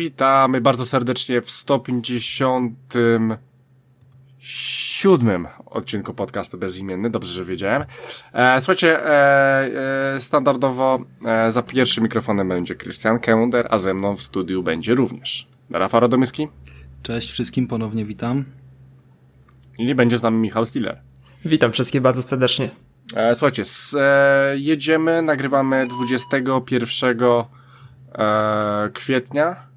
Witamy bardzo serdecznie w 157 odcinku podcastu Bezimienny. Dobrze, że wiedziałem. E, słuchajcie, e, e, standardowo e, za pierwszym mikrofonem będzie Christian Kender, a ze mną w studiu będzie również Rafał Radomyski. Cześć wszystkim, ponownie witam. I będzie z nami Michał Stiller. Witam wszystkich bardzo serdecznie. E, słuchajcie, s, e, jedziemy, nagrywamy 21 e, kwietnia,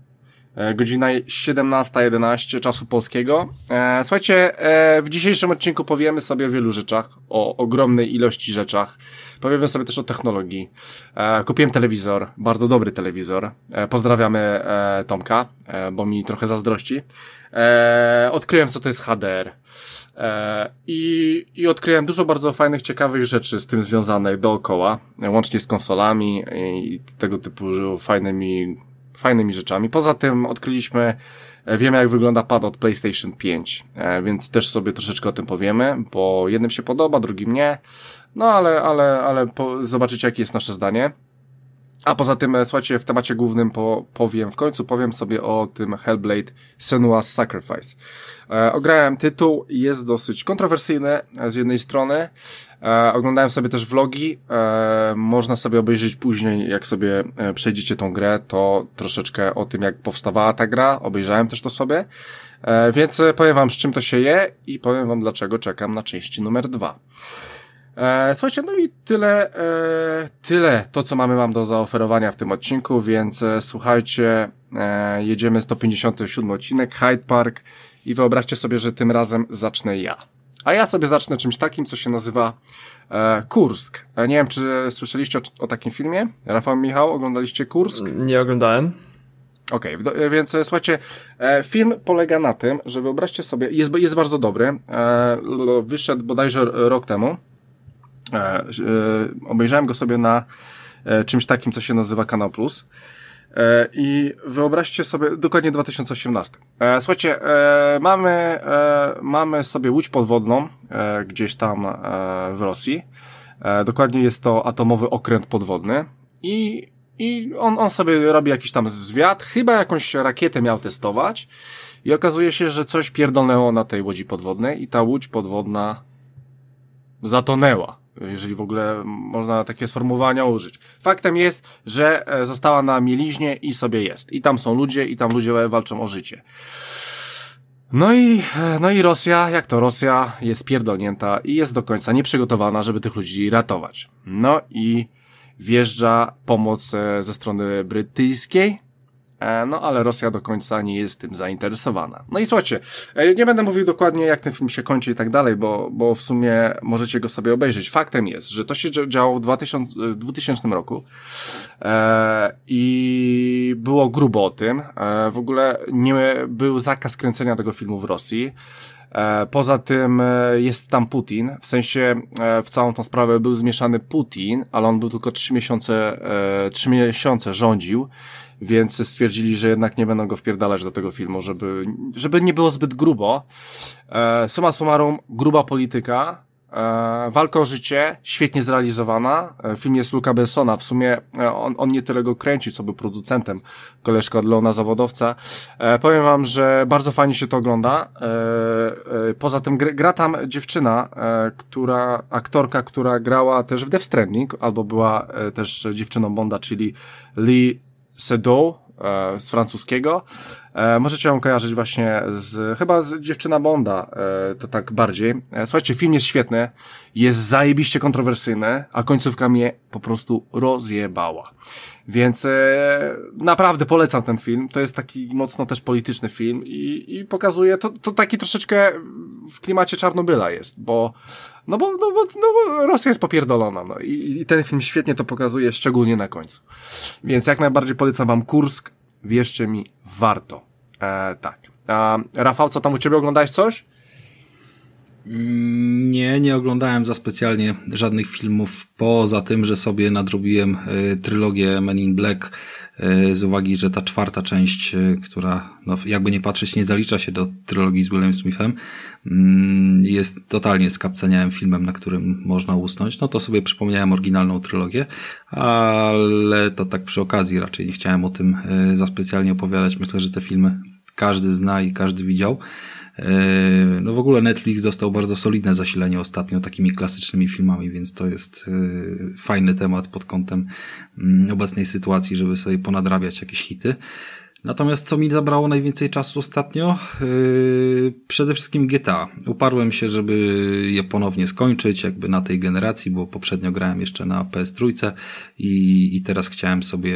godzina 17.11 czasu polskiego. E, słuchajcie, e, w dzisiejszym odcinku powiemy sobie o wielu rzeczach, o ogromnej ilości rzeczach. Powiemy sobie też o technologii. E, kupiłem telewizor, bardzo dobry telewizor. E, pozdrawiamy e, Tomka, e, bo mi trochę zazdrości. E, odkryłem, co to jest HDR. E, I, I odkryłem dużo bardzo fajnych, ciekawych rzeczy z tym związanych dookoła, e, łącznie z konsolami i tego typu fajnymi, fajnymi rzeczami. Poza tym odkryliśmy, e, wiemy jak wygląda pad od PlayStation 5, więc też sobie troszeczkę o tym powiemy, bo jednym się podoba, drugim nie. No ale, ale, ale zobaczycie jakie jest nasze zdanie. A poza tym, e, słuchajcie, w temacie głównym po, powiem, w końcu powiem sobie o tym Hellblade Senua's Sacrifice. E, ograłem tytuł, jest dosyć kontrowersyjny e, z jednej strony. E, oglądałem sobie też vlogi, e, można sobie obejrzeć później, jak sobie e, przejdziecie tą grę, to troszeczkę o tym, jak powstawała ta gra, obejrzałem też to sobie. E, więc powiem wam, z czym to się je i powiem wam, dlaczego czekam na części numer dwa. E, słuchajcie, no i tyle, e, tyle to, co mamy wam do zaoferowania w tym odcinku, więc e, słuchajcie, e, jedziemy 157 odcinek, Hyde Park i wyobraźcie sobie, że tym razem zacznę ja. A ja sobie zacznę czymś takim, co się nazywa e, Kursk. Nie wiem, czy słyszeliście o, o takim filmie? Rafał Michał, oglądaliście Kursk? Nie oglądałem. Okej, okay, więc słuchajcie, film polega na tym, że wyobraźcie sobie, jest, jest bardzo dobry, wyszedł bodajże rok temu, obejrzałem go sobie na e, czymś takim, co się nazywa Kanał Plus. I wyobraźcie sobie, dokładnie 2018. Słuchajcie, mamy, mamy sobie łódź podwodną gdzieś tam w Rosji. Dokładnie jest to atomowy okręt podwodny i, i on, on sobie robi jakiś tam zwiat, chyba jakąś rakietę miał testować i okazuje się, że coś pierdolnęło na tej łodzi podwodnej i ta łódź podwodna zatonęła jeżeli w ogóle można takie sformułowania użyć. Faktem jest, że e, została na mieliźnie i sobie jest. I tam są ludzie, i tam ludzie walczą o życie. No i, e, no i Rosja, jak to Rosja, jest pierdolnięta i jest do końca nieprzygotowana, żeby tych ludzi ratować. No i wjeżdża pomoc e, ze strony brytyjskiej, no ale Rosja do końca nie jest tym zainteresowana. No i słuchajcie, e, nie będę mówił dokładnie jak ten film się kończy i tak dalej, bo, bo w sumie możecie go sobie obejrzeć. Faktem jest, że to się działo w 2000, 2000 roku e, i było grubo o tym. E, w ogóle nie był zakaz kręcenia tego filmu w Rosji. E, poza tym jest tam Putin, w sensie w całą tą sprawę był zmieszany Putin, ale on był tylko trzy miesiące, trzy miesiące rządził więc stwierdzili, że jednak nie będą go wpierdalać do tego filmu, żeby, żeby nie było zbyt grubo. E, summa summarum, gruba polityka, e, walka o życie, świetnie zrealizowana. E, film jest Luca Bessona, w sumie e, on, on nie tyle go kręci, co był producentem, koleżka od Leona Zawodowca. E, powiem wam, że bardzo fajnie się to ogląda. E, e, poza tym gra, gra tam dziewczyna, e, która, aktorka, która grała też w Death Stranding, albo była też dziewczyną Bonda, czyli Lee Sedou e, z francuskiego. E, możecie ją kojarzyć właśnie z, chyba z Dziewczyna Bonda, e, to tak bardziej. Słuchajcie, film jest świetny, jest zajebiście kontrowersyjny, a końcówka mnie po prostu rozjebała. Więc naprawdę polecam ten film. To jest taki mocno też polityczny film i, i pokazuje, to, to taki troszeczkę w klimacie Czarnobyla jest, bo no bo, no bo, no bo Rosja jest popierdolona, no I, i ten film świetnie to pokazuje, szczególnie na końcu. Więc jak najbardziej polecam wam Kursk, wierzcie mi, warto. E, tak. A, Rafał, co tam u ciebie oglądałeś coś? Nie, nie oglądałem za specjalnie żadnych filmów, poza tym, że sobie nadrobiłem y, trylogię Men in Black y, z uwagi, że ta czwarta część, y, która no, jakby nie patrzeć, nie zalicza się do trylogii z Willem Smithem, mm, jest totalnie skapceniałem filmem, na którym można usnąć, no to sobie przypomniałem oryginalną trylogię, ale to tak przy okazji raczej nie chciałem o tym za specjalnie opowiadać. Myślę, że te filmy każdy zna i każdy widział. E, no w ogóle Netflix dostał bardzo solidne zasilenie ostatnio takimi klasycznymi filmami, więc to jest e, fajny temat pod kątem mm, obecnej sytuacji, żeby sobie ponadrabiać jakieś hity. Natomiast co mi zabrało najwięcej czasu ostatnio? Yy, przede wszystkim GTA. Uparłem się, żeby je ponownie skończyć, jakby na tej generacji, bo poprzednio grałem jeszcze na PS3 i, i teraz chciałem sobie,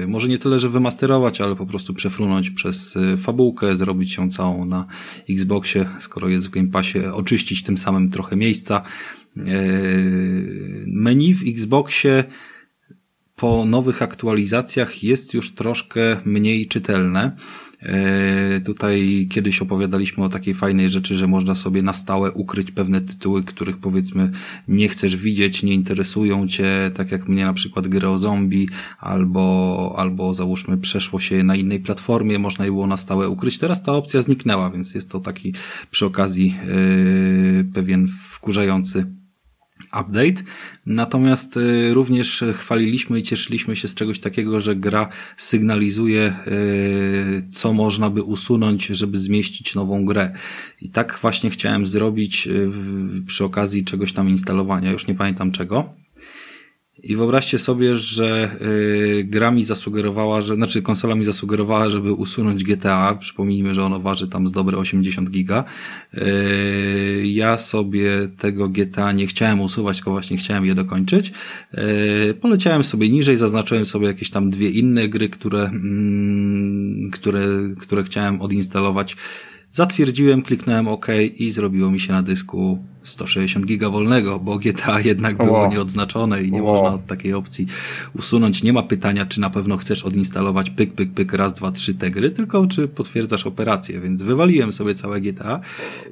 yy, może nie tyle, że wymasterować, ale po prostu przefrunąć przez yy, fabułkę, zrobić ją całą na Xboxie, skoro jest w Game Passie, oczyścić tym samym trochę miejsca. Yy, menu w Xboxie po nowych aktualizacjach jest już troszkę mniej czytelne. E, tutaj kiedyś opowiadaliśmy o takiej fajnej rzeczy, że można sobie na stałe ukryć pewne tytuły, których powiedzmy nie chcesz widzieć, nie interesują cię, tak jak mnie na przykład gry o zombie, albo, albo załóżmy przeszło się na innej platformie, można je było na stałe ukryć. Teraz ta opcja zniknęła, więc jest to taki przy okazji yy, pewien wkurzający update. Natomiast y, również chwaliliśmy i cieszyliśmy się z czegoś takiego, że gra sygnalizuje, y, co można by usunąć, żeby zmieścić nową grę. I tak właśnie chciałem zrobić y, przy okazji czegoś tam instalowania, już nie pamiętam czego. I wyobraźcie sobie, że y, gra mi zasugerowała, że, znaczy konsola mi zasugerowała, żeby usunąć GTA. Przypomnijmy, że ono waży tam z dobre 80 giga. Y, ja sobie tego GTA nie chciałem usuwać, tylko właśnie chciałem je dokończyć. Y, poleciałem sobie niżej, zaznaczyłem sobie jakieś tam dwie inne gry, które, mm, które, które chciałem odinstalować. Zatwierdziłem, kliknąłem OK i zrobiło mi się na dysku 160 giga wolnego, bo GTA jednak było wow. nieodznaczone i nie wow. można od takiej opcji usunąć. Nie ma pytania, czy na pewno chcesz odinstalować pyk, pyk, pyk, raz, dwa, trzy te gry, tylko czy potwierdzasz operację, więc wywaliłem sobie całe GTA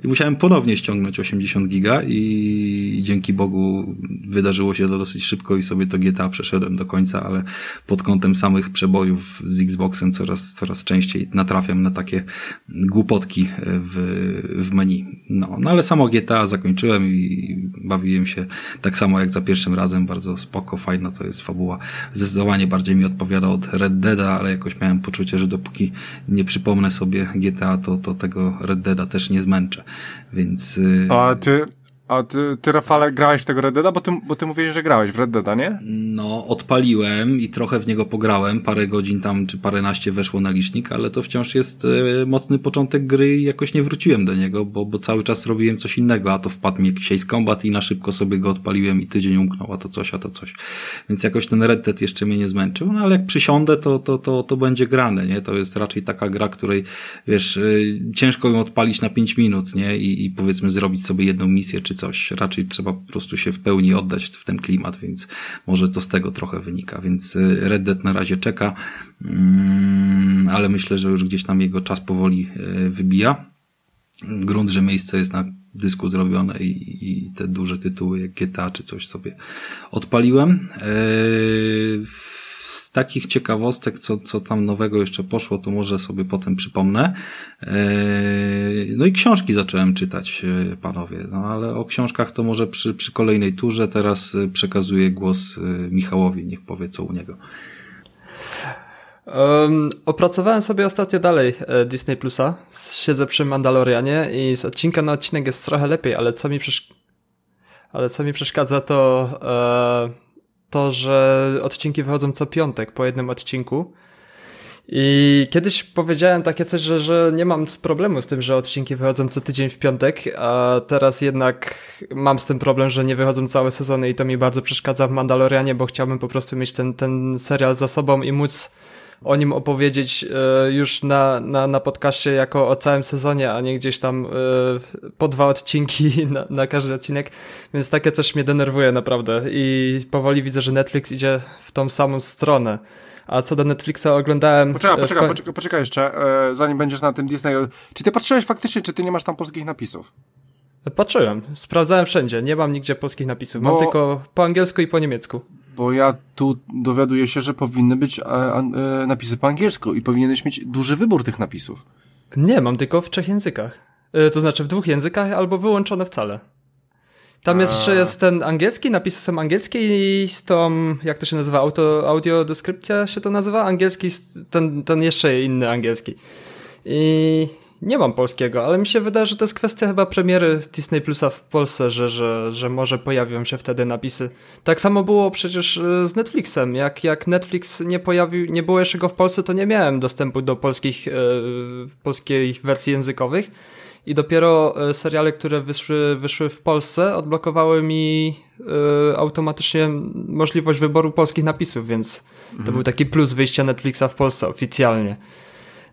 i musiałem ponownie ściągnąć 80 giga i dzięki Bogu wydarzyło się to dosyć szybko i sobie to GTA przeszedłem do końca, ale pod kątem samych przebojów z Xboxem coraz, coraz częściej natrafiam na takie głupotki w, w menu. No, no ale samo GTA zakończyłem skończyłem i bawiłem się tak samo jak za pierwszym razem, bardzo spoko, fajna to jest fabuła. Zdecydowanie bardziej mi odpowiada od Red Deada, ale jakoś miałem poczucie, że dopóki nie przypomnę sobie GTA, to, to tego Red Deada też nie zmęczę, więc... Y, A ty, a ty, ty Rafale, grałeś w tego Red Deada? Bo ty, bo ty mówiłeś, że grałeś w Red Deada, nie? No, odpaliłem i trochę w niego pograłem. Parę godzin tam, czy paręnaście weszło na licznik, ale to wciąż jest e, mocny początek gry i jakoś nie wróciłem do niego, bo, bo cały czas robiłem coś innego, a to wpadł mi jakiś Ace Combat i na szybko sobie go odpaliłem i tydzień umknął, a to coś, a to coś. Więc jakoś ten Red Dead jeszcze mnie nie zmęczył, no ale jak przysiądę, to, to, to, to będzie grane, nie? To jest raczej taka gra, której, wiesz, e, ciężko ją odpalić na pięć minut, nie? I, i powiedzmy zrobić sobie jedną misję, czy coś. Raczej trzeba po prostu się w pełni oddać w ten klimat, więc może to z tego trochę wynika. Więc y, Red Dead na razie czeka, mm, ale myślę, że już gdzieś tam jego czas powoli y, wybija. Grunt, że miejsce jest na dysku zrobione i, i te duże tytuły jak GTA czy coś sobie odpaliłem. Eee, z takich ciekawostek, co, co tam nowego jeszcze poszło, to może sobie potem przypomnę. Eee, no i książki zacząłem czytać, e, panowie. No ale o książkach to może przy, przy kolejnej turze. Teraz e, przekazuję głos e, Michałowi, niech powie co u niego. Um, opracowałem sobie ostatnio dalej Disney Plusa. Siedzę przy Mandalorianie i z odcinka na odcinek jest trochę lepiej, ale co mi, przesz... ale co mi przeszkadza to to, że odcinki wychodzą co piątek po jednym odcinku. I kiedyś powiedziałem takie coś, że, że nie mam problemu z tym, że odcinki wychodzą co tydzień w piątek, a teraz jednak mam z tym problem, że nie wychodzą całe sezony i to mi bardzo przeszkadza w Mandalorianie, bo chciałbym po prostu mieć ten, ten serial za sobą i móc o nim opowiedzieć e, już na, na, na podcaście jako o całym sezonie, a nie gdzieś tam e, po dwa odcinki na, na każdy odcinek, więc takie coś mnie denerwuje naprawdę i powoli widzę, że Netflix idzie w tą samą stronę. A co do Netflixa oglądałem... Poczekaj, e, poczekaj, poczekaj, poczekaj jeszcze, zanim będziesz na tym Disney. Czy ty patrzyłeś faktycznie, czy ty nie masz tam polskich napisów? Patrzyłem, sprawdzałem wszędzie, nie mam nigdzie polskich napisów, Bo... mam tylko po angielsku i po niemiecku. Bo ja tu dowiaduję się, że powinny być a, a, napisy po angielsku i powinieneś mieć duży wybór tych napisów. Nie, mam tylko w trzech językach. E, to znaczy w dwóch językach albo wyłączone wcale. Tam jeszcze jest ten angielski, napisy są angielskie i z tą, jak to się nazywa, auto, audiodeskrypcja się to nazywa? Angielski, ten, ten jeszcze inny angielski. I nie mam polskiego, ale mi się wydaje, że to jest kwestia chyba premiery Disney Plusa w Polsce, że, że, że może pojawią się wtedy napisy. Tak samo było przecież e, z Netflixem. Jak, jak Netflix nie pojawił, nie było jeszcze go w Polsce, to nie miałem dostępu do polskich, e, polskiej wersji językowych. I dopiero e, seriale, które wyszły, wyszły w Polsce, odblokowały mi e, automatycznie możliwość wyboru polskich napisów, więc mhm. to był taki plus wyjścia Netflixa w Polsce oficjalnie.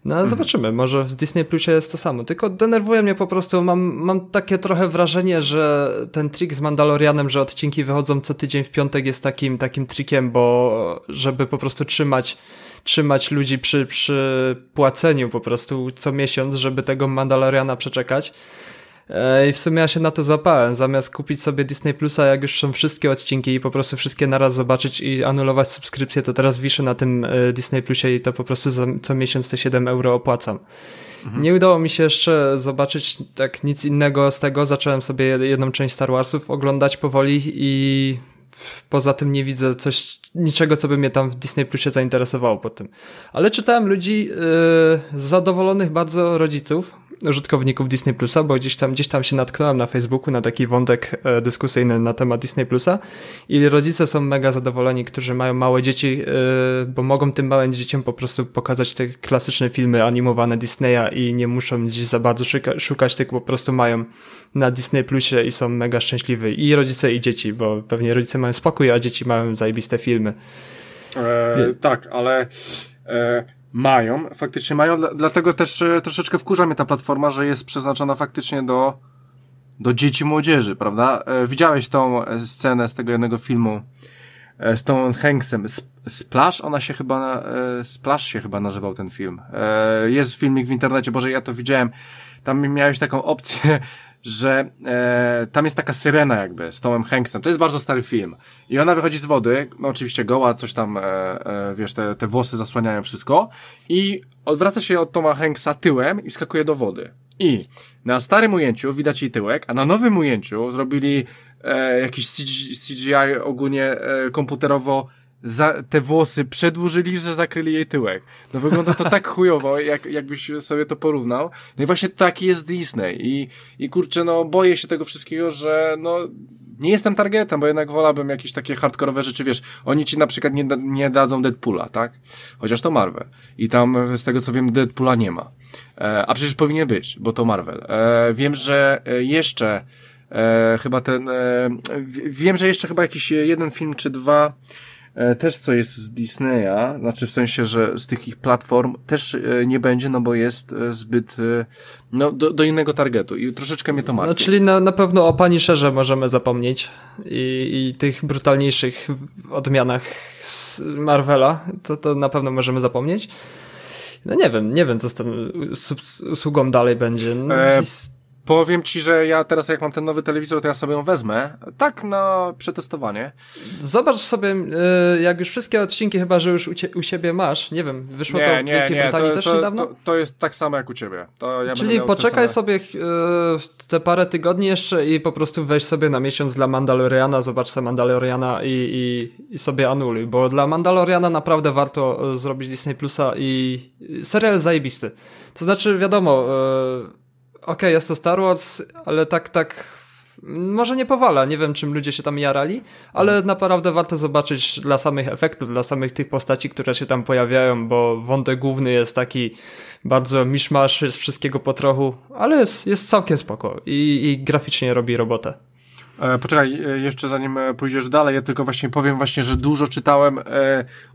No ale mhm. zobaczymy, może w Disney Plusie jest to samo. Tylko denerwuje mnie po prostu, mam, mam takie trochę wrażenie, że ten trik z Mandalorianem, że odcinki wychodzą co tydzień w piątek jest takim, takim trikiem, bo żeby po prostu trzymać, trzymać ludzi przy, przy płaceniu po prostu co miesiąc, żeby tego Mandaloriana przeczekać. E, I w sumie ja się na to zapałem. Zamiast kupić sobie Disney Plusa, jak już są wszystkie odcinki i po prostu wszystkie naraz zobaczyć i anulować subskrypcję, to teraz wiszę na tym e, Disney Plusie i to po prostu za, co miesiąc te 7 euro opłacam. Mhm. Nie udało mi się jeszcze zobaczyć tak nic innego z tego. Zacząłem sobie jedną część Star Warsów oglądać powoli i poza tym nie widzę coś, niczego, co by mnie tam w Disney Plusie zainteresowało po tym. Ale czytałem ludzi yy, zadowolonych bardzo rodziców, użytkowników Disney Plusa, bo gdzieś tam, gdzieś tam się natknąłem na Facebooku na taki wątek e, dyskusyjny na temat Disney Plusa i rodzice są mega zadowoleni, którzy mają małe dzieci, e, bo mogą tym małym dzieciom po prostu pokazać te klasyczne filmy animowane Disneya i nie muszą gdzieś za bardzo szuka, szukać, tylko po prostu mają na Disney Plusie i są mega szczęśliwi. I rodzice i dzieci, bo pewnie rodzice mają spokój, a dzieci mają zajebiste filmy. E, tak, ale e, mają, faktycznie mają, dlatego też e, troszeczkę wkurza mnie ta platforma, że jest przeznaczona faktycznie do, do dzieci młodzieży, prawda? E, widziałeś tą e, scenę z tego jednego filmu z tą Hanksem. Splash, ona się chyba, Splash się chyba nazywał ten film. Jest filmik w internecie, Boże, ja to widziałem. Tam miałeś taką opcję, że e, tam jest taka syrena jakby z Tomem Hanksem. To jest bardzo stary film. I ona wychodzi z wody, no oczywiście goła, coś tam, e, e, wiesz, te, te włosy zasłaniają wszystko i odwraca się od Toma Hanksa tyłem i skakuje do wody. I na starym ujęciu widać jej tyłek, a na nowym ujęciu zrobili e, jakiś CGI ogólnie e, komputerowo za, te włosy przedłużyli, że zakryli jej tyłek. No wygląda to tak chujowo, jak, jakbyś sobie to porównał. No i właśnie taki jest Disney. I, i kurczę, no boję się tego wszystkiego, że no nie jestem targetem, bo jednak wolałbym jakieś takie hardkorowe rzeczy, wiesz, oni ci na przykład nie, nie dadzą Deadpoola, tak? Chociaż to Marvel. I tam z tego co wiem Deadpoola nie ma. E, a przecież powinien być, bo to Marvel. E, wiem, że e, jeszcze e, chyba ten, e, wiem, że jeszcze chyba jakiś jeden film czy dwa też co jest z Disneya, znaczy w sensie, że z tych ich platform też e, nie będzie, no bo jest e, zbyt no, do, do innego targetu i troszeczkę mnie to martwi. No, czyli na, na pewno o Punisherze możemy zapomnieć i, i tych brutalniejszych odmianach z Marvela, to, to na pewno możemy zapomnieć. No nie wiem, nie wiem co z tą usługą dalej będzie. No, e Powiem ci, że ja teraz jak mam ten nowy telewizor, to ja sobie ją wezmę. Tak na przetestowanie. Zobacz sobie, y, jak już wszystkie odcinki chyba, że już u, cie, u siebie masz. Nie wiem, wyszło nie, to w nie, Wielkiej nie, Brytanii to, też to, niedawno? To, to, jest tak samo jak u ciebie. Ja Czyli poczekaj sobie y, te parę tygodni jeszcze i po prostu weź sobie na miesiąc dla Mandaloriana, zobacz sobie Mandaloriana i, i, i sobie anuluj, bo dla Mandaloriana naprawdę warto y, zrobić Disney Plusa i serial zajebisty. To znaczy, wiadomo okay, jest to Star Wars, ale tak, tak, może nie powala, nie wiem czym ludzie się tam jarali, ale hmm. naprawdę warto zobaczyć dla samych efektów, dla samych tych postaci, które się tam pojawiają, bo wątek główny jest taki bardzo miszmasz, jest wszystkiego po trochu, ale jest, jest całkiem spoko i, i graficznie robi robotę. E, poczekaj, e, jeszcze zanim e, pójdziesz dalej, ja tylko właśnie powiem właśnie, że dużo czytałem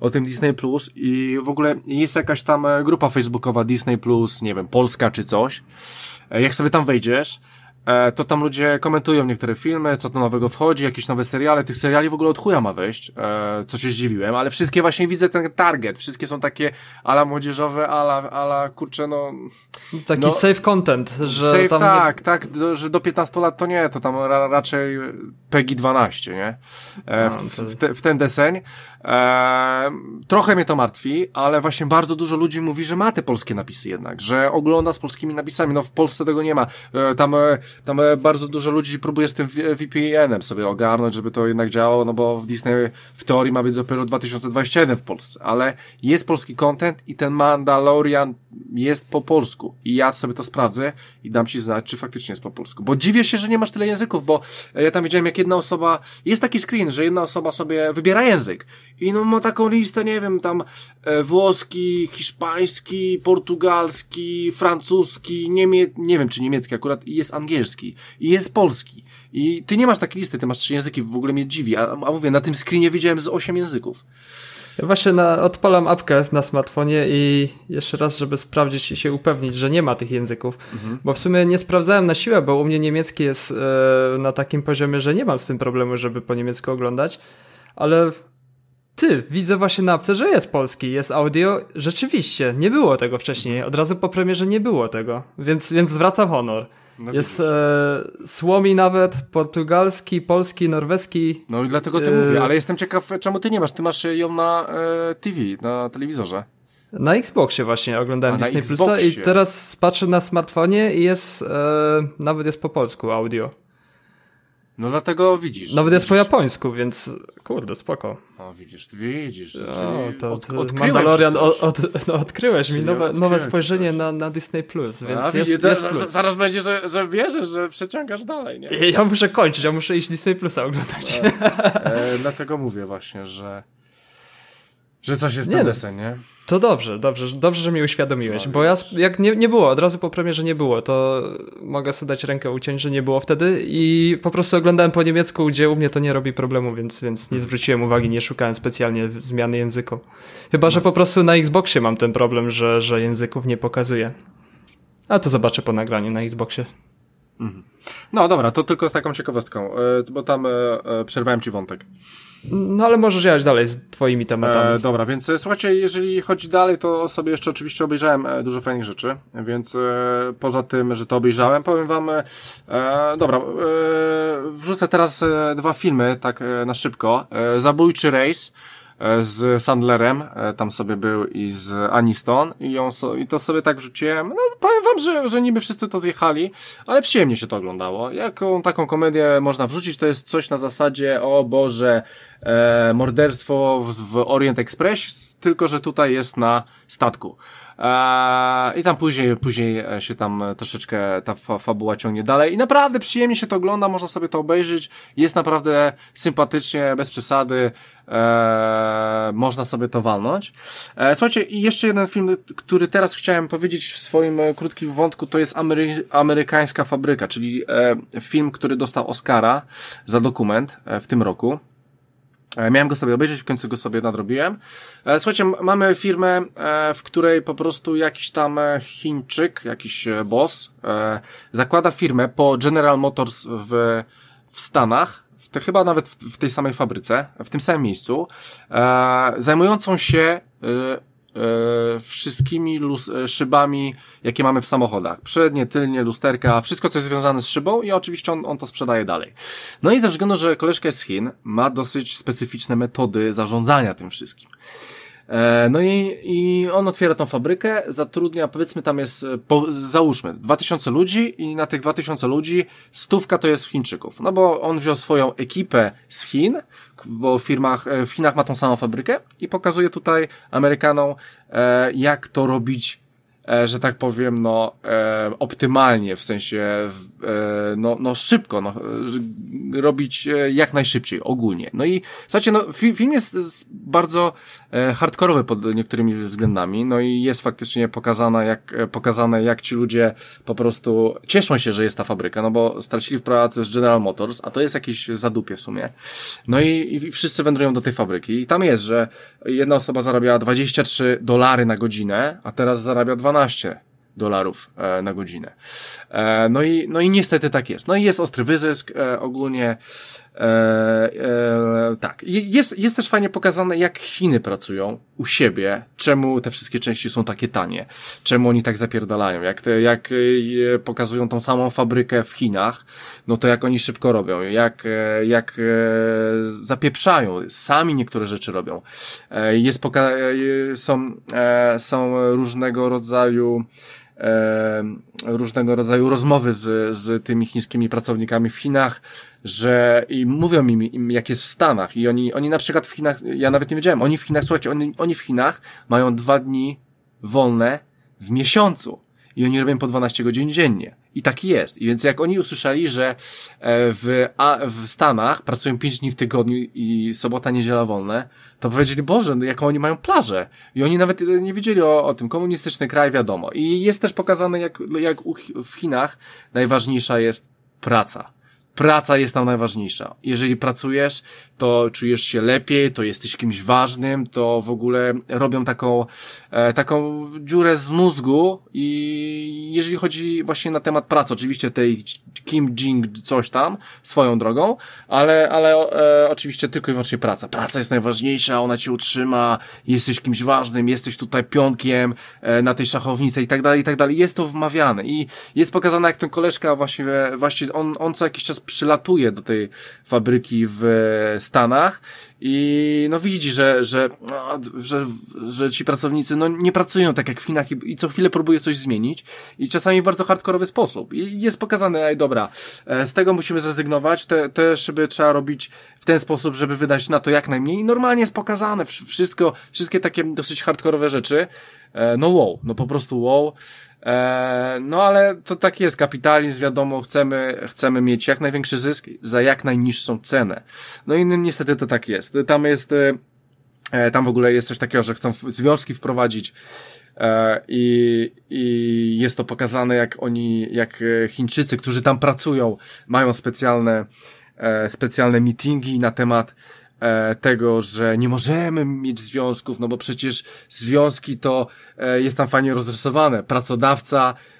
o tym Disney Plus i w ogóle jest jakaś tam grupa facebookowa Disney Plus, nie wiem, Polska czy coś. E, jak sobie tam wejdziesz, to tam ludzie komentują niektóre filmy, co to nowego wchodzi, jakieś nowe seriale. Tych seriali w ogóle od chuja ma wejść, e, co się zdziwiłem, ale wszystkie właśnie widzę ten target. Wszystkie są takie ala młodzieżowe, ala, ala kurczę, no... Taki no, safe content, że safe, tam tak, tak, do, że do 15 lat to nie, to tam ra, raczej PEGI 12, nie? E, w, w, te, w, ten deseń. E, trochę mnie to martwi, ale właśnie bardzo dużo ludzi mówi, że ma te polskie napisy jednak, że ogląda z polskimi napisami. No w Polsce tego nie ma. E, tam, e, tam e, bardzo dużo ludzi próbuje z tym VPN-em sobie ogarnąć, żeby to jednak działało, no bo w Disney w teorii ma być dopiero 2021 w Polsce, ale jest polski content i ten Mandalorian jest po polsku i ja sobie to sprawdzę i dam ci znać, czy faktycznie jest po polsku. Bo dziwię się, że nie masz tyle języków, bo ja tam widziałem, jak jedna osoba, jest taki screen, że jedna osoba sobie wybiera język i no ma taką listę, nie wiem, tam e, włoski, hiszpański, portugalski, francuski, niemie nie wiem, czy niemiecki akurat, i jest angielski, i jest polski. I ty nie masz takiej listy, ty masz trzy języki, w ogóle mnie dziwi, a, a mówię, na tym screenie widziałem z osiem języków. Ja właśnie na, odpalam apkę na smartfonie i jeszcze raz, żeby sprawdzić i się upewnić, że nie ma tych języków, mhm. bo w sumie nie sprawdzałem na siłę, bo u mnie niemiecki jest e, na takim poziomie, że nie mam z tym problemu, żeby po niemiecku oglądać, ale ty, widzę właśnie na apce, że jest polski, jest audio. Rzeczywiście, nie było tego wcześniej. Od razu po premierze nie było tego, więc, więc zwracam honor. No jest e, Słomi nawet, portugalski, polski, norweski. No i dlatego ty e... mówię, ale jestem ciekaw, czemu ty nie masz? Ty masz ją na e, TV, na telewizorze. Na Xboxie właśnie oglądałem A, Disney Plusa i teraz patrzę na smartfonie i jest, e, nawet jest po polsku audio. No dlatego widzisz. Nawet widzisz. jest po japońsku, więc kurde, spoko. O, widzisz, widzisz. O, to, od, Mandalorian od, od, no, odkryłeś mi nowe, nowe spojrzenie na, na Disney+, Plus, więc A, jest, jest plus. Zaraz będzie, że, że wierzysz, że przeciągasz dalej, nie? Ja muszę kończyć, ja muszę iść Disney Plusa oglądać. E, e, dlatego mówię właśnie, że że coś jest nie, ten desen, nie? To dobrze, dobrze, dobrze, że mi uświadomiłeś, no, bo ja, jak nie, nie było, od razu po premierze nie było, to mogę sobie dać rękę uciąć, że nie było wtedy i po prostu oglądałem po niemiecku, gdzie u mnie to nie robi problemu, więc, więc nie zwróciłem uwagi, nie szukałem specjalnie zmiany języku. Chyba, że po prostu na Xboxie mam ten problem, że, że języków nie pokazuje. A to zobaczę po nagraniu na Xboxie. Mhm. No dobra, to tylko z taką ciekawostką, e, bo tam e, e, przerwałem ci wątek. No ale możesz jechać dalej z twoimi tematami. E, dobra, więc słuchajcie, jeżeli chodzi dalej, to sobie jeszcze oczywiście obejrzałem dużo fajnych rzeczy, więc e, poza tym, że to obejrzałem, powiem wam, e, dobra, wrzucę teraz dwa filmy, tak na szybko. Zabójczy Race, E, z Sandlerem, e, tam sobie był i z Aniston i, ją so, i to sobie tak wrzuciłem. No powiem wam, że, że niby wszyscy to zjechali, ale przyjemnie się to oglądało. Jaką taką komedię można wrzucić, to jest coś na zasadzie, o Boże, e, morderstwo w, w Orient Express, tylko że tutaj jest na statku. Eee, I tam później, później się tam troszeczkę ta fa fabuła ciągnie dalej. I naprawdę przyjemnie się to ogląda, można sobie to obejrzeć. Jest naprawdę sympatycznie, bez przesady. Eee, można sobie to walnąć. Eee, słuchajcie, i jeszcze jeden film, który teraz chciałem powiedzieć w swoim krótkim wątku, to jest Amery Amerykańska Fabryka, czyli e, film, który dostał Oscara za dokument e, w tym roku. E, miałem go sobie obejrzeć, w końcu go sobie nadrobiłem. E, słuchajcie, mamy firmę, e, w której po prostu jakiś tam Chińczyk, jakiś boss, zakłada firmę po General Motors w, w Stanach, w te, chyba nawet w, w, tej samej fabryce, w tym samym miejscu, zajmującą się e, wszystkimi e, szybami, jakie mamy w samochodach. Przednie, tylnie, lusterka, wszystko, co jest związane z szybą i oczywiście on, on to sprzedaje dalej. No i ze względu, że koleżka jest z Chin, ma dosyć specyficzne metody zarządzania tym wszystkim. E, no i, i on otwiera tą fabrykę, zatrudnia, powiedzmy tam jest, e, po, załóżmy, 2000 ludzi i na tych 2000 ludzi stówka to jest Chińczyków. No bo on wziął swoją ekipę z Chin, bo w firmach, e, w Chinach ma tą samą fabrykę i pokazuje tutaj Amerykanom, jak to robić że tak powiem, no, e, optymalnie, w sensie, e, no, no szybko, no, robić jak najszybciej, ogólnie. No i, słuchajcie, no, film jest bardzo hardkorowy pod niektórymi względami, no i jest faktycznie pokazana, jak, pokazane, jak ci ludzie po prostu cieszą się, że jest ta fabryka, no bo stracili w pracy z General Motors, a to jest jakieś zadupie w sumie. No i, i wszyscy wędrują do tej fabryki i tam jest, że jedna osoba zarabia 23 dolary na godzinę, a teraz zarabia 12 12 dolarów e, na godzinę. E, no, i, no i niestety tak jest. No i jest ostry wyzysk e, ogólnie. E, e, tak. Jest, jest też fajnie pokazane, jak Chiny pracują u siebie, czemu te wszystkie części są takie tanie, czemu oni tak zapierdalają, jak, te, jak e, pokazują tą samą fabrykę w Chinach, no to jak oni szybko robią, jak, jak zapieprzają, sami niektóre rzeczy robią. Jest poka są, są różnego rodzaju różnego rodzaju rozmowy z, z tymi chińskimi pracownikami w Chinach, że i mówią im, im, jak jest w Stanach i oni, oni na przykład w Chinach, ja nawet nie wiedziałem, oni w Chinach, słuchajcie, oni, oni w Chinach mają dwa dni wolne w miesiącu i oni robią po 12 godzin dziennie. I tak jest. I więc jak oni usłyszeli, że e, w, a, w Stanach pracują 5 dni w tygodniu i sobota, niedziela wolne, to powiedzieli, Boże, no jaką oni mają plażę. I oni nawet nie wiedzieli o, o tym. Komunistyczny kraj, wiadomo. I jest też pokazane, jak, jak u, w Chinach najważniejsza jest praca praca jest tam najważniejsza. Jeżeli pracujesz, to czujesz się lepiej, to jesteś kimś ważnym, to w ogóle robią taką, e, taką dziurę z mózgu i jeżeli chodzi właśnie na temat pracy, oczywiście tej Kim Jing coś tam, swoją drogą, ale, ale e, oczywiście tylko i wyłącznie praca. Praca jest najważniejsza, ona cię utrzyma, jesteś kimś ważnym, jesteś tutaj pionkiem e, na tej szachownicy i tak dalej, i tak dalej. Jest to wmawiane i jest pokazane, jak ten koleżka właśnie, właśnie on, on co jakiś czas przylatuje do tej fabryki w Stanach i no widzi, że, że, że, że ci pracownicy no, nie pracują tak jak w Chinach i, i co chwilę próbuje coś zmienić i czasami w bardzo hardkorowy sposób. I jest pokazane, ej dobra, e, z tego musimy zrezygnować, te, te szyby trzeba robić w ten sposób, żeby wydać na to jak najmniej i normalnie jest pokazane wszystko, wszystkie takie dosyć hardkorowe rzeczy, e, no wow, no po prostu wow. E, no ale to tak jest, kapitalizm, wiadomo, chcemy, chcemy mieć jak największy zysk za jak najniższą cenę. No i niestety to tak jest. Tam jest, e, tam w ogóle jest coś takiego, że chcą związki wprowadzić e, i, i jest to pokazane, jak oni, jak Chińczycy, którzy tam pracują, mają specjalne, specjalne meetingi na temat E, tego, że nie możemy mieć związków, no bo przecież związki to e, jest tam fajnie rozrysowane. Pracodawca E,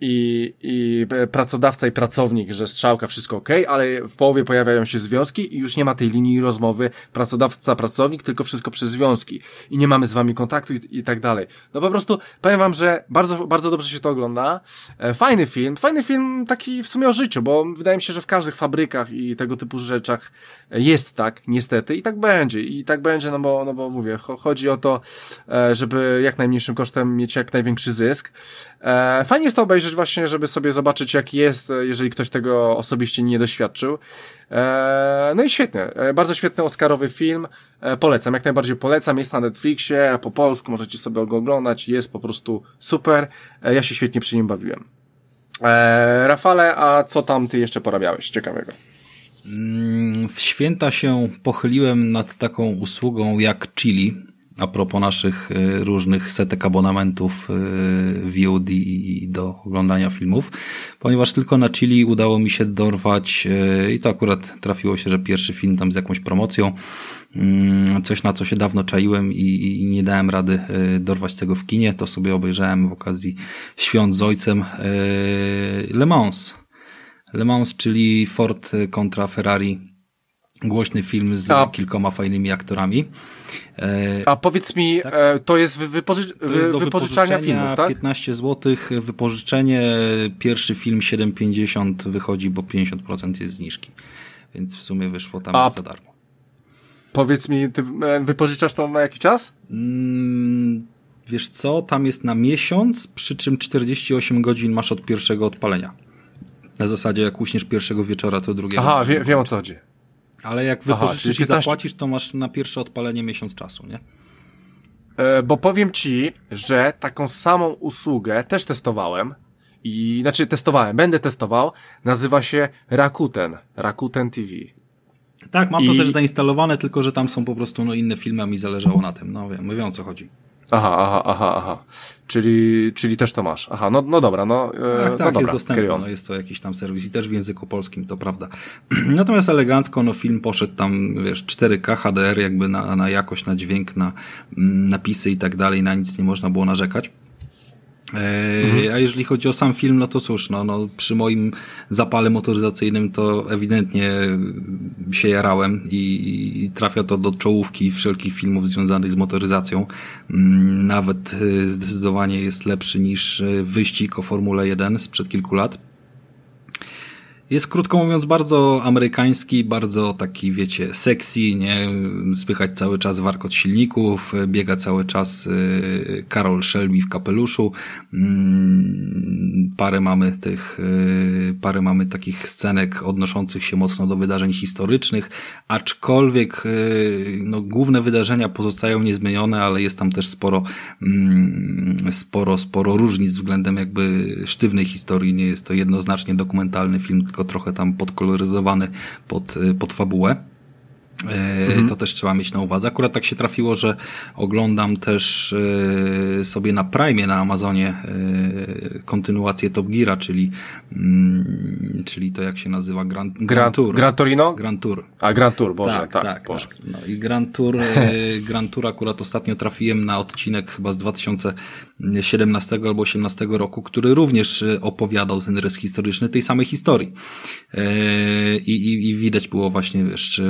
i, i pracodawca i pracownik, że strzałka, wszystko ok, ale w połowie pojawiają się związki i już nie ma tej linii rozmowy pracodawca-pracownik, tylko wszystko przez związki i nie mamy z wami kontaktu i, i tak dalej. No po prostu powiem wam, że bardzo, bardzo dobrze się to ogląda. E, fajny film, fajny film taki w sumie o życiu, bo wydaje mi się, że w każdych fabrykach i tego typu rzeczach jest tak, niestety i tak będzie i tak będzie, no bo, no bo mówię, chodzi o to, e, żeby jak najmniejszym kosztem mieć jak największy zysk. Fajnie jest to obejrzeć właśnie, żeby sobie zobaczyć jak jest, jeżeli ktoś tego osobiście nie doświadczył. E, no i świetnie, e, bardzo świetny Oscarowy film, e, polecam, jak najbardziej polecam, jest na Netflixie, po polsku możecie sobie go oglądać, jest po prostu super, ja się świetnie przy nim bawiłem. Rafale, a co tam ty jeszcze porabiałeś ciekawego? Mm, w święta się pochyliłem nad taką usługą jak Chili a propos naszych y, różnych setek abonamentów y, VOD i do oglądania filmów, ponieważ tylko na Chili udało mi się dorwać y, i to akurat trafiło się, że pierwszy film tam z jakąś promocją, mm, coś na co się dawno czaiłem i, i nie dałem rady dorwać tego w kinie, to sobie obejrzałem w okazji świąt z ojcem Le Mans. Le Mans, czyli Ford kontra Ferrari głośny film z A. kilkoma fajnymi aktorami. E, A powiedz mi, tak? E, to jest wypoży to jest do wypożyczania filmów, tak? 15 zł, wypożyczenie, pierwszy film 7,50 wychodzi, bo 50% jest zniżki. Więc w sumie wyszło tam A. za darmo. Powiedz mi, ty e, wypożyczasz to na jaki czas? Mm, wiesz co, tam jest na miesiąc, przy czym 48 godzin masz od pierwszego odpalenia. Na zasadzie jak uśniesz pierwszego wieczora, to drugiego. Aha, wie, wiem o co chodzi. Ale jak wypożyczysz Aha, i 15... zapłacisz, to masz na pierwsze odpalenie miesiąc czasu, nie? E, bo powiem ci, że taką samą usługę też testowałem i, znaczy testowałem, będę testował, nazywa się Rakuten, Rakuten TV. Tak, mam I... to też zainstalowane, tylko że tam są po prostu no, inne filmy, a mi zależało na tym, no wiem, wiem o co chodzi. Aha, aha, aha, aha. Czyli, czyli też to masz. Aha, no, no dobra, no. E, tak, no tak, dobra, jest dostępne. No, jest to jakiś tam serwis i też w języku polskim, to prawda. Natomiast elegancko, no film poszedł tam, wiesz, 4K HDR, jakby na, na jakość, na dźwięk, na mm, napisy i tak dalej, na nic nie można było narzekać. Mhm. A jeżeli chodzi o sam film, no to cóż, no, no, przy moim zapale motoryzacyjnym to ewidentnie się jarałem i, i trafia to do czołówki wszelkich filmów związanych z motoryzacją. Mm, nawet y, zdecydowanie jest lepszy niż y, wyścig o Formule 1 sprzed kilku lat. Jest krótko mówiąc bardzo amerykański, bardzo taki, wiecie, sexy, nie? Słychać cały czas warkot silników, biega cały czas y, Karol Shelby w kapeluszu. Mm, parę mamy tych, y, parę mamy takich scenek odnoszących się mocno do wydarzeń historycznych, aczkolwiek y, no, główne wydarzenia pozostają niezmienione, ale jest tam też sporo, mm, sporo, sporo różnic względem jakby sztywnej historii. Nie jest to jednoznacznie dokumentalny film, tylko trochę tam podkoloryzowany pod, y, pod fabułę. E, mhm. To też trzeba mieć na uwadze. Akurat tak się trafiło, że oglądam też e, sobie na Prime na Amazonie e, kontynuację Top Geara, czyli, mm, czyli to jak się nazywa Grand, Grand Tour. Grand Torino? Grand Tour. A Grand Tour, Boże, tak. Tak, tak, Boże. tak. No i Grand Tour, Grand Tour akurat ostatnio trafiłem na odcinek chyba z 2017 albo 2018 roku, który również opowiadał ten rys historyczny tej samej historii. I, i, i widać było właśnie, wiesz,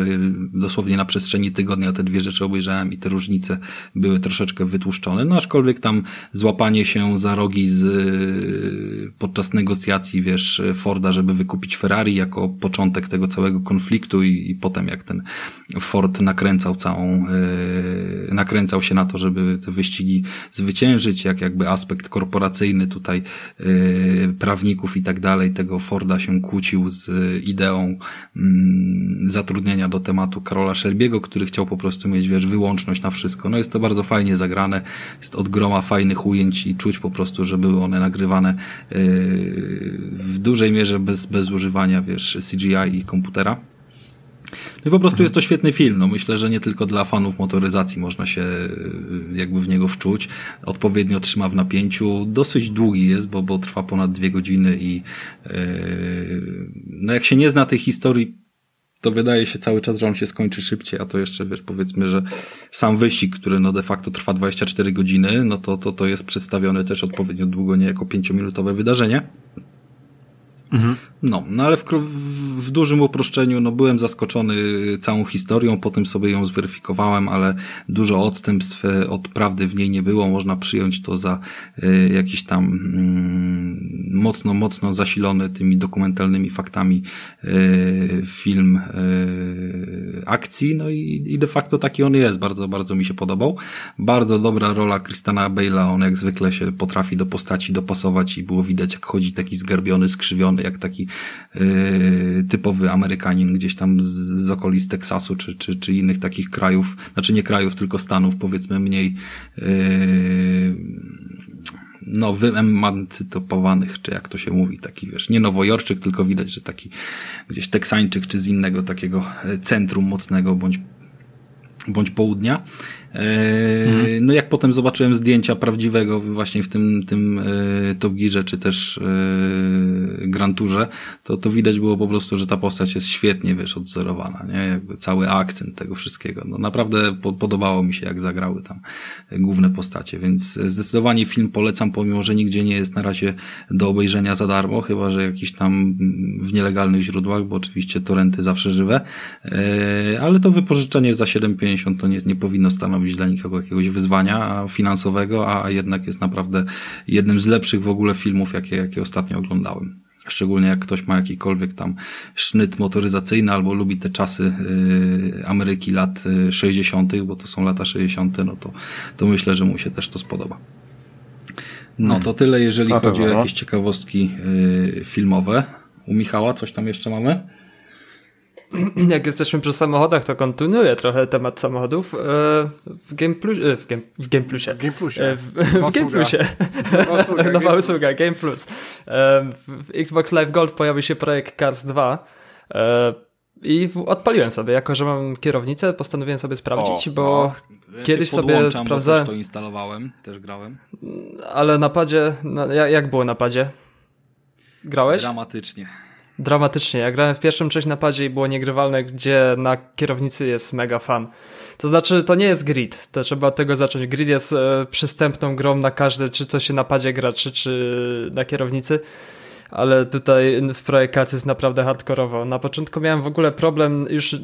dosłownie na przestrzeni tygodnia te dwie rzeczy obejrzałem i te różnice były troszeczkę wytłuszczone. No aczkolwiek tam złapanie się za rogi z, podczas negocjacji, wiesz, Forda, żeby wykupić Ferrari jako początek tego całego konfliktu i, i potem jak ten Ford nakręcał całą, yy, nakręcał się na to, żeby te wyścigi zwyciężyć, jak jakby aspekt korporacyjny tutaj yy, prawników i tak dalej, tego Forda się kłócił z ideą yy, zatrudnienia do tematu Karola Szelbiego, który chciał po prostu mieć, wiesz, wyłączność na wszystko. No jest to bardzo fajnie zagrane, jest od groma fajnych ujęć i czuć po prostu, że były one nagrywane yy, w dużej mierze bez, bez używania, wiesz, CGI i komputera. No i po prostu jest to świetny film. No myślę, że nie tylko dla fanów motoryzacji można się yy, jakby w niego wczuć. Odpowiednio trzyma w napięciu. Dosyć długi jest, bo, bo trwa ponad dwie godziny i yy, no jak się nie zna tej historii to wydaje się cały czas, że on się skończy szybciej, a to jeszcze, wiesz, powiedzmy, że sam wyścig, który no de facto trwa 24 godziny, no to, to, to jest przedstawione też odpowiednio długo, nie jako pięciominutowe wydarzenie. Mhm. No, no ale w, w, dużym uproszczeniu, no byłem zaskoczony całą historią, potem sobie ją zweryfikowałem, ale dużo odstępstw e, od prawdy w niej nie było. Można przyjąć to za y, jakiś tam y, mocno, mocno zasilony tymi dokumentalnymi faktami y, film akcji, no i, i de facto taki on jest. Bardzo, bardzo mi się podobał. Bardzo dobra rola Kristana Bale'a, on jak zwykle się potrafi do postaci dopasować i było widać jak chodzi taki zgarbiony, skrzywiony, jak taki yy, typowy Amerykanin gdzieś tam z, z okolic Teksasu czy, czy, czy innych takich krajów, znaczy nie krajów, tylko stanów powiedzmy mniej yy, no, czy jak to się mówi, taki wiesz, nie nowojorczyk, tylko widać, że taki gdzieś teksańczyk, czy z innego takiego centrum mocnego, bądź bądź południa. Mhm. No jak potem zobaczyłem zdjęcia prawdziwego właśnie w tym, tym e, Top Gearze, czy też e, Grand Tourze, to, to widać było po prostu, że ta postać jest świetnie, wiesz, odzorowana, nie? Jakby cały akcent tego wszystkiego. No naprawdę po, podobało mi się, jak zagrały tam główne postacie, więc zdecydowanie film polecam, pomimo, że nigdzie nie jest na razie do obejrzenia za darmo, chyba, że jakiś tam w nielegalnych źródłach, bo oczywiście torenty zawsze żywe, ale to wypożyczenie za 7,50 to nie, nie powinno stanowić stanowić dla nikogo jakiegoś wyzwania finansowego, a jednak jest naprawdę jednym z lepszych w ogóle filmów, jakie, jakie ostatnio oglądałem. Szczególnie jak ktoś ma jakikolwiek tam sznyt motoryzacyjny albo lubi te czasy y, Ameryki lat 60., bo to są lata 60., no to, to myślę, że mu się też to spodoba. No to tyle, jeżeli chodzi o jakieś ciekawostki y, filmowe. U Michała coś tam jeszcze mamy? jak jesteśmy przy samochodach, to kontynuuję trochę temat samochodów. E, w Game, Plus, e, w Game, w Game Plusie. Game Plusie. E, w, w Game Plusie. Nowa usługa, Game Plus. W Xbox Live Gold pojawił się projekt Cars 2. I odpaliłem sobie, jako że mam kierownicę, postanowiłem sobie sprawdzić, o, bo no. ja kiedyś sobie sprawdzałem. Też to instalowałem, też grałem. Ale na padzie, jak było na padzie? Grałeś? Dramatycznie. Dramatycznie. Ja grałem w pierwszym część napadzie i było niegrywalne, gdzie na kierownicy jest mega fan. To znaczy, to nie jest grid, to trzeba od tego zacząć. Grid jest e, przystępną grą na każdy, czy to się napadzie gra, czy, czy na kierownicy ale tutaj w projekacji jest naprawdę hardkorowo. Na początku miałem w ogóle problem, już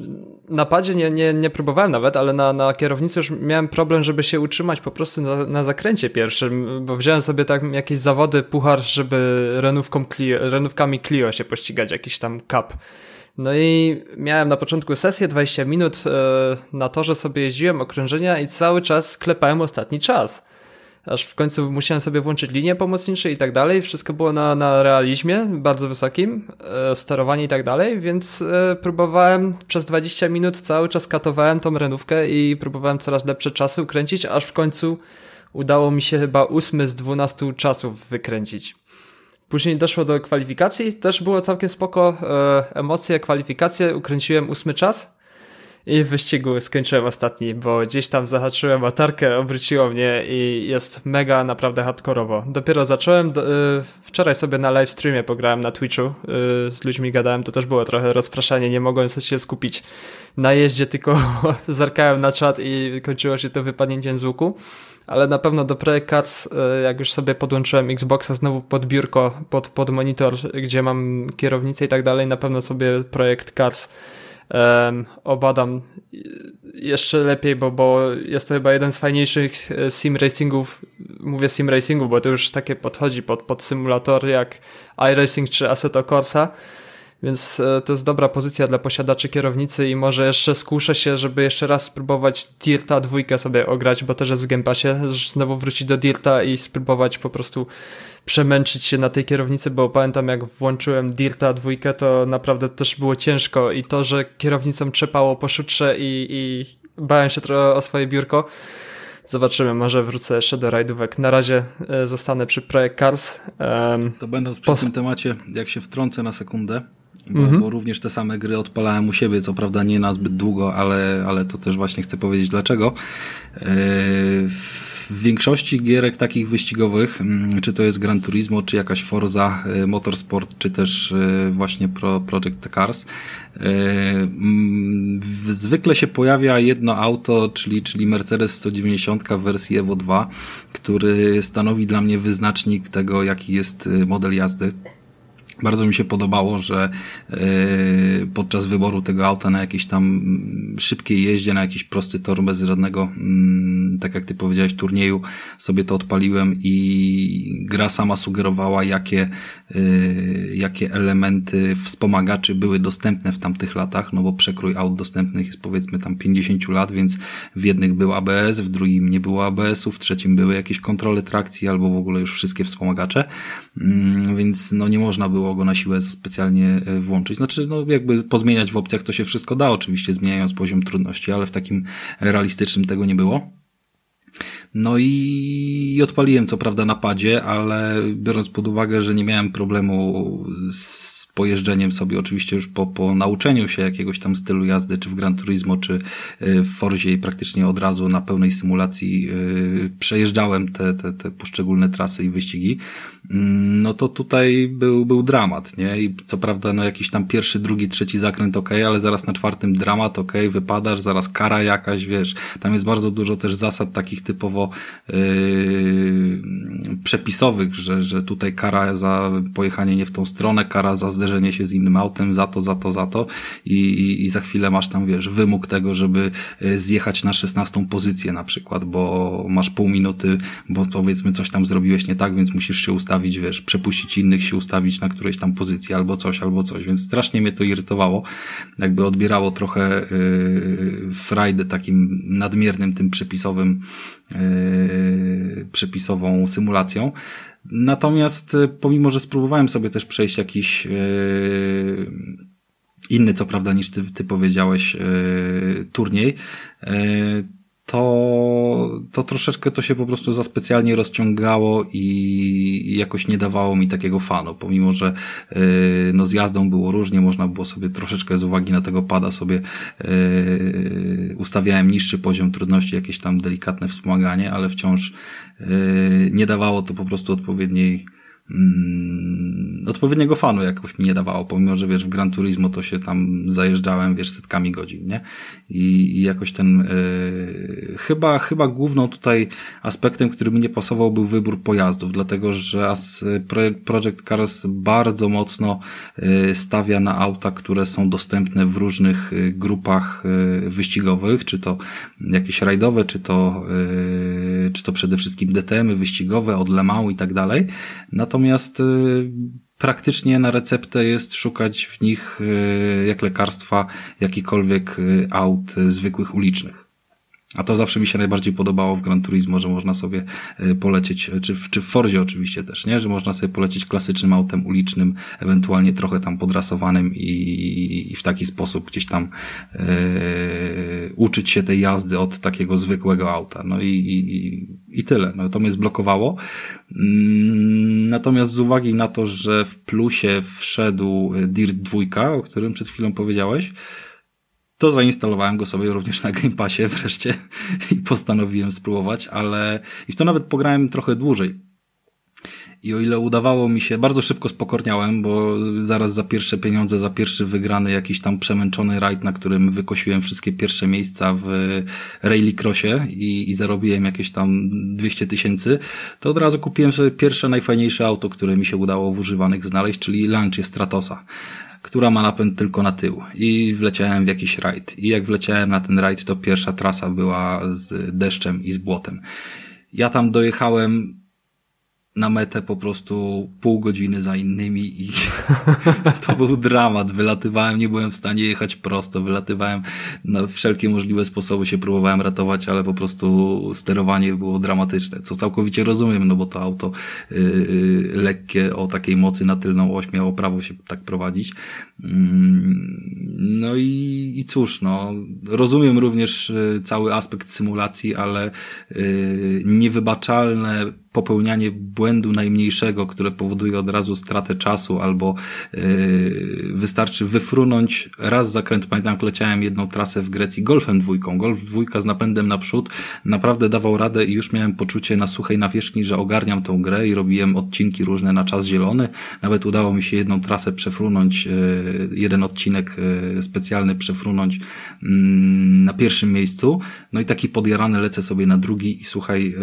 na padzie nie, nie, nie próbowałem nawet, ale na, na kierownicy już miałem problem, żeby się utrzymać po prostu na, na zakręcie pierwszym, bo wziąłem sobie tak jakieś zawody, puchar, żeby renówką Clio, renówkami Clio się pościgać, jakiś tam cup. No i miałem na początku sesję 20 minut e, na to, że sobie jeździłem okrążenia i cały czas sklepałem ostatni czas aż w końcu musiałem sobie włączyć linie pomocnicze i tak dalej. Wszystko było na, na realizmie bardzo wysokim, e, sterowanie i tak dalej, więc e, próbowałem przez 20 minut cały czas katowałem tą renówkę i próbowałem coraz lepsze czasy ukręcić, aż w końcu udało mi się chyba 8 z 12 czasów wykręcić. Później doszło do kwalifikacji, też było całkiem spoko, e, emocje, kwalifikacje, ukręciłem ósmy czas i w wyścigu skończyłem ostatni, bo gdzieś tam zahaczyłem latarkę, obróciło mnie i jest mega naprawdę hardkorowo. Dopiero zacząłem, do, y, wczoraj sobie na live streamie pograłem na Twitchu, y, z ludźmi gadałem, to też było trochę rozpraszanie, nie mogłem się skupić na jeździe, tylko zerkałem na czat i kończyło się to wypadnięciem z łuku. Ale na pewno do Project Cars, y, jak już sobie podłączyłem Xboxa znowu pod biurko, pod, pod monitor, gdzie mam kierownicę i tak dalej, na pewno sobie Projekt Cars um, obadam jeszcze lepiej, bo, bo jest to chyba jeden z fajniejszych e, sim racingów, mówię sim racingów, bo to już takie podchodzi pod, pod symulatory jak iRacing czy Assetto Corsa, więc e, to jest dobra pozycja dla posiadaczy kierownicy i może jeszcze skuszę się, żeby jeszcze raz spróbować Dirta dwójkę sobie ograć, bo też jest w Game Passie, znowu wrócić do Dirta i spróbować po prostu przemęczyć się na tej kierownicy, bo pamiętam jak włączyłem Dirta dwójkę, to naprawdę też było ciężko i to, że kierownicą trzepało po szutrze i, i bałem się trochę o swoje biurko. Zobaczymy, może wrócę jeszcze do rajdówek. Na razie e, zostanę przy Project Cars. Um, to będąc przy tym temacie, jak się wtrącę na sekundę, bo, mhm. bo, również te same gry odpalałem u siebie, co prawda nie na zbyt długo, ale, ale to też właśnie chcę powiedzieć dlaczego. Yy, w większości gierek takich wyścigowych, mm, czy to jest Gran Turismo, czy jakaś Forza yy, Motorsport, czy też yy, właśnie Pro, Project Cars, zwykle się pojawia jedno auto, czyli, czyli Mercedes 190 w wersji Evo 2, który stanowi dla mnie wyznacznik tego, jaki jest model jazdy. Bardzo mi się podobało, że yy, podczas wyboru tego auta na jakiejś tam szybkiej jeździe, na jakiś prosty tor bez żadnego, yy, tak jak ty powiedziałeś, turnieju, sobie to odpaliłem i gra sama sugerowała, jakie, yy, jakie elementy wspomagaczy były dostępne w tamtych latach, no bo przekrój aut dostępnych jest powiedzmy tam 50 lat, więc w jednych był ABS, w drugim nie było ABS-u, w trzecim były jakieś kontrole trakcji albo w ogóle już wszystkie wspomagacze, mm, więc no nie można było było go na siłę specjalnie e, włączyć. Znaczy, no jakby pozmieniać w opcjach to się wszystko da, oczywiście zmieniając poziom trudności, ale w takim realistycznym tego nie było. No i odpaliłem co prawda na padzie, ale biorąc pod uwagę, że nie miałem problemu z pojeżdżeniem sobie, oczywiście już po, po nauczeniu się jakiegoś tam stylu jazdy, czy w Gran Turismo, czy y, w Forzie i praktycznie od razu na pełnej symulacji yy, przejeżdżałem te, te, te poszczególne trasy i wyścigi, no to tutaj był, był dramat, nie? I co prawda, no jakiś tam pierwszy, drugi, trzeci zakręt ok, ale zaraz na czwartym dramat ok, wypadasz, zaraz kara jakaś, wiesz, tam jest bardzo dużo też zasad takich typowo yy, przepisowych, że, że tutaj kara za pojechanie nie w tą stronę, kara za zderzenie się z innym autem, za to, za to, za to i, i, i za chwilę masz tam, wiesz, wymóg tego, żeby yy, zjechać na szesnastą pozycję na przykład, bo masz pół minuty, bo powiedzmy coś tam zrobiłeś nie tak, więc musisz się ustawić, wiesz, przepuścić innych, się ustawić na którejś tam pozycji albo coś, albo coś, więc strasznie mnie to irytowało, jakby odbierało trochę yy, frajdę takim nadmiernym tym przepisowym Yy, przepisową symulacją. Natomiast y, pomimo, że spróbowałem sobie też przejść jakiś yy, inny, co prawda, niż ty, ty powiedziałeś, yy, turniej, to, to troszeczkę to się po prostu za specjalnie rozciągało i jakoś nie dawało mi takiego fanu, pomimo, że yy, no z jazdą było różnie, można było sobie troszeczkę z uwagi na tego pada sobie yy, ustawiałem niższy poziom trudności, jakieś tam delikatne wspomaganie, ale wciąż yy, nie dawało to po prostu odpowiedniej mm, odpowiedniego fanu jakoś mi nie dawało, pomimo, że wiesz, w Gran Turismo to się tam zajeżdżałem, wiesz, setkami godzin, nie? I, i jakoś ten, yy, chyba, chyba główną tutaj aspektem, który mi nie pasował był wybór pojazdów, dlatego, że as, Project Cars bardzo mocno yy, stawia na auta, które są dostępne w różnych yy, grupach yy, wyścigowych, czy to jakieś rajdowe, czy to, yy, czy to przede wszystkim DTM-y wyścigowe, od Le Mans i tak dalej. Natomiast yy, praktycznie na receptę jest szukać w nich yy, jak lekarstwa jakikolwiek aut zwykłych ulicznych. A to zawsze mi się najbardziej podobało w Gran Turismo, że można sobie polecieć, czy w, czy w Forzie oczywiście też, nie? Że można sobie polecieć klasycznym autem ulicznym, ewentualnie trochę tam podrasowanym i, i w taki sposób gdzieś tam uczyć się tej jazdy od takiego zwykłego auta. No i, i, i tyle. No to mnie zblokowało. Mm, natomiast z uwagi na to, że w plusie wszedł Dirt 2, o którym przed chwilą powiedziałeś, to zainstalowałem go sobie również na Game Passie wreszcie i postanowiłem spróbować, ale i w to nawet pograłem trochę dłużej. I o ile udawało mi się, bardzo szybko spokorniałem, bo zaraz za pierwsze pieniądze, za pierwszy wygrany jakiś tam przemęczony rajd, na którym wykosiłem wszystkie pierwsze miejsca w Rallycrossie i, i zarobiłem jakieś tam 200 tysięcy, to od razu kupiłem sobie pierwsze najfajniejsze auto, które mi się udało w używanych znaleźć, czyli Lancia Stratosa która ma napęd tylko na tył. I wleciałem w jakiś rajd. I jak wleciałem na ten rajd, to pierwsza trasa była z deszczem i z błotem. Ja tam dojechałem na metę po prostu pół godziny za innymi i to był dramat. Wylatywałem, nie byłem w stanie jechać prosto, wylatywałem na wszelkie możliwe sposoby się próbowałem ratować, ale po prostu sterowanie było dramatyczne, co całkowicie rozumiem, no bo to auto yy, lekkie o takiej mocy na tylną oś miało prawo się tak prowadzić. Yy, no i, i cóż, no rozumiem również y, cały aspekt symulacji, ale yy, niewybaczalne popełnianie błędu najmniejszego, które powoduje od razu stratę czasu, albo yy, wystarczy wyfrunąć raz zakręt. Pamiętam, leciałem jedną trasę w Grecji golfem dwójką. Golf dwójka z napędem naprzód naprawdę dawał radę i już miałem poczucie na suchej nawierzchni, że ogarniam tą grę i robiłem odcinki różne na czas zielony. Nawet udało mi się jedną trasę przefrunąć, yy, jeden odcinek yy, specjalny przefrunąć yy, na pierwszym miejscu. No i taki podjarany lecę sobie na drugi i słuchaj,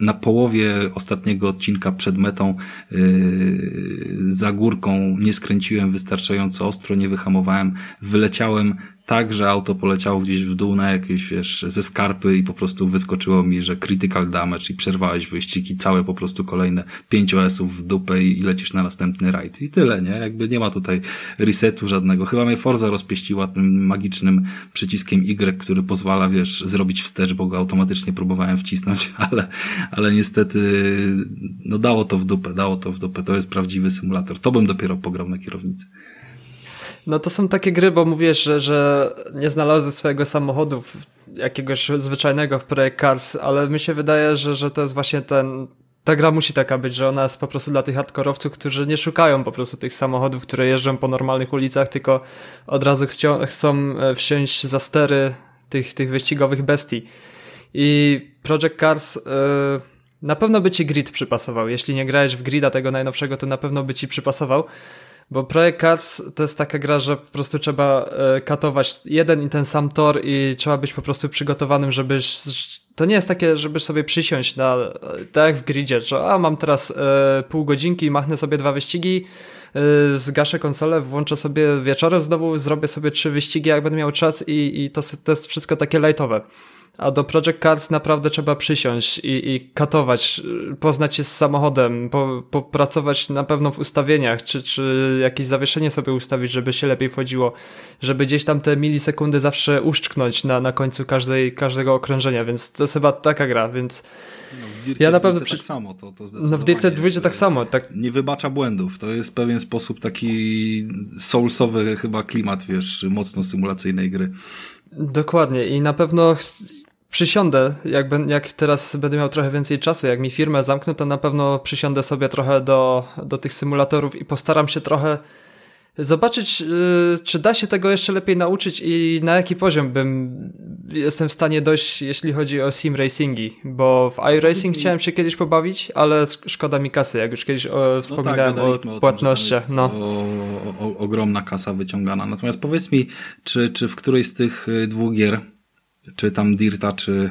na połowie połowie ostatniego odcinka przed metą yy, za górką nie skręciłem wystarczająco ostro, nie wyhamowałem, wyleciałem tak, że auto poleciało gdzieś w dół na jakieś, wiesz, ze skarpy i po prostu wyskoczyło mi, że critical damage i przerwałeś wyścig i całe po prostu kolejne 5 OS-ów w dupę i lecisz na następny rajd. I tyle, nie? Jakby nie ma tutaj resetu żadnego. Chyba mnie Forza rozpieściła tym magicznym przyciskiem Y, który pozwala, wiesz, zrobić wstecz, bo go automatycznie próbowałem wcisnąć, ale, ale niestety, no dało to w dupę, dało to w dupę. To jest prawdziwy symulator. To bym dopiero pograł na kierownicy. No to są takie gry, bo mówisz, że, że nie znalazły swojego samochodu jakiegoś zwyczajnego w Projekt Cars, ale mi się wydaje, że, że to jest właśnie ten, ta gra musi taka być, że ona jest po prostu dla tych hardkorowców, którzy nie szukają po prostu tych samochodów, które jeżdżą po normalnych ulicach, tylko od razu chcą, chcą e, wsiąść za stery tych, tych wyścigowych bestii. I Project Cars yy, na pewno by ci grid przypasował. Jeśli nie grałeś w grida tego najnowszego, to na pewno by ci przypasował. Bo Projekt Cars to jest taka gra, że po prostu trzeba e, katować jeden i ten sam tor i trzeba być po prostu przygotowanym, żebyś... To nie jest takie, żebyś sobie przysiąść na... Tak jak w gridzie, że a mam teraz e, pół godzinki, machnę sobie dwa wyścigi, e, zgaszę konsolę, włączę sobie wieczorem znowu, zrobię sobie trzy wyścigi, jak będę miał czas i, i to, to jest wszystko takie lightowe. A do Project Cars naprawdę trzeba przysiąść i, i katować, poznać się z samochodem, po, popracować na pewno w ustawieniach, czy, czy jakieś zawieszenie sobie ustawić, żeby się lepiej wchodziło, żeby gdzieś tam te milisekundy zawsze uszczknąć na, na końcu każdej, każdego okrążenia, więc to jest chyba taka gra, więc no, w ja na pewno przy... tak samo, to, to No w Dircie 2 tak samo, tak. Nie wybacza błędów, to jest pewien sposób taki soulsowy chyba klimat, wiesz, mocno symulacyjnej gry. Dokładnie i na pewno przysiądę, jak, jak teraz będę miał trochę więcej czasu, jak mi firmę zamknę, to na pewno przysiądę sobie trochę do, do tych symulatorów i postaram się trochę zobaczyć, yy, czy da się tego jeszcze lepiej nauczyć i na jaki poziom bym jestem w stanie dojść, jeśli chodzi o sim racingi, bo w iRacing chciałem się kiedyś pobawić, ale szkoda mi kasy, jak już kiedyś o, wspominałem no tak, o, o płatnościach. no. O, o, ogromna kasa wyciągana. Natomiast powiedz mi, czy, czy w którejś z tych y, dwóch gier czy tam Dirta, czy,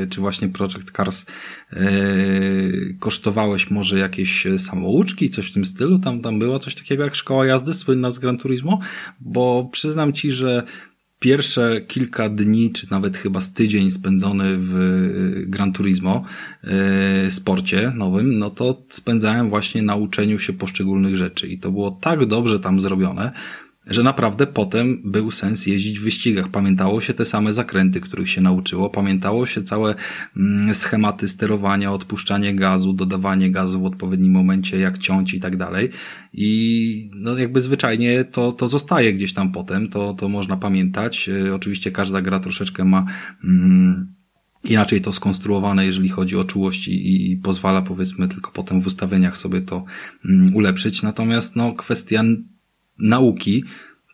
yy, czy właśnie Project Cars yy, kosztowałeś może jakieś samouczki, coś w tym stylu? Tam, tam była coś takiego jak szkoła jazdy słynna z Gran Turismo? Bo przyznam ci, że pierwsze kilka dni, czy nawet chyba z tydzień spędzony w Gran Turismo sporcie nowym, no to spędzałem właśnie na uczeniu się poszczególnych rzeczy i to było tak dobrze tam zrobione, że naprawdę potem był sens jeździć w wyścigach. Pamiętało się te same zakręty, których się nauczyło, pamiętało się całe mm, schematy sterowania, odpuszczanie gazu, dodawanie gazu w odpowiednim momencie, jak ciąć i tak dalej. I no jakby zwyczajnie to, to zostaje gdzieś tam potem, to, to można pamiętać. E, oczywiście każda gra troszeczkę ma mm, inaczej to skonstruowane, jeżeli chodzi o czułość i, i pozwala powiedzmy tylko potem w ustawieniach sobie to mm, ulepszyć. Natomiast no kwestia nauki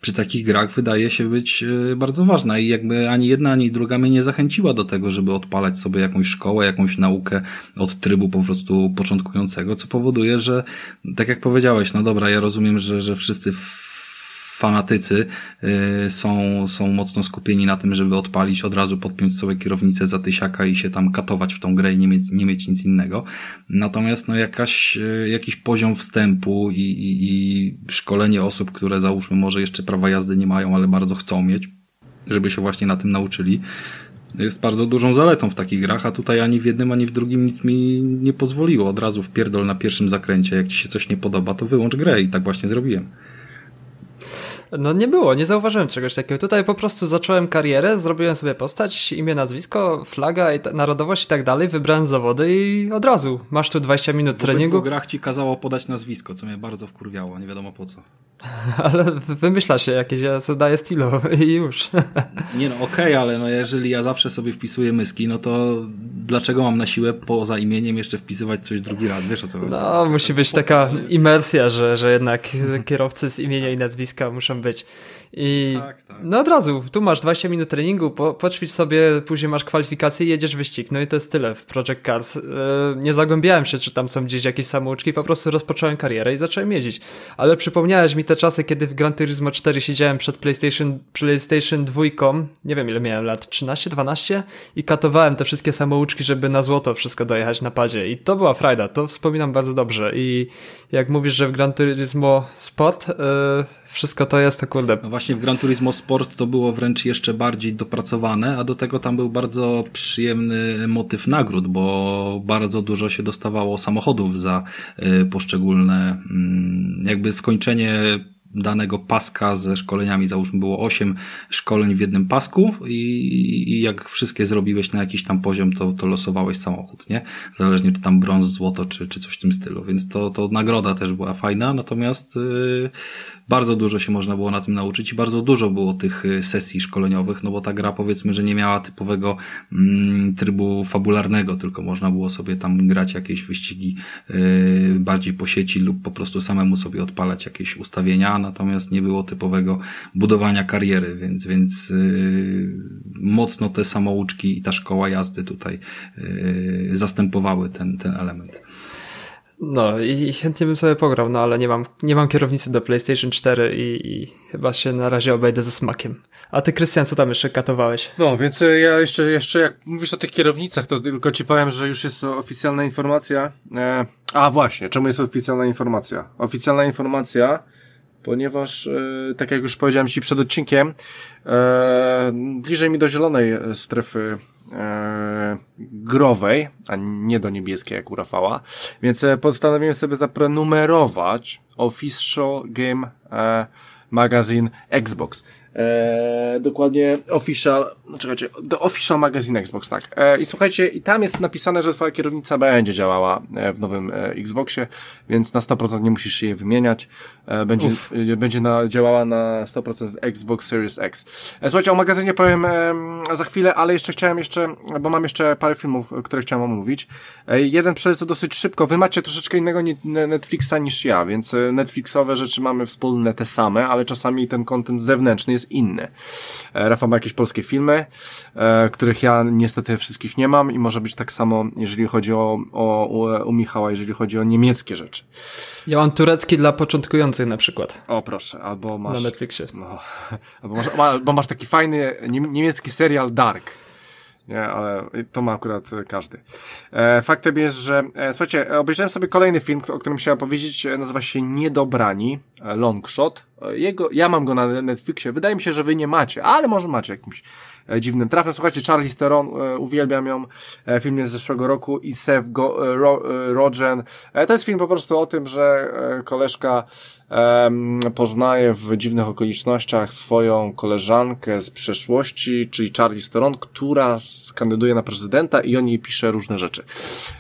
przy takich grach wydaje się być e, bardzo ważna i jakby ani jedna, ani druga mnie nie zachęciła do tego, żeby odpalać sobie jakąś szkołę, jakąś naukę od trybu po prostu początkującego, co powoduje, że tak jak powiedziałeś, no dobra, ja rozumiem, że, że wszyscy fanatycy y, są, są mocno skupieni na tym, żeby odpalić od razu, podpiąć sobie kierownicę za tysiaka i się tam katować w tą grę i nie mieć, nie mieć nic innego. Natomiast no jakaś, y, jakiś poziom wstępu i, i, i szkolenie osób, które załóżmy może jeszcze prawa jazdy nie mają, ale bardzo chcą mieć, żeby się właśnie na tym nauczyli, jest bardzo dużą zaletą w takich grach, a tutaj ani w jednym, ani w drugim nic mi nie pozwoliło. Od razu w pierdol na pierwszym zakręcie, jak ci się coś nie podoba, to wyłącz grę i tak właśnie zrobiłem. No nie było, nie zauważyłem czegoś takiego. Tutaj po prostu zacząłem karierę, zrobiłem sobie postać, imię, nazwisko, flaga, i narodowość i tak dalej, wybrałem zawody i od razu masz tu 20 minut w treningu. W grach ci kazało podać nazwisko, co mnie bardzo wkurwiało, nie wiadomo po co. Ale wymyśla się jakieś, ja sobie daję stylo i już. Nie no, okej, okay, ale no jeżeli ja zawsze sobie wpisuję myski, no to dlaczego mam na siłę poza imieniem jeszcze wpisywać coś drugi raz? Wiesz o co chodzi? No, musi być taka imersja, że, że jednak kierowcy z imienia i nazwiska muszą być. I tak, tak. no od razu, tu masz 20 minut treningu, po, poćwicz sobie, później masz kwalifikacje i jedziesz wyścig. No i to jest tyle w Project Cars. Yy, nie zagłębiałem się, czy tam są gdzieś jakieś samouczki, po prostu rozpocząłem karierę i zacząłem jeździć. Ale przypomniałeś mi te czasy, kiedy w Gran Turismo 4 siedziałem przed PlayStation, PlayStation 2, nie wiem ile miałem lat, 13, 12 i katowałem te wszystkie samouczki, żeby na złoto wszystko dojechać na padzie. I to była frajda, to wspominam bardzo dobrze. I jak mówisz, że w Gran Turismo Sport yy, wszystko to jest, to kurde. No właśnie w Gran Turismo Sport to było wręcz jeszcze bardziej dopracowane, a do tego tam był bardzo przyjemny motyw nagród, bo bardzo dużo się dostawało samochodów za y, poszczególne, mm, jakby skończenie danego paska ze szkoleniami, załóżmy było 8 szkoleń w jednym pasku i, i jak wszystkie zrobiłeś na jakiś tam poziom, to, to losowałeś samochód, nie? Zależnie czy tam brąz, złoto, czy, czy coś w tym stylu, więc to, to nagroda też była fajna, natomiast yy, bardzo dużo się można było na tym nauczyć i bardzo dużo było tych y, sesji szkoleniowych, no bo ta gra powiedzmy, że nie miała typowego mm, trybu fabularnego, tylko można było sobie tam grać jakieś wyścigi yy, bardziej po sieci lub po prostu samemu sobie odpalać jakieś ustawienia, natomiast nie było typowego budowania kariery, więc, więc yy, mocno te samouczki i ta szkoła jazdy tutaj yy, zastępowały ten, ten element. No i chętnie bym sobie pograł, no ale nie mam, nie mam kierownicy do PlayStation 4 i, i chyba się na razie obejdę ze smakiem. A ty, Krystian, co tam jeszcze katowałeś? No, więc e, ja jeszcze, jeszcze jak mówisz o tych kierownicach, to tylko ci powiem, że już jest oficjalna informacja. E, a właśnie, czemu jest oficjalna informacja? Oficjalna informacja, ponieważ, e, tak jak już powiedziałem ci przed odcinkiem, e, bliżej mi do zielonej strefy e, growej, a nie do niebieskiej jak u Rafała, więc postanowiłem sobie zaprenumerować Official Game Magazine Xbox. E, dokładnie official, no czekajcie, The Official Magazine Xbox, tak. E, I słuchajcie, i tam jest napisane, że twoja kierownica będzie działała e, w nowym e, Xboxie, więc na 100% nie musisz jej wymieniać. E, będzie, e, będzie na, działała na 100% Xbox Series X. Słuchajcie, o magazynie powiem za chwilę, ale jeszcze chciałem jeszcze, bo mam jeszcze parę filmów, które chciałem omówić. jeden przelecę dosyć szybko. Wy macie troszeczkę innego Netflixa niż ja, więc Netflixowe rzeczy mamy wspólne te same, ale czasami ten kontent zewnętrzny jest jest inny. E, Rafał ma jakieś polskie filmy, e, których ja niestety wszystkich nie mam i może być tak samo, jeżeli chodzi o, o, u, Michała, jeżeli chodzi o niemieckie rzeczy. Ja mam turecki dla początkujących na przykład. O proszę, albo masz... Na Netflixie. No, albo, masz, albo masz taki fajny niemiecki serial Dark. Nie, ale to ma akurat każdy. E, faktem jest, że e, słuchajcie, obejrzałem sobie kolejny film, o którym chciałem powiedzieć, e, nazywa się Niedobrani, e, Longshot. Jego, ja mam go na Netflixie, wydaje mi się, że wy nie macie, ale może macie jakimś e, dziwnym trafem. Słuchajcie, Charlie Theron, e, uwielbiam ją, e, film jest z zeszłego roku i Seth Go, Ro, Rogen. To jest film po prostu o tym, że koleżka poznaje w dziwnych okolicznościach swoją koleżankę z przeszłości, czyli Charlie Theron, która kandyduje na prezydenta i on jej pisze różne rzeczy.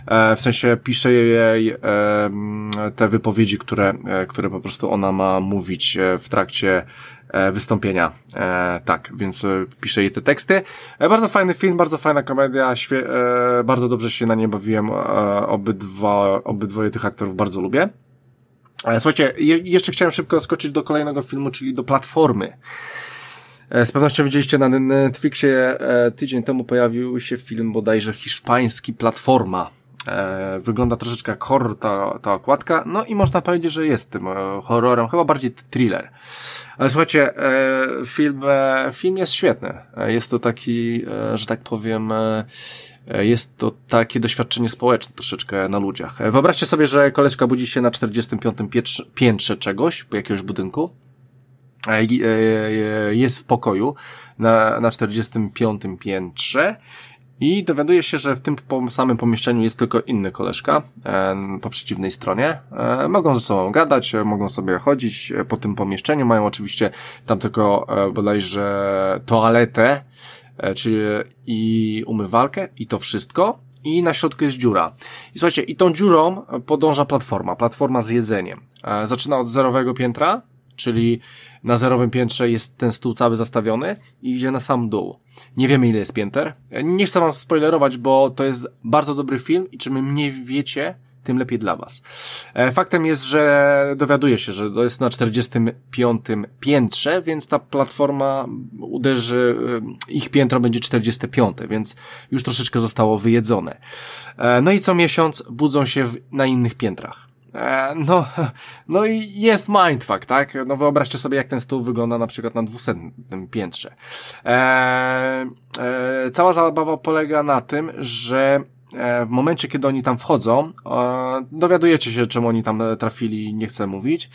E, w sensie pisze jej e, te wypowiedzi, które, które po prostu ona ma mówić w trakcie e, wystąpienia. E, tak, więc e, pisze jej te teksty. Bardzo fajny film, bardzo fajna komedia, bardzo dobrze się na nie bawiłem. Obydwa, obydwoje tych aktorów bardzo lubię. Słuchajcie, je, jeszcze chciałem szybko skoczyć do kolejnego filmu, czyli do Platformy. Z pewnością widzieliście na Netflixie tydzień temu pojawił się film bodajże hiszpański Platforma. E, wygląda troszeczkę jak horror ta, ta okładka, no i można powiedzieć, że jest tym e, horrorem, chyba bardziej thriller. Ale słuchajcie, e, film, e, film jest świetny. E, jest to taki, e, że tak powiem, jest to takie doświadczenie społeczne troszeczkę na ludziach. Wyobraźcie sobie, że koleżka budzi się na 45. piętrze, czegoś, jakiegoś budynku, jest w pokoju na, na 45 piętrze i dowiaduje się, że w tym samym pomieszczeniu jest tylko inny koleżka e, po przeciwnej stronie. E, mogą ze sobą gadać, e, mogą sobie chodzić po tym pomieszczeniu. Mają oczywiście tam tylko bodajże toaletę, czyli i umywalkę i to wszystko. I na środku jest dziura. I słuchajcie, i tą dziurą podąża platforma, platforma z jedzeniem. Zaczyna od zerowego piętra, czyli na zerowym piętrze jest ten stół cały zastawiony i idzie na sam dół. Nie wiemy ile jest pięter. Nie chcę wam spoilerować, bo to jest bardzo dobry film i czym mniej wiecie, tym lepiej dla was. E, Faktem jest, że dowiaduje się, że to jest na 45 piętrze, więc ta platforma uderzy, e, ich piętro będzie 45, więc już troszeczkę zostało wyjedzone. E, No i co miesiąc budzą się na innych piętrach. E, No, no i jest mindfuck, tak? No wyobraźcie sobie, jak ten stół wygląda na przykład na 200 piętrze. E, e, cała zabawa polega na tym, że e, w momencie, kiedy oni tam wchodzą, e, dowiadujecie się, czemu oni tam trafili, nie chcę mówić,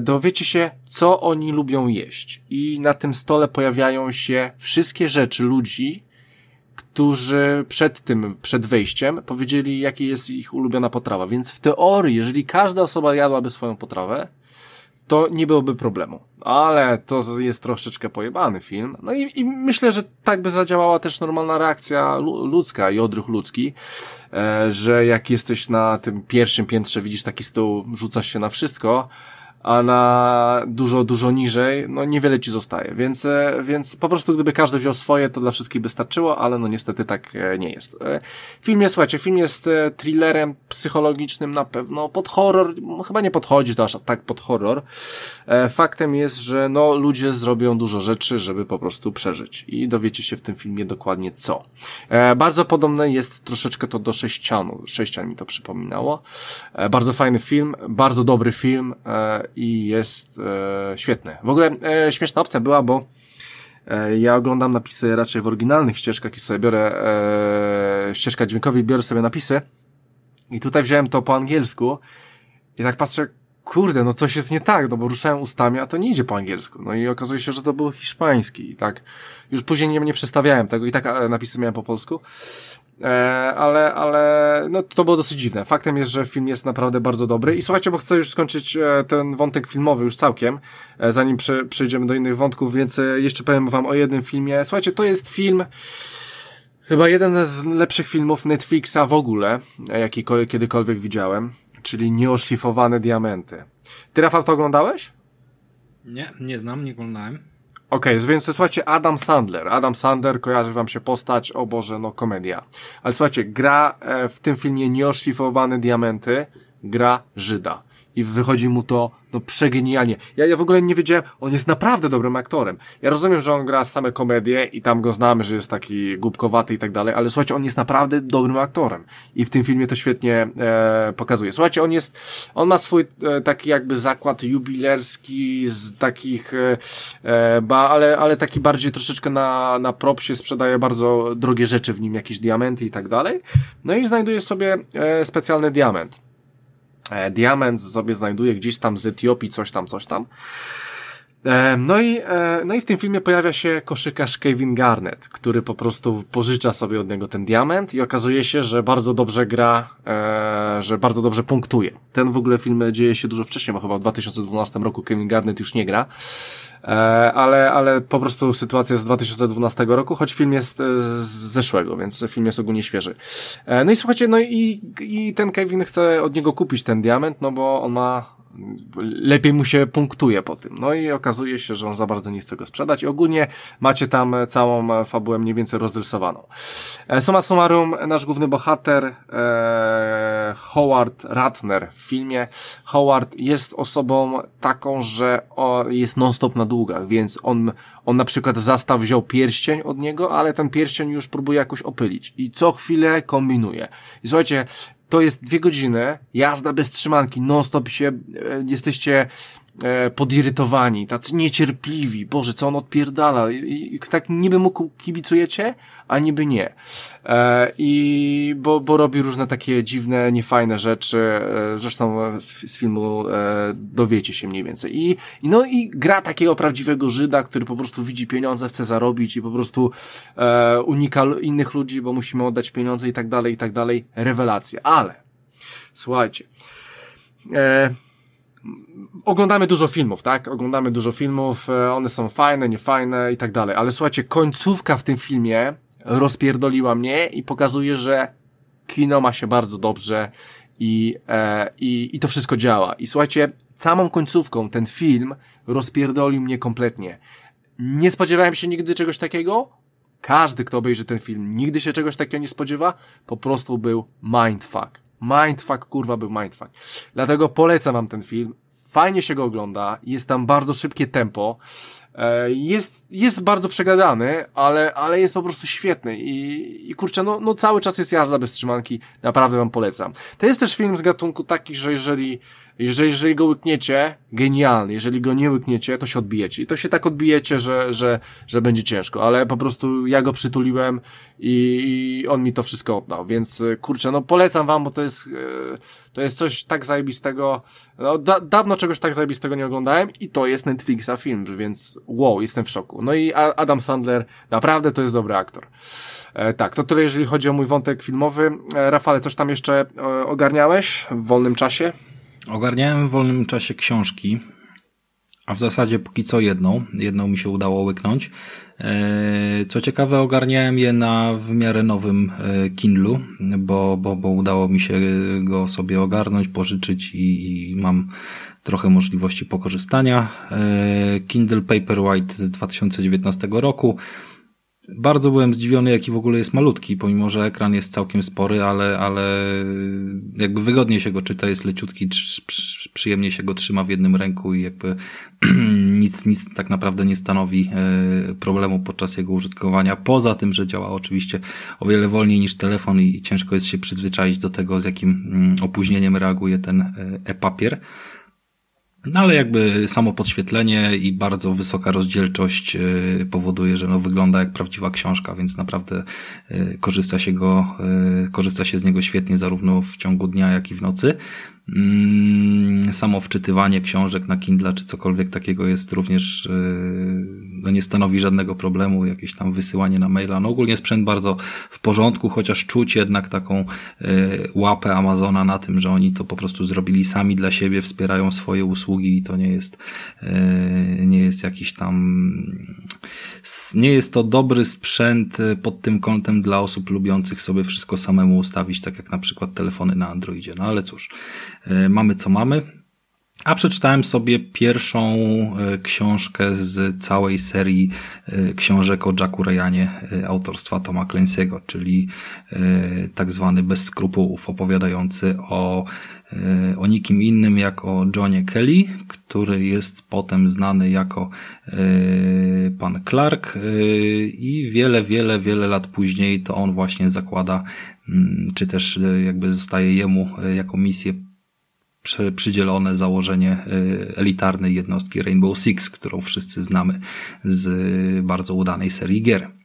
dowiecie się, co oni lubią jeść. I na tym stole pojawiają się wszystkie rzeczy ludzi, którzy przed tym, przed wejściem powiedzieli, jaki jest ich ulubiona potrawa. Więc w teorii, jeżeli każda osoba jadłaby swoją potrawę, to nie byłoby problemu. Ale to jest troszeczkę pojebany film. No i, i myślę, że tak by zadziałała też normalna reakcja lu- ludzka i odruch ludzki, e, że jak jesteś na tym pierwszym piętrze, widzisz taki stół, rzucasz się na wszystko, a na dużo, dużo niżej, no niewiele ci zostaje. Więc, e, więc po prostu gdyby każdy wziął swoje, to dla wszystkich by starczyło, ale no niestety tak e, nie jest. E, Film jest, słuchajcie, film jest thrillerem psychologicznym na pewno, pod horror, chyba nie podchodzi to aż tak pod horror. Faktem jest, że no ludzie zrobią dużo rzeczy, żeby po prostu przeżyć i dowiecie się w tym filmie dokładnie co. Bardzo podobne jest troszeczkę to do Sześcianu, Sześcian mi to przypominało. Bardzo fajny film, bardzo dobry film i jest e, świetny. W ogóle e, śmieszna opcja była, bo e, ja oglądam napisy raczej w oryginalnych ścieżkach i sobie biorę e, ścieżka dźwiękowa i biorę sobie napisy i tutaj wziąłem to po angielsku i tak patrzę, kurde, no coś jest nie tak, no bo ruszałem ustami, a to nie idzie po angielsku. No i okazuje się, że to był hiszpański i tak już później nie, nie przestawiałem tego i tak e, napisy miałem po polsku. E, ale, ale, no to było dosyć dziwne. Faktem jest, że film jest naprawdę bardzo dobry i słuchajcie, bo chcę już skończyć e, ten wątek filmowy już całkiem, e, zanim prze, przejdziemy do innych wątków, więc jeszcze powiem wam o jednym filmie. Słuchajcie, to jest film, chyba jeden z lepszych filmów Netflixa w ogóle, jaki ko- kiedykolwiek widziałem, czyli Nieoszlifowane Diamenty. Ty, Rafał, to oglądałeś? Nie, nie znam, nie oglądałem. Okej, więc słuchajcie, Adam Sandler. Adam Sandler, kojarzy wam się postać, o Boże, no komedia. Ale słuchajcie, gra e, w tym filmie Nieoszlifowane Diamenty, gra Żyda. I wychodzi mu to no przegenialnie. Ja, ja w ogóle nie wiedziałem, on jest naprawdę dobrym aktorem. Ja rozumiem, że on gra same komedie i tam go znamy, że jest taki głupkowaty i tak dalej, ale słuchajcie, on jest naprawdę dobrym aktorem i w tym filmie to świetnie e, pokazuje. Słuchajcie, on jest, on ma swój e, taki jakby zakład jubilerski z takich, e, e, ba, ale, ale taki bardziej troszeczkę na, na propsie sprzedaje bardzo drogie rzeczy w nim, jakieś diamenty i tak dalej. No i znajduje sobie e, specjalny diament. E, diament sobie znajduje gdzieś tam z Etiopii, coś tam, coś tam. E, no i, e, no i w tym filmie pojawia się koszykarz Kevin Garnett, który po prostu pożycza sobie od niego ten diament i okazuje się, że bardzo dobrze gra, że bardzo dobrze punktuje. Ten w ogóle film dzieje się dużo wcześniej, bo chyba w 2012 roku Kevin Garnett już nie gra. Ale, ale po prostu sytuacja z 2012 roku, choć film jest z zeszłego, więc film jest ogólnie świeży. No i słuchajcie, no i, i ten Kevin chce od niego kupić ten diament, no bo on ma lepiej mu się punktuje po tym. No i okazuje się, że on za bardzo nie chce go sprzedać ogólnie macie tam całą fabułę mniej więcej rozrysowaną. E, suma summarum, nasz główny bohater e, Howard Ratner w filmie. Howard jest osobą taką, że jest non-stop na długach, więc on, on na przykład zastaw wziął pierścień od niego, ale ten pierścień już próbuje jakoś opylić i co chwilę kombinuje. I słuchajcie, to jest dwie godziny, jazda bez trzymanki, non-stop się, e, jesteście e, podirytowani, tacy niecierpliwi, Boże, co on odpierdala, I, i, tak niby mu kibicujecie, a niby nie. E, I bo, bo robi różne takie dziwne, niefajne rzeczy, e, zresztą z, z filmu e, dowiecie się mniej więcej. I, I no i gra takiego prawdziwego Żyda, który po prostu widzi pieniądze, chce zarobić i po prostu e, unika innych ludzi, bo musimy oddać pieniądze i tak dalej, i tak dalej. Rewelacja. Ale, słuchajcie, e, oglądamy dużo filmów, tak? Oglądamy dużo filmów, e, one są fajne, niefajne i tak dalej, ale słuchajcie, końcówka w tym filmie rozpierdoliła mnie i pokazuje, że kino ma się bardzo dobrze i, e, i, i to wszystko działa. I słuchajcie, samą końcówką ten film rozpierdolił mnie kompletnie. Nie spodziewałem się nigdy czegoś takiego. Każdy, kto obejrzy ten film, nigdy się czegoś takiego nie spodziewa. Po prostu był mindfuck. Mindfuck, kurwa, był mindfuck. Dlatego polecam wam ten film. Fajnie się go ogląda. Jest tam bardzo szybkie tempo. E, jest, jest bardzo przegadany, ale, ale jest po prostu świetny. I, i kurczę, no, no cały czas jest jazda bez trzymanki, naprawdę wam polecam. To jest też film z gatunku taki, że jeżeli, jeżeli, jeżeli go łykniecie, genialny, jeżeli go nie łykniecie, to się odbijecie. I to się tak odbijecie, że, że, że będzie ciężko, ale po prostu ja go przytuliłem i, i on mi to wszystko oddał, więc kurczę, no polecam wam, bo to jest, e, to jest coś tak zajebistego, no da, dawno czegoś tak zajebistego nie oglądałem i to jest Netflixa film, więc wow, jestem w szoku. No i Adam Sandler, naprawdę to jest dobry aktor. E, tak, to tyle jeżeli chodzi o mój wątek filmowy. E, Rafale, coś tam jeszcze e, ogarniałeś w wolnym czasie? Ogarniałem w wolnym czasie książki, a w zasadzie póki co jedną. Jedną mi się udało łyknąć. E, co ciekawe, ogarniałem je na w miarę nowym e, Kindlu, bo, bo, bo udało mi się go sobie ogarnąć, pożyczyć i, i mam trochę możliwości pokorzystania. E, Kindle Paperwhite z 2019 roku. Bardzo byłem zdziwiony, jaki w ogóle jest malutki, pomimo że ekran jest całkiem spory, ale, ale jakby wygodnie się go czyta, jest leciutki, przyjemnie się go trzyma w jednym ręku i jakby nic, nic tak naprawdę nie stanowi e, problemu podczas jego użytkowania. Poza tym, że działa oczywiście o wiele wolniej niż telefon i ciężko jest się przyzwyczaić do tego, z jakim mm, opóźnieniem reaguje ten e, e-papier. No ale jakby samo podświetlenie i bardzo wysoka rozdzielczość e, powoduje, że no wygląda jak prawdziwa książka, więc naprawdę e, korzysta się go, e, korzysta się z niego świetnie zarówno w ciągu dnia, jak i w nocy. Mm, samo wczytywanie książek na Kindle czy cokolwiek takiego jest również, e, no nie stanowi żadnego problemu, jakieś tam wysyłanie na maila. No ogólnie sprzęt bardzo w porządku, chociaż czuć jednak taką e, łapę Amazona na tym, że oni to po prostu zrobili sami dla siebie, wspierają swoje usługi i to nie jest, e, nie jest jakiś tam, nie jest to dobry sprzęt pod tym kątem dla osób lubiących sobie wszystko samemu ustawić, tak jak na przykład telefony na Androidzie. No ale cóż, mamy co mamy. A przeczytałem sobie pierwszą e, książkę z całej serii e, książek o Jacku Ryanie e, autorstwa Toma Clancy'ego, czyli tak zwany Bez skrupułów, opowiadający o, o nikim innym jak o Johnie Kelly, który jest potem znany jako pan Clark i wiele, wiele, wiele lat później to on właśnie zakłada, mm, czy też jakby zostaje jemu jako misję przydzielone założenie y, elitarnej jednostki Rainbow Six, którą wszyscy znamy z bardzo udanej serii gier.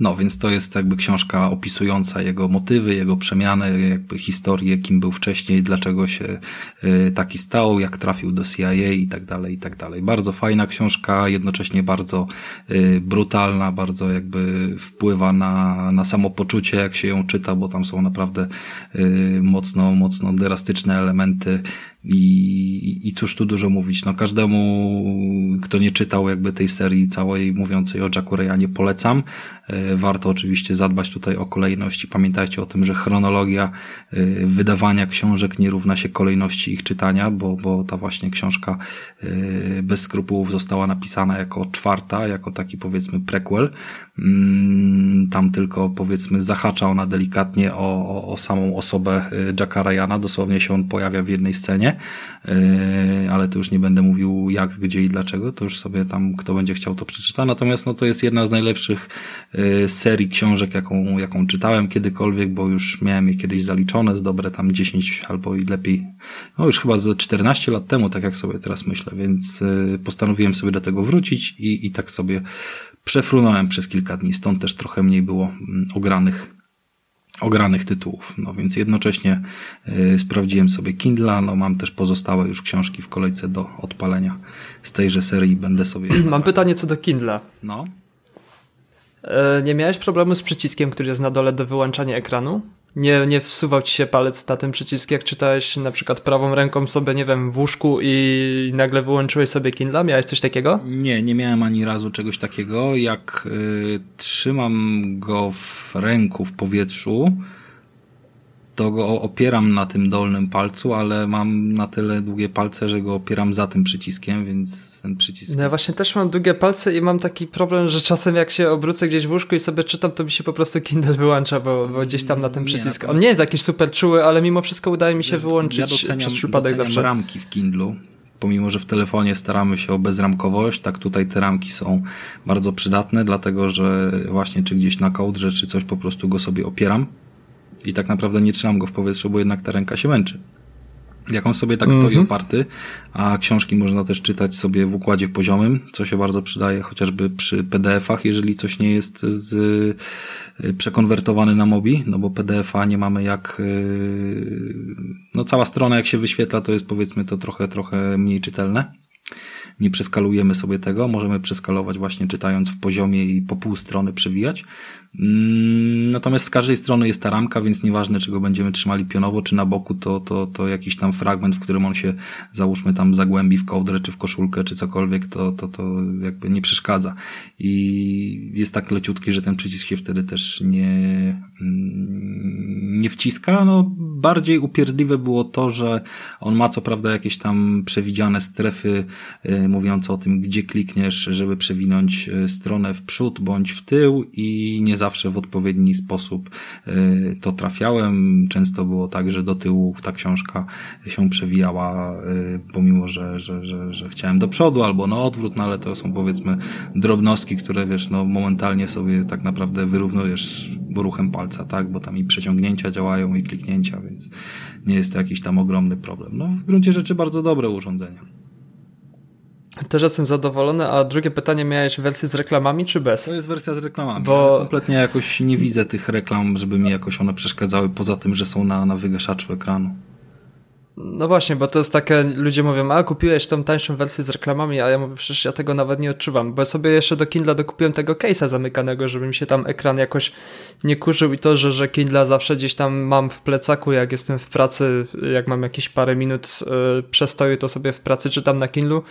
No, więc to jest jakby książka opisująca jego motywy, jego przemiany, jakby historię, kim był wcześniej, dlaczego się y, taki stał, jak trafił do CIA i tak dalej, i tak dalej. Bardzo fajna książka, jednocześnie bardzo y, brutalna, bardzo jakby wpływa na, na samopoczucie, jak się ją czyta, bo tam są naprawdę y, mocno, mocno drastyczne elementy, i, I cóż tu dużo mówić, no każdemu, kto nie czytał jakby tej serii całej mówiącej o Jacku Ryanie polecam. E, warto oczywiście zadbać tutaj o kolejność i pamiętajcie o tym, że chronologia e, wydawania książek nie równa się kolejności ich czytania, bo, bo ta właśnie książka e, bez skrupułów została napisana jako czwarta, jako taki powiedzmy prequel. Mm, tam tylko powiedzmy zahacza ona delikatnie o, o, o samą osobę Jacka Ryana, dosłownie się on pojawia w jednej scenie ale to już nie będę mówił jak, gdzie i dlaczego, to już sobie tam kto będzie chciał to przeczyta. Natomiast no to jest jedna z najlepszych e, serii książek, jaką, jaką czytałem kiedykolwiek, bo już miałem je kiedyś zaliczone z dobre tam 10 albo i lepiej, no już chyba ze 14 lat temu, tak jak sobie teraz myślę, więc e, postanowiłem sobie do tego wrócić i, i tak sobie przefrunąłem przez kilka dni, stąd też trochę mniej było mm, ogranych ogranych tytułów. No więc jednocześnie y, sprawdziłem sobie Kindle, no mam też pozostałe już książki w kolejce do odpalenia z tejże serii będę sobie... mam pytanie co do Kindla. No. E, nie miałeś problemu z przyciskiem, który jest na dole do wyłączania ekranu? Nie, nie wsuwał ci się palec na ten przycisk, jak czytałeś na przykład prawą ręką sobie, nie wiem, w łóżku i nagle wyłączyłeś sobie Kindle? Miałeś coś takiego? Nie, nie miałem ani razu czegoś takiego. Jak y, trzymam go w ręku w powietrzu, to go opieram na tym dolnym palcu, ale mam na tyle długie palce, że go opieram za tym przyciskiem, więc ten przycisk. No ja właśnie też mam długie palce i mam taki problem, że czasem jak się obrócę gdzieś w łóżku i sobie czytam, to mi się po prostu Kindle wyłącza, bo, bo gdzieś tam na tym przycisk. On nie jest jakiś super czuły, ale mimo wszystko udaje mi się Wiesz, wyłączyć ja doceniam, przez przypadek doceniam zawsze. ramki w Kindlu. Pomimo, że w telefonie staramy się o bezramkowość, tak tutaj te ramki są bardzo przydatne, dlatego że właśnie czy gdzieś na kołdrze, czy coś po prostu go sobie opieram i tak naprawdę nie trzymam go w powietrzu, bo jednak ta ręka się męczy. Jak on sobie tak stoi mm -hmm. oparty, a książki można też czytać sobie w układzie poziomym, co się bardzo przydaje chociażby przy PDF-ach, jeżeli coś nie jest z, y, przekonwertowany na mobi, no bo PDF-a nie mamy jak, y, no cała strona jak się wyświetla, to jest powiedzmy to trochę, trochę mniej czytelne nie przeskalujemy sobie tego, możemy przeskalować właśnie czytając w poziomie i po pół strony przewijać. Mm, natomiast z każdej strony jest ta ramka, więc nieważne, czy go będziemy trzymali pionowo, czy na boku, to, to, to jakiś tam fragment, w którym on się, załóżmy tam zagłębi w kołdrę, czy w koszulkę, czy cokolwiek, to, to, to jakby nie przeszkadza. I jest tak leciutki, że ten przycisk się wtedy też nie, mm, nie wciska. No, bardziej upierdliwe było to, że on ma co prawda jakieś tam przewidziane strefy y, mówiące o tym, gdzie klikniesz, żeby przewinąć y, stronę w przód bądź w tył i nie zawsze w odpowiedni sposób y, to trafiałem. Często było tak, że do tyłu ta książka się przewijała, y, pomimo, że, że, że, że chciałem do przodu albo na odwrót, no ale to są powiedzmy drobnostki, które wiesz, no momentalnie sobie tak naprawdę wyrównujesz ruchem palca, tak, bo tam i przeciągnięcia działają i kliknięcia, więc nie jest to jakiś tam ogromny problem. No w gruncie rzeczy bardzo dobre urządzenie. Też jestem zadowolony, a drugie pytanie miałeś wersję z reklamami czy bez? To jest wersja z reklamami. Bo ja kompletnie jakoś nie widzę tych reklam, żeby mi jakoś one przeszkadzały, poza tym, że są na, na wygaszaczu ekranu. No właśnie, bo to jest takie, ludzie mówią, a kupiłeś tą tańszą wersję z reklamami, a ja mówię, przecież ja tego nawet nie odczuwam, bo sobie jeszcze do Kindle dokupiłem tego case'a zamykanego, żeby mi się tam ekran jakoś nie kurzył i to, że, że Kindle zawsze gdzieś tam mam w plecaku, jak jestem w pracy, jak mam jakieś parę minut yy, przestoju, to sobie w pracy czytam na Kindlu.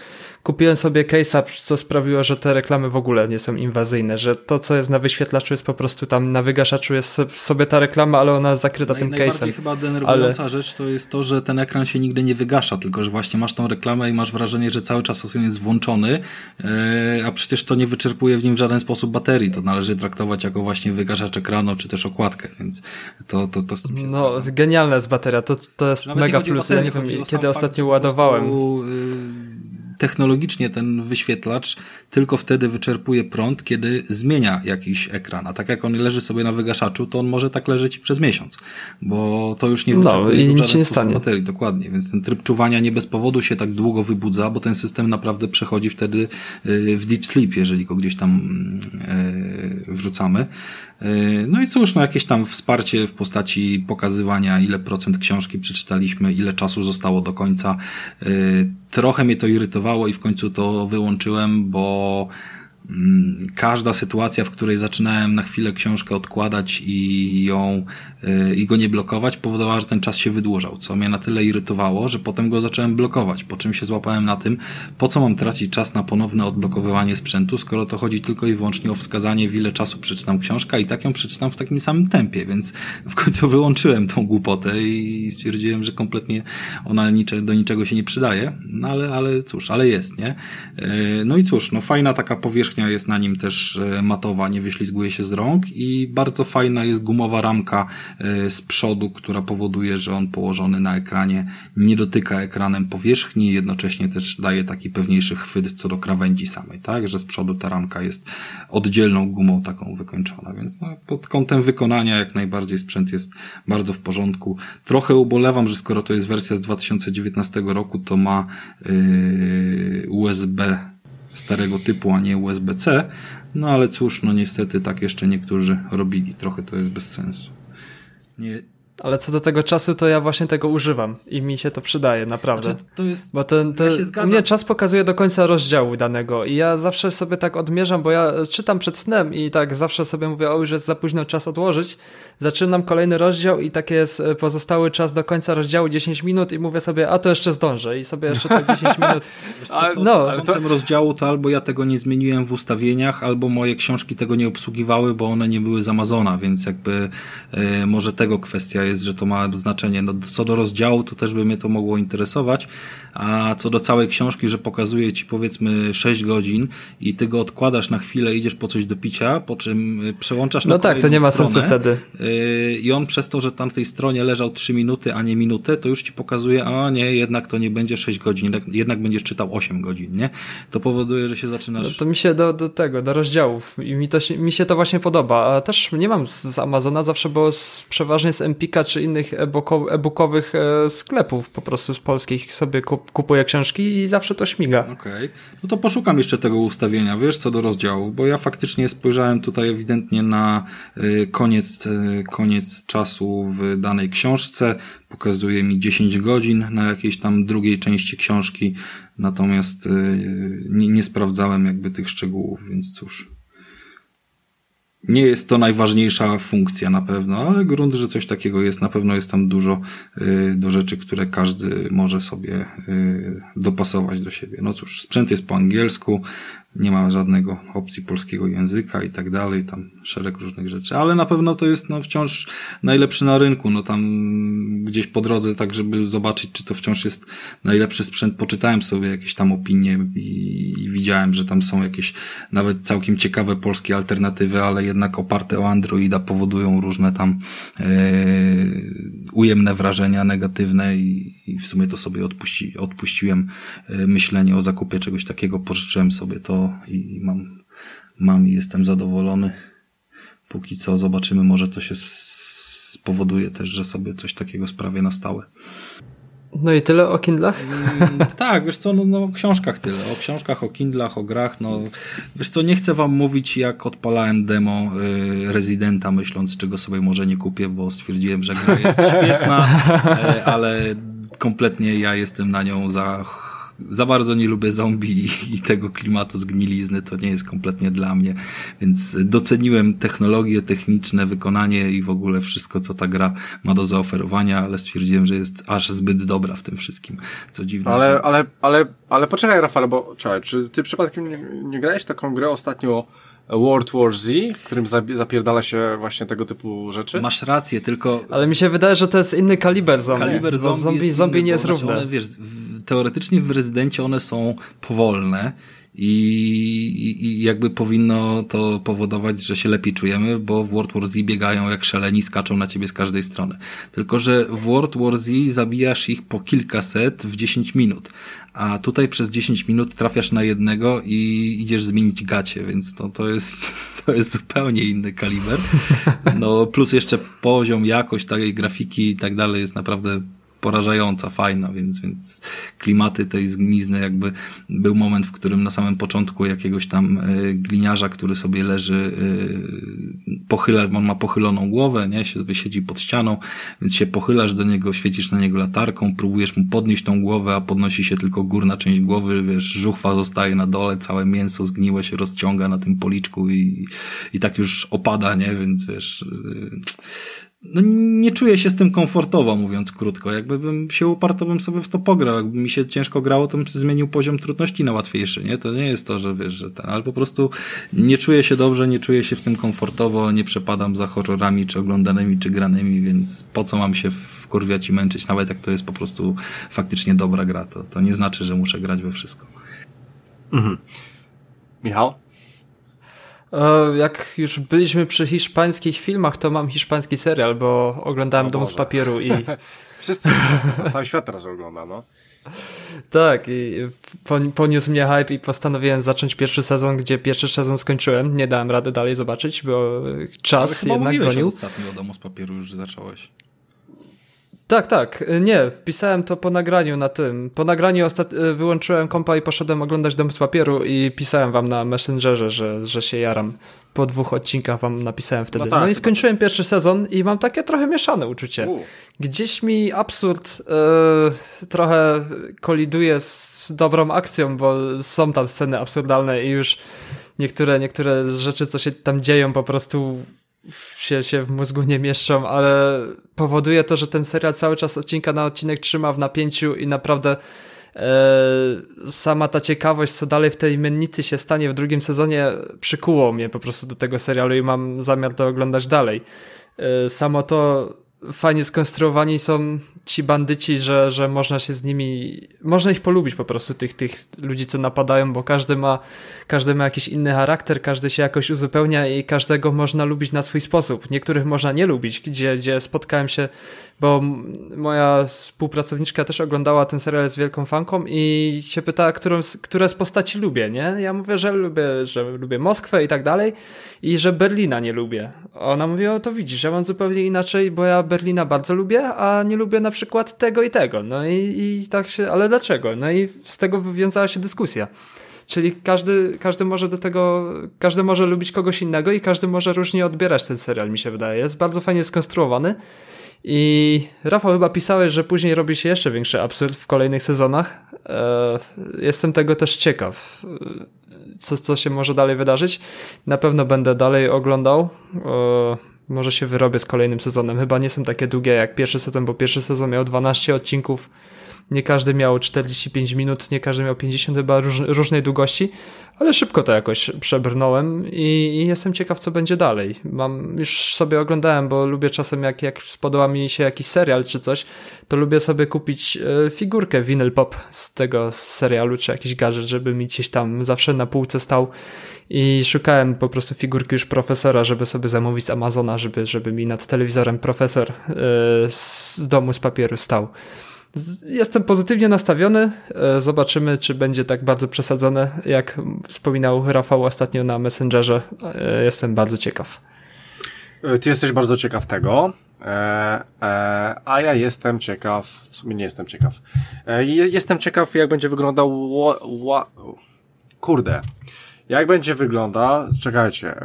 Kupiłem sobie case'a, co sprawiło, że te reklamy w ogóle nie są inwazyjne, że to, co jest na wyświetlaczu jest po prostu tam na wygaszaczu jest sobie ta reklama, ale ona zakryta Naj, tym case'em. Najbardziej chyba denerwująca ale... rzecz to jest to, że ten ekran ekran się nigdy nie wygasza, tylko że właśnie masz tą reklamę i masz wrażenie, że cały czas on jest włączony, e, a przecież to nie wyczerpuje w nim w żaden sposób baterii. To należy traktować jako właśnie wygaszacz ekranu, czy też okładkę, więc to, to, to z tym się No, zgadzam. genialna jest bateria, to, to jest Nawet mega plus. ja nie wiem, kiedy ostatnio ładowałem. prostu, y, Technologicznie ten wyświetlacz tylko wtedy wyczerpuje prąd, kiedy zmienia jakiś ekran. A tak jak on leży sobie na wygaszaczu, to on może tak leżeć przez miesiąc, bo to już nie No, wyczerpuje i w żaden sposób baterii. Dokładnie, więc ten tryb czuwania nie bez powodu się tak długo wybudza, bo ten system naprawdę przechodzi wtedy y, w deep sleep, jeżeli go gdzieś tam y, wrzucamy. Y, No i cóż, no jakieś tam wsparcie w postaci pokazywania, ile procent książki przeczytaliśmy, ile czasu zostało do końca. Y, Trochę mnie to irytowało i w końcu to wyłączyłem, bo każda sytuacja, w której zaczynałem na chwilę książkę odkładać i ją y, i go nie blokować, powodowała, że ten czas się wydłużał, co mnie na tyle irytowało, że potem go zacząłem blokować, po czym się złapałem na tym, po co mam tracić czas na ponowne odblokowywanie sprzętu, skoro to chodzi tylko i wyłącznie o wskazanie, w ile czasu przeczytam książkę i tak ją przeczytam w takim samym tempie, więc w końcu wyłączyłem tą głupotę i stwierdziłem, że kompletnie ona do niczego się nie przydaje, no ale, ale cóż, ale jest, nie? Yy, No i cóż, no fajna taka powierzchnia jest na nim też e, matowa, nie wyślizguje się z rąk i bardzo fajna jest gumowa ramka e, z przodu, która powoduje, że on położony na ekranie nie dotyka ekranem powierzchni, jednocześnie też daje taki pewniejszy chwyt co do krawędzi samej, tak? Że z przodu ta ramka jest oddzielną gumą taką wykończona, więc no, pod kątem wykonania jak najbardziej sprzęt jest bardzo w porządku. Trochę ubolewam, że skoro to jest wersja z 2019 roku, to ma yy, USB starego typu, a nie USB-C, no ale cóż, no niestety tak jeszcze niektórzy robili, trochę to jest bez sensu. Nie, Ale co do tego czasu, to ja właśnie tego używam i mi się to przydaje, naprawdę. znaczy, to jest Bo ten, ten, Ja mnie czas pokazuje do końca rozdziału danego i ja zawsze sobie tak odmierzam, bo ja czytam przed snem i tak zawsze sobie mówię, o już jest za późno czas odłożyć. Zaczynam kolejny rozdział i tak jest e, pozostały czas do końca rozdziału 10 minut i mówię sobie, a to jeszcze zdążę i sobie jeszcze te 10 minut. Ale- to, no, ale to- rozdziału to albo ja tego nie zmieniłem w ustawieniach, albo moje książki tego nie obsługiwały, bo one nie były z Amazona, więc jakby e, może tego kwestia jest, że to ma znaczenie. No, co do rozdziału, to też by mnie to mogło interesować, a co do całej książki, że pokazuje ci powiedzmy 6 godzin i ty go odkładasz na chwilę, idziesz po coś do picia, po czym e, przełączasz na No tak, to nie ma stronę, sensu wtedy. Yy, I on przez to, że tam w tej stronie leżał 3 minuty, a nie minutę, to już ci pokazuje, a nie, jednak to nie będzie 6 godzin, jednak, będziesz czytał 8 godzin, nie? To powoduje, że się No zaczynasz... to mi się do, do tego, do rozdziałów i mi to, się, mi się to właśnie podoba, a też nie mam z, z Amazona zawsze, bo z, przeważnie z Empika czy innych e-bookow- e-bookowych e, sklepów po prostu z polskich sobie kup, kupuję książki i zawsze to śmiga. Okej. No to poszukam jeszcze tego ustawienia, wiesz, co do rozdziałów, bo ja faktycznie spojrzałem tutaj ewidentnie na y, koniec, y, koniec czasu w danej książce. Pokazuje mi 10 godzin na jakiejś tam drugiej części książki, natomiast nie, nie sprawdzałem jakby tych szczegółów, więc cóż. Nie jest to najważniejsza funkcja na pewno, ale grunt, że coś takiego jest, na pewno jest tam dużo y, do rzeczy, które każdy może sobie y, dopasować do siebie. No cóż, sprzęt jest po angielsku, nie ma żadnego opcji polskiego języka i tak dalej, tam szereg różnych rzeczy, ale na pewno to jest no, wciąż najlepszy na rynku, no tam gdzieś po drodze, tak żeby zobaczyć, czy to wciąż jest najlepszy sprzęt, poczytałem sobie jakieś tam opinie i, i widziałem, że tam są jakieś nawet całkiem ciekawe polskie alternatywy, ale jednak oparte o Androida powodują różne tam e, ujemne wrażenia negatywne i, i w sumie to sobie odpuści, odpuściłem e, myślenie o zakupie czegoś takiego, pożyczyłem sobie to i mam, mam i jestem zadowolony. Póki co zobaczymy, może to się spowoduje też, że sobie coś takiego sprawię na stałe. No i tyle o Kindlach? Mm, tak, wiesz co, no, no o książkach tyle. O książkach, o Kindlach, o grach, no wiesz co, nie chcę wam mówić jak odpalałem demo y, Residenta, myśląc czego sobie może nie kupię, bo stwierdziłem, że gra jest świetna, y, ale kompletnie ja jestem na nią za za bardzo nie lubię zombie i, tego klimatu zgnilizny, to nie jest kompletnie dla mnie, więc doceniłem technologie techniczne, wykonanie i w ogóle wszystko, co ta gra ma do zaoferowania, ale stwierdziłem, że jest aż zbyt dobra w tym wszystkim, co dziwne. Ale, że... ale, ale, ale poczekaj, Rafale, bo czekaj, czy ty przypadkiem nie, nie grałeś taką grę ostatnio World War Z, w którym zapierdala się właśnie tego typu rzeczy. Masz rację, tylko... Ale mi się wydaje, że to jest inny kaliber zombie. Kaliber zombie, zombie, jest zombie nie jest znaczy równy. One, wiesz, teoretycznie w Rezydencie one są powolne, i, i jakby powinno to powodować, że się lepiej czujemy, bo w World War Z biegają jak szaleni, skaczą na ciebie z każdej strony. Tylko, że w World War Z zabijasz ich po kilkaset w 10 minut, a tutaj przez 10 minut trafiasz na jednego i idziesz zmienić gacie, więc to, to, jest, to jest zupełnie inny kaliber. No plus jeszcze poziom, jakość tej grafiki i tak dalej jest naprawdę porażająca, fajna, więc, więc klimaty tej zgnizny jakby był moment, w którym na samym początku jakiegoś tam y, gliniarza, który sobie leży, y, pochyla, on ma pochyloną głowę, nie, siedzi pod ścianą, więc się pochylasz do niego, świecisz na niego latarką, próbujesz mu podnieść tą głowę, a podnosi się tylko górna część głowy, wiesz, żuchwa zostaje na dole, całe mięso zgniłe się rozciąga na tym policzku i, i tak już opada, nie, więc wiesz, y, no nie czuję się z tym komfortowo, mówiąc krótko. Jakby bym się uparł, to bym sobie w to pograł. Jakby mi się ciężko grało, to bym zmienił poziom trudności na łatwiejszy, nie? To nie jest to, że wiesz, że ten, ale po prostu nie czuję się dobrze, nie czuję się w tym komfortowo, nie przepadam za horrorami, czy oglądanymi, czy granymi, więc po co mam się wkurwiać i męczyć, nawet jak to jest po prostu faktycznie dobra gra, to, to nie znaczy, że muszę grać we wszystko. Mhm. Michał? E, jak już byliśmy przy hiszpańskich filmach, to mam hiszpański serial, bo oglądałem Dom z papieru i... Wszyscy, cały świat teraz ogląda, no. Tak, i poniósł mnie hype i postanowiłem zacząć pierwszy sezon, gdzie pierwszy sezon skończyłem. Nie dałem rady dalej zobaczyć, bo czas Ale jednak gonił. ostatnio o Domu z papieru już zacząłeś. Tak, tak. Nie, wpisałem to po nagraniu na tym. Po nagraniu. Y, wyłączyłem kompa i poszedłem oglądać Dom z papieru i pisałem wam na Messengerze, że, że się jaram. Po dwóch odcinkach wam napisałem wtedy. No, tak, no i skończyłem pierwszy sezon i mam takie trochę mieszane uczucie. U. Gdzieś mi absurd yy, trochę koliduje z dobrą akcją, bo są tam sceny absurdalne i już niektóre, niektóre rzeczy, co się tam dzieją, po prostu się, się w mózgu nie mieszczą, ale powoduje to, że ten serial cały czas odcinka na odcinek trzyma w napięciu i naprawdę e, sama ta ciekawość, co dalej w tej mennicy się stanie w drugim sezonie, przykuło mnie po prostu do tego serialu i mam zamiar to oglądać dalej. E, samo to fajnie skonstruowani są ci bandyci, że, że można się z nimi, można ich polubić po prostu, tych, tych ludzi, co napadają, bo każdy ma, każdy ma jakiś inny charakter, każdy się jakoś uzupełnia i każdego można lubić na swój sposób. Niektórych można nie lubić, gdzie, gdzie spotkałem się, bo moja współpracowniczka też oglądała ten serial z wielką fanką i się pytała, którą, które z postaci lubię, nie? Ja mówię, że lubię, że lubię Moskwę i tak dalej i że Berlina nie lubię. Ona mówi, o to widzisz, ja mam zupełnie inaczej, bo ja Berlina bardzo lubię, a nie lubię na przykład tego i tego. No i, i tak się, ale dlaczego? No i z tego wywiązała się dyskusja. Czyli każdy, każdy może do tego, każdy może lubić kogoś innego i każdy może różnie odbierać ten serial, mi się wydaje. Jest bardzo fajnie skonstruowany. I Rafał chyba pisałeś, że później robi się jeszcze większy absurd w kolejnych sezonach. E, jestem tego też ciekaw, co, co się może dalej wydarzyć. Na pewno będę dalej oglądał. Może się wyrobię z kolejnym sezonem. Chyba nie są takie długie jak pierwszy sezon, bo pierwszy sezon miał 12 odcinków nie każdy miał 45 minut, nie każdy miał 50, chyba róż, różnej długości, ale szybko to jakoś przebrnąłem i, i, jestem ciekaw, co będzie dalej. Mam, już sobie oglądałem, bo lubię czasem, jak, jak spodoba mi się jakiś serial czy coś, to lubię sobie kupić e, figurkę vinyl pop z tego serialu, czy jakiś gadżet, żeby mi gdzieś tam zawsze na półce stał i szukałem po prostu figurki już profesora, żeby sobie zamówić z Amazona, żeby, żeby mi nad telewizorem profesor e, z domu z papieru stał. Jestem pozytywnie nastawiony. E, zobaczymy, czy będzie tak bardzo przesadzone, jak wspominał Rafał ostatnio na Messengerze. E, jestem bardzo ciekaw. Ty jesteś bardzo ciekaw tego. a ja jestem ciekaw, w sumie nie jestem ciekaw. jestem ciekaw, jak będzie wyglądał. kurde. Jak będzie wygląda. Czekajcie.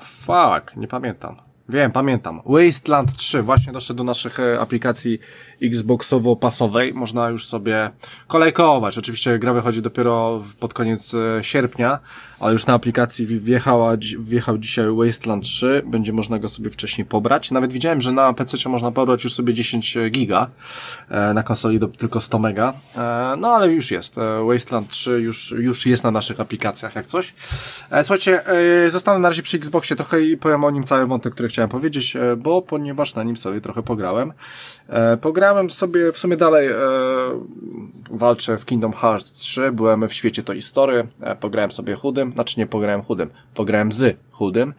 fuck, nie pamiętam. Wiem, pamiętam. Wasteland 3 właśnie doszedł do naszych e, aplikacji Xboxowo-pasowej. Można już sobie kolejkować. Oczywiście gra wychodzi dopiero pod koniec e, sierpnia, ale już na aplikacji wjechała, wjechał dzisiaj Wasteland 3. Będzie można go sobie wcześniej pobrać. Nawet widziałem, że na PC można pobrać już sobie 10 giga, e, na konsoli do, tylko 100 mega. No ale już jest. Wasteland 3 już, już jest na naszych aplikacjach jak coś. Słuchajcie, zostanę na razie przy Xboxie trochę i powiem o nim cały wątek, który chciałem powiedzieć, e, bo ponieważ na nim sobie trochę pograłem. E, pograłem sobie w sumie dalej, e, walczę w Kingdom Hearts 3, byłem w świecie Toy Story, pograłem sobie chudym, znaczy nie pograłem chudym, pograłem z chudym.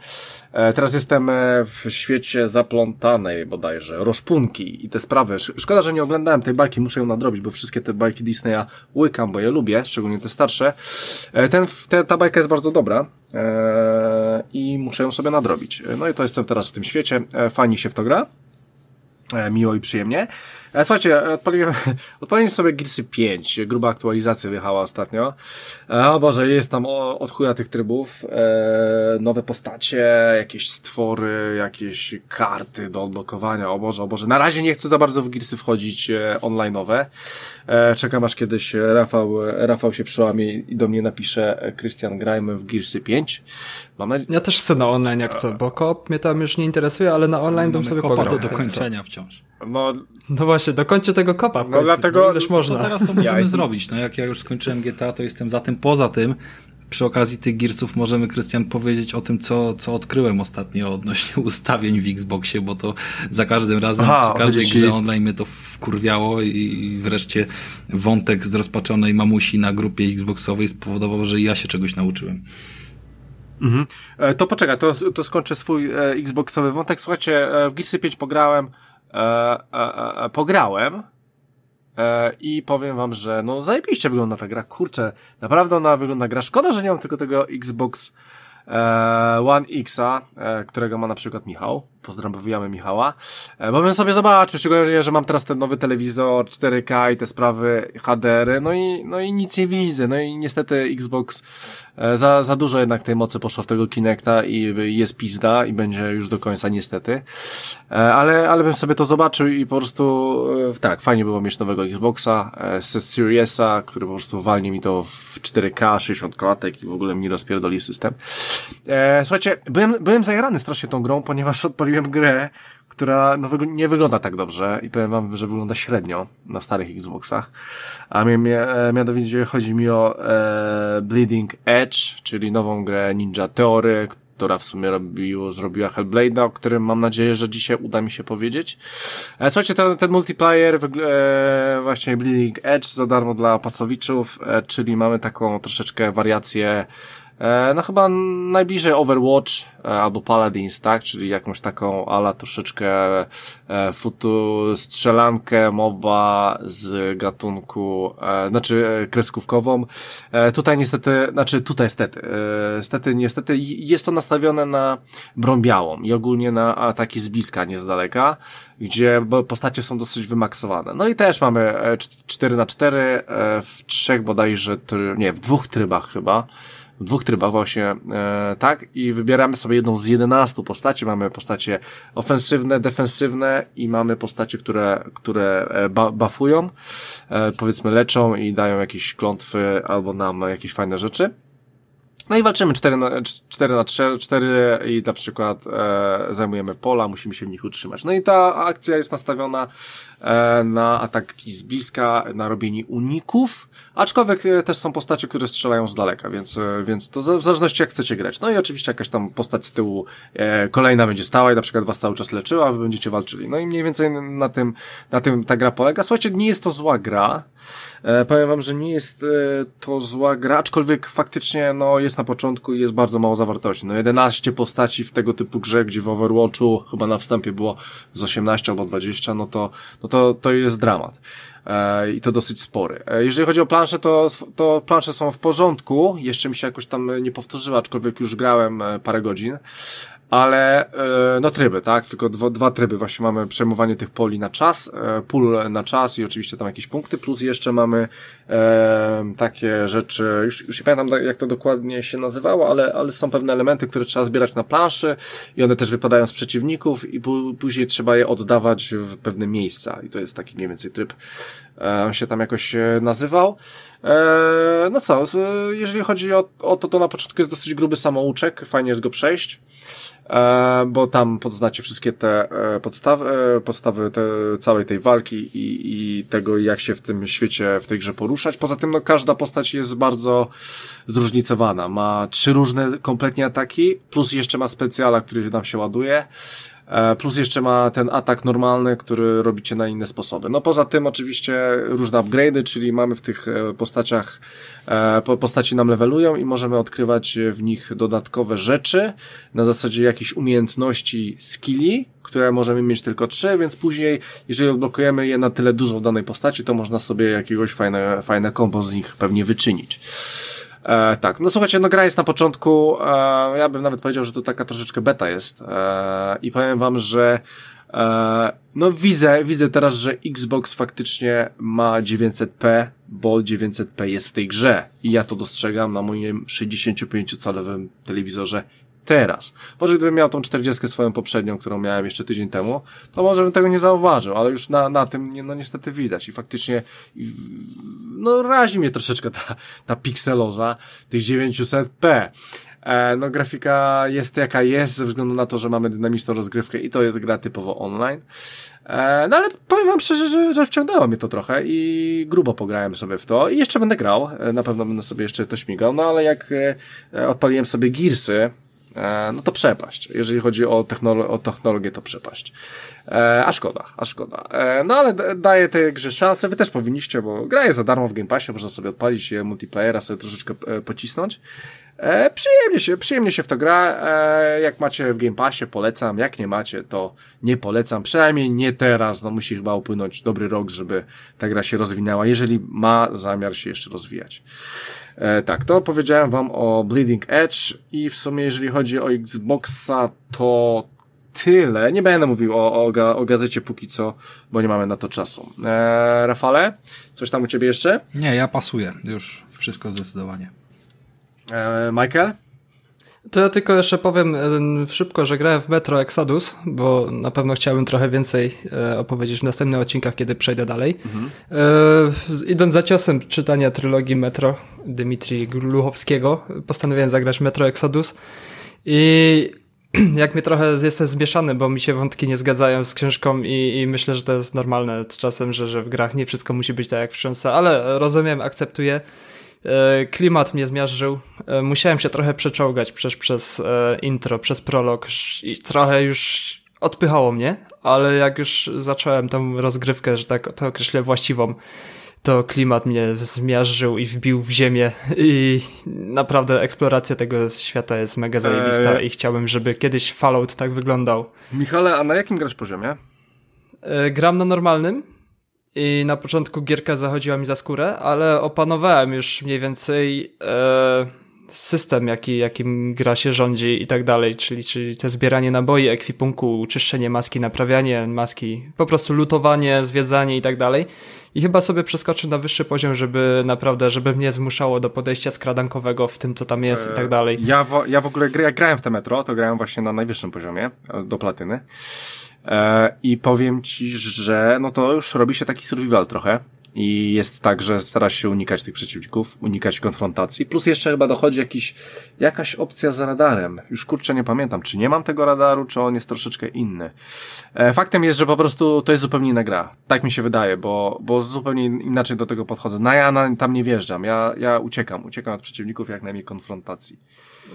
Teraz jestem w świecie zaplątanej bodajże, roszpunki i te sprawy. Szkoda, że nie oglądałem tej bajki, muszę ją nadrobić, bo wszystkie te bajki Disneya łykam, bo je lubię, szczególnie te starsze. Ten, te, ta bajka jest bardzo dobra i muszę ją sobie nadrobić. No i to jestem teraz w tym świecie, fajnie się w to gra. E, miło i przyjemnie. E, słuchajcie, odpaliłem, odpaliłem sobie Gearsy 5, gruba aktualizacja wjechała ostatnio. E, o Boże, jest tam od chuja tych trybów, nowe postacie, jakieś stwory, jakieś karty do odblokowania, o Boże, o Boże. Na razie nie chcę za bardzo w Gearsy wchodzić online'owe. Czekam aż kiedyś Rafał, Rafał się przełamie i do mnie napisze Christian grajmy w Gearsy 5. Mam nadzieję... Ja też chcę na online jak chcę, bo kop mnie tam już nie interesuje, ale na online bym sobie pograł. do dokończenia wciąż. No, no właśnie, dokończę tego kopa w no końcu, dlatego ileż można. To teraz to możemy ja zrobić. No jak ja już skończyłem GTA, to jestem za tym. Poza tym, przy okazji tych Gearsów możemy, Krystian, powiedzieć o tym, co, co odkryłem ostatnio odnośnie ustawień w Xboxie, bo to za każdym razem, Aha, przy każdej grze online mnie to wkurwiało i wreszcie wątek z rozpaczonej mamusi na grupie Xboxowej spowodował, że ja się czegoś nauczyłem. Mhm. E, to poczekaj, to, to skończę swój e, Xboxowy wątek. Słuchajcie, e, w Gearsy 5 pograłem, e, e, e, pograłem i powiem wam, że no zajebiście wygląda ta gra. Kurczę, naprawdę ona wygląda gra. Szkoda, że nie mam tylko tego Xbox One Xa, którego ma na przykład Michał pozdrawiamy Michała, e, bo bym sobie zobaczył, szczególnie, że mam teraz ten nowy telewizor 4K i te sprawy HDR, no i, no i nic nie widzę, no i niestety Xbox e, za, za dużo jednak tej mocy poszło w tego Kinecta i jest pizda i będzie już do końca niestety, e, ale, ale bym sobie to zobaczył i po prostu tak, fajnie było mieć nowego Xboxa, z Seriesa, który po prostu walnie mi to w 4K, 60 klatek i w ogóle mi rozpierdoli system. Słuchajcie, byłem, byłem zajarany strasznie tą grą, ponieważ odpaliłem odpaliłem grę, która no, nie wygląda tak dobrze i powiem wam, że wygląda średnio na starych Xboxach. A mianowicie chodzi mi o e, Bleeding Edge, czyli nową grę Ninja Theory, która w sumie robiło, zrobiła Hellblade'a, o którym mam nadzieję, że dzisiaj uda mi się powiedzieć. E, słuchajcie, ten, ten multiplayer, e, właśnie Bleeding Edge za darmo dla pasowiczów, e, czyli mamy taką troszeczkę wariację E, no chyba najbliżej Overwatch e, albo Paladins, tak? Czyli jakąś taką ala troszeczkę e, futu strzelankę MOBA z gatunku, znaczy kreskówkową. Tutaj niestety, znaczy tutaj niestety, niestety, niestety jest to nastawione na broń białą i ogólnie na ataki z bliska, nie z daleka, gdzie postacie są dosyć wymaksowane. No i też mamy 4 na 4 w trzech bodajże, nie, w dwóch trybach chyba w dwóch trybach właśnie, e, tak? I wybieramy sobie jedną z 11 postaci. Mamy postacie ofensywne, defensywne i mamy postacie, które, które e, ba buffują, e, powiedzmy leczą i dają jakieś klątwy albo nam jakieś fajne rzeczy. No i walczymy 4 na, 4 na 4, 4 i na przykład e, zajmujemy pola, musimy się w nich utrzymać. No i ta akcja jest nastawiona e, na ataki z bliska, na robienie uników, aczkolwiek e, też są postacie, które strzelają z daleka, więc, e, więc to w zależności jak chcecie grać. No i oczywiście jakaś tam postać z tyłu e, kolejna będzie stała i na przykład was cały czas leczyła, a wy będziecie walczyli. No i mniej więcej na tym, na tym ta gra polega. Słuchajcie, nie jest to zła gra. E, powiem wam, że nie jest e, to zła gra, aczkolwiek faktycznie no, jest na początku i jest bardzo mało zawartości. No 11 postaci w tego typu grze, gdzie w Overwatchu chyba na wstępie było z 18 albo 20, no to, no to, to jest dramat. E, I to dosyć spory. E, jeżeli chodzi o plansze, to, to plansze są w porządku. Jeszcze mi się jakoś tam nie powtórzyły, aczkolwiek już grałem parę godzin. Ale e, no tryby, tak? Tylko dwa, dwa tryby. Właśnie mamy przejmowanie tych poli na czas, e, pól na czas i oczywiście tam jakieś punkty, plus jeszcze mamy e, takie rzeczy, już, już nie pamiętam jak to dokładnie się nazywało, ale, ale są pewne elementy, które trzeba zbierać na planszy i one też wypadają z przeciwników i później trzeba je oddawać w pewne miejsca i to jest taki mniej więcej tryb. E, on się tam jakoś nazywał. E, no co, jeżeli chodzi o, o to, to na początku jest dosyć gruby samouczek, fajnie jest go przejść. E, bo tam podznacie wszystkie te e, podstawy, e, podstawy te, całej tej walki i, i tego, jak się w tym świecie, w tej grze poruszać. Poza tym, no, każda postać jest bardzo zróżnicowana. Ma trzy różne kompletnie ataki, plus jeszcze ma specjala, który nam się ładuje. E, plus jeszcze ma ten atak normalny, który robicie na inne sposoby. No poza tym oczywiście różne upgrade'y, czyli mamy w tych e, postaciach, e, postaci nam levelują i możemy odkrywać w nich dodatkowe rzeczy na zasadzie jakichś umiejętności, skilli, które możemy mieć tylko trzy, więc później, jeżeli odblokujemy je na tyle dużo w danej postaci, to można sobie jakiegoś fajne, fajne kombo z nich pewnie wyczynić. E, tak, no słuchajcie, no gra jest na początku, e, ja bym nawet powiedział, że to taka troszeczkę beta jest. E, i powiem wam, że e, no widzę, widzę teraz, że Xbox faktycznie ma 900p, bo 900p jest w tej grze. I ja to dostrzegam na moim 65-calowym telewizorze teraz. Może gdybym miał tą 40 swoją poprzednią, którą miałem jeszcze tydzień temu, to może bym tego nie zauważył, ale już na, na tym nie, no niestety widać i faktycznie no razi mnie troszeczkę ta, ta pikseloza tych 900p. E, no grafika jest jaka jest ze względu na to, że mamy dynamiczną rozgrywkę i to jest gra typowo online. E, no ale powiem wam szczerze, że, że wciągnęło mnie to trochę i grubo pograłem sobie w to i jeszcze będę grał. E, na pewno będę sobie jeszcze to śmigał, no ale jak odpaliłem sobie Gearsy, E, no to przepaść. Jeżeli chodzi o, technolo o technologię, to przepaść. E, a szkoda, a szkoda. E, no ale daje tej grze szansę, wy też powinniście, bo gra jest za darmo w Game Passie, można sobie odpalić je multiplayera, sobie troszeczkę e, pocisnąć. E, przyjemnie się, przyjemnie się w to gra. E, jak macie w Game Passie, polecam. Jak nie macie, to nie polecam. Przynajmniej nie teraz. No musi chyba upłynąć dobry rok, żeby ta gra się rozwinęła, jeżeli ma zamiar się jeszcze rozwijać. E, tak, to powiedziałem wam o Bleeding Edge i w sumie jeżeli chodzi o Xboxa, to tyle. Nie będę mówił o, o, o gazecie póki co, bo nie mamy na to czasu. E, Rafale, coś tam u ciebie jeszcze? Nie, ja pasuję. Już wszystko zdecydowanie. E, Michael? To ja tylko jeszcze powiem e, szybko, że grałem w Metro Exodus, bo na pewno chciałbym trochę więcej e, opowiedzieć w następnych odcinkach, kiedy przejdę dalej. Mhm. Idąc za ciosem czytania trylogii Metro Dmitrii Gluchowskiego, postanowiłem zagrać Metro Exodus i jak mnie trochę jestem zmieszany, bo mi się wątki nie zgadzają z książką i, i myślę, że to jest normalne czasem, że, że w grach nie wszystko musi być tak jak w książce, ale rozumiem, akceptuję. E, klimat mnie zmiażdżył. E, musiałem się trochę przeczołgać przez, przez e, intro, przez prolog i trochę już odpychało mnie, ale jak już zacząłem tą rozgrywkę, że tak to określę właściwą, to klimat mnie zmiażdżył i wbił w ziemię i naprawdę eksploracja tego świata jest mega zajebista eee. i chciałbym, żeby kiedyś Fallout tak wyglądał. Michale, a na jakim grasz poziomie? Gram na normalnym i na początku gierka zachodziła mi za skórę, ale opanowałem już mniej więcej e, system, jaki, jakim gra się rządzi i tak dalej, czyli, czyli te zbieranie naboi, ekwipunku, czyszczenie maski, naprawianie maski, po prostu lutowanie, zwiedzanie i tak dalej. I chyba sobie przeskoczę na wyższy poziom, żeby naprawdę, żeby mnie zmuszało do podejścia skradankowego w tym, co tam jest e, i tak dalej. Ja w, ja w ogóle jak grałem w te metro, to grałem właśnie na najwyższym poziomie, do platyny. E, I powiem ci, że no to już robi się taki survival trochę. I jest tak, że stara się unikać tych przeciwników, unikać konfrontacji. Plus jeszcze chyba dochodzi jakiś, jakaś opcja z radarem. Już kurczę nie pamiętam, czy nie mam tego radaru, czy on jest troszeczkę inny. E, faktem jest, że po prostu to jest zupełnie inna gra. Tak mi się wydaje, bo, bo zupełnie inaczej do tego podchodzę. Na ja tam nie wjeżdżam. Ja, ja uciekam. Uciekam od przeciwników jak najmniej konfrontacji.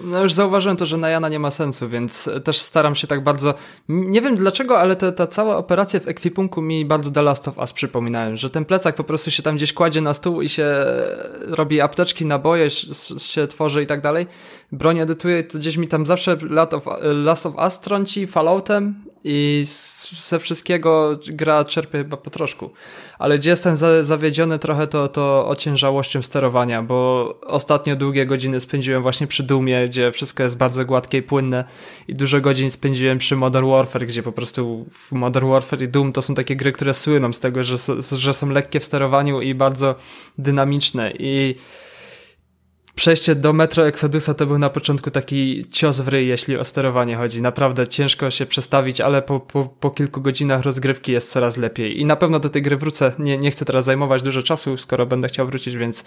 No już zauważyłem to, że na Jana nie ma sensu, więc też staram się tak bardzo... Nie wiem dlaczego, ale ta, ta cała operacja w ekwipunku mi bardzo The Last of Us przypominałem, że ten plecak po prostu się tam gdzieś kładzie na stół i się robi apteczki, naboje się tworzy i tak dalej. Broń edytuje, to gdzieś mi tam zawsze Last of, Last of Us trąci Falloutem i ze wszystkiego gra czerpie chyba po troszku. Ale gdzie jestem za, zawiedziony trochę to, to ociężałością sterowania, bo ostatnio długie godziny spędziłem właśnie przy Doomie, gdzie wszystko jest bardzo gładkie i płynne i dużo godzin spędziłem przy Modern Warfare, gdzie po prostu Modern Warfare i Doom to są takie gry, które słyną z tego, że, że są lekkie w sterowaniu i bardzo dynamiczne i przejście do Metro Exodusa to był na początku taki cios w ryj, jeśli o sterowanie chodzi. Naprawdę ciężko się przestawić, ale po, po, po kilku godzinach rozgrywki jest coraz lepiej. I na pewno do tej gry wrócę. Nie, nie chcę teraz zajmować dużo czasu, skoro będę chciał wrócić, więc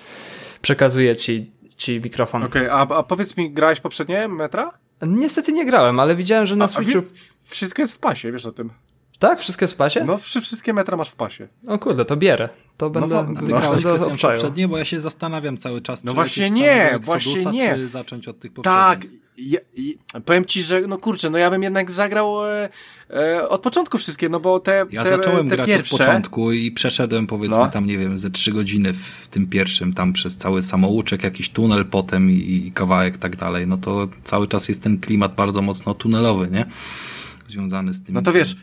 przekazuję ci, ci mikrofon. Okej, okay, a, a powiedz mi, grałeś poprzednie Metra? Niestety nie grałem, ale widziałem, że na a, Switchu... A wszystko jest w pasie, wiesz o tym. Tak? Wszystko jest w pasie? No, wszystkie metra masz w pasie. O kurde, to bierę. To będę. No, a ty grałeś no, poprzednie, bo ja się zastanawiam cały czas, no właśnie nie, właśnie nie. czy zacząć od tych poprzednich. Tak, ja, ja, powiem ci, że no kurczę, no ja bym jednak zagrał e, e, od początku wszystkie, no bo te Ja te, zacząłem te grać pierwsze... od początku i przeszedłem powiedzmy no. tam, nie wiem, ze trzy godziny w tym pierwszym, tam przez cały samouczek, jakiś tunel potem i, i kawałek tak dalej, no to cały czas jest ten klimat bardzo mocno tunelowy, nie? Związany z tym. No to wiesz,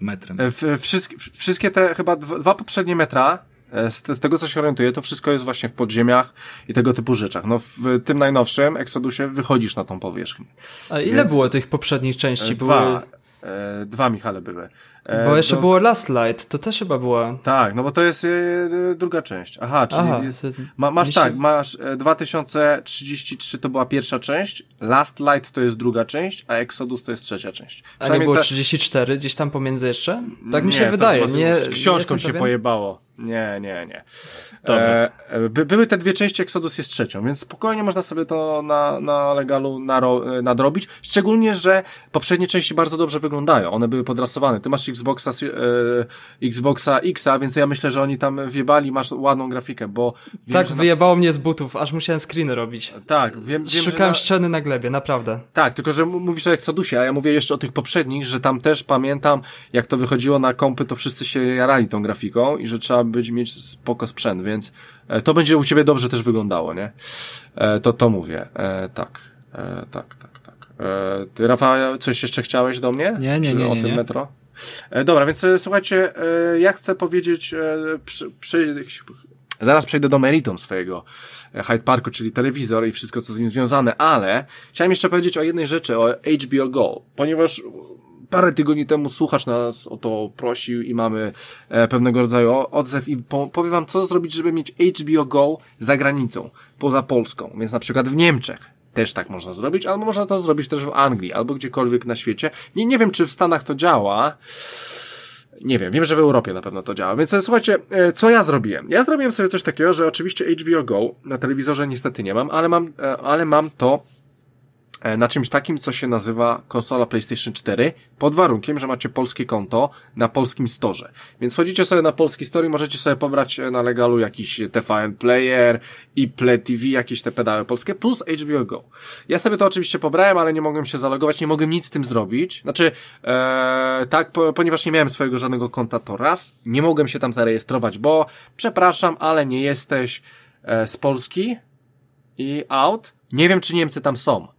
metrem. W, wszystkie, wszystkie te chyba dwa poprzednie metra, z, z, tego co się orientuję, to wszystko jest właśnie w podziemiach i tego typu rzeczach. No w tym najnowszym Exodusie wychodzisz na tą powierzchnię. A ile Więc było tych poprzednich części? Dwa. Były... E, dwa Michale były. E, bo jeszcze do... było Last Light, to też chyba była. Tak, no bo to jest druga część. Aha, czyli Aha, jest, ma, masz tak, masz 2033 to była pierwsza część, Last Light to jest druga część, a Exodus to jest trzecia część. A nie było ta... 34 gdzieś tam pomiędzy jeszcze? Tak mi się wydaje. Nie, z książką się pewien? pojebało. Nie, nie, nie. E, by, były te dwie części, Exodus jest trzecią, więc spokojnie można sobie to na, na legalu naro, nadrobić. Szczególnie, że poprzednie części bardzo dobrze wyglądają. One były podrasowane. Ty masz Xboxa, e, Xboxa Xa, więc ja myślę, że oni tam wjebali, masz ładną grafikę, bo... Wiem, tak, wyjebało na... mnie z butów, aż musiałem screeny robić. Tak, wiem, wiem Szukałem na... szczeny na glebie, naprawdę. Tak, tylko że mówisz o Exodusie, a ja mówię jeszcze o tych poprzednich, że tam też pamiętam, jak to wychodziło na kompy, to wszyscy się jarali tą grafiką i że trzeba być mieć spoko sprzęt, więc e, to będzie u ciebie dobrze też wyglądało, nie? E, to to mówię. Tak, tak, tak, tak. Ty, Rafał, coś jeszcze chciałeś do mnie? Nie, nie, Czy nie. o nie, tym nie. metro? Dobra, więc słuchajcie, ja chcę powiedzieć, przy, przy, zaraz przejdę do meritum swojego Hyde Parku, czyli telewizor i wszystko, co z nim związane, ale chciałem jeszcze powiedzieć o jednej rzeczy, o HBO Go, ponieważ parę tygodni temu słuchacz nas o to prosił i mamy e, pewnego rodzaju odzew i po, powiem wam, co zrobić, żeby mieć HBO Go za granicą, poza Polską, więc na przykład w Niemczech. Też tak można zrobić, albo można to zrobić też w Anglii, albo gdziekolwiek na świecie. Nie, nie wiem, czy w Stanach to działa. Nie wiem, wiem, że w Europie na pewno to działa. Więc e, słuchajcie, e, co ja zrobiłem? Ja zrobiłem sobie coś takiego, że oczywiście HBO Go na telewizorze niestety nie mam, ale mam, e, ale mam to na czymś takim, co się nazywa konsola PlayStation 4, pod warunkiem, że macie polskie konto na polskim storze. Więc wchodzicie sobie na polski store i możecie sobie pobrać e, na legalu jakiś TVN Player i Play TV, jakieś te pedały polskie, plus HBO Go. Ja sobie to oczywiście pobrałem, ale nie mogłem się zalogować, nie mogłem nic z tym zrobić. Znaczy, ee, tak, po, ponieważ nie miałem swojego żadnego konta, to raz, nie mogłem się tam zarejestrować, bo przepraszam, ale nie jesteś e, z Polski i out. Nie wiem, czy Niemcy tam są.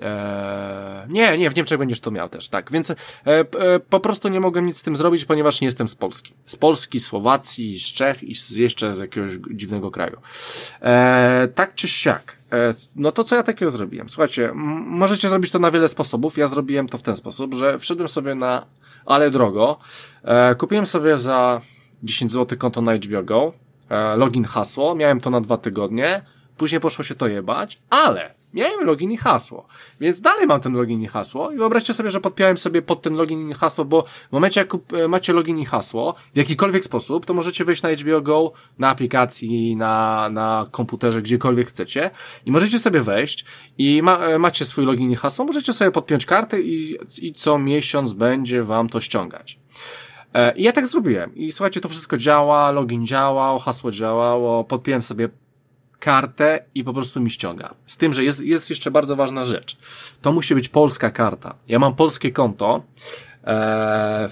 Eee, nie, nie, w Niemczech będziesz to miał też, tak. Więc e, e, po prostu nie mogłem nic z tym zrobić, ponieważ nie jestem z Polski. Z Polski, Słowacji, z Czech i z, jeszcze z jakiegoś dziwnego kraju. E, tak czy siak. E, no to co ja takiego zrobiłem? Słuchajcie, możecie zrobić to na wiele sposobów. Ja zrobiłem to w ten sposób, że wszedłem sobie na ale drogo. E, kupiłem sobie za 10 zł konto na HBO Go. E, login, hasło. Miałem to na dwa tygodnie. Później poszło się to jebać, ale miałem login i hasło. Więc dalej mam ten login i hasło i wyobraźcie sobie, że podpiąłem sobie pod ten login i hasło, bo w momencie jak e, macie login i hasło w jakikolwiek sposób, to możecie wejść na HBO Go, na aplikacji, na, na komputerze, gdziekolwiek chcecie i możecie sobie wejść i ma, e, macie swój login i hasło, możecie sobie podpiąć kartę i, i co miesiąc będzie wam to ściągać. E, I ja tak zrobiłem. I słuchajcie, to wszystko działa, login działał, hasło działało, podpiąłem sobie kartę i po prostu mi ściąga. Z tym, że jest, jest jeszcze bardzo ważna rzecz. To musi być polska karta. Ja mam polskie konto, Eee,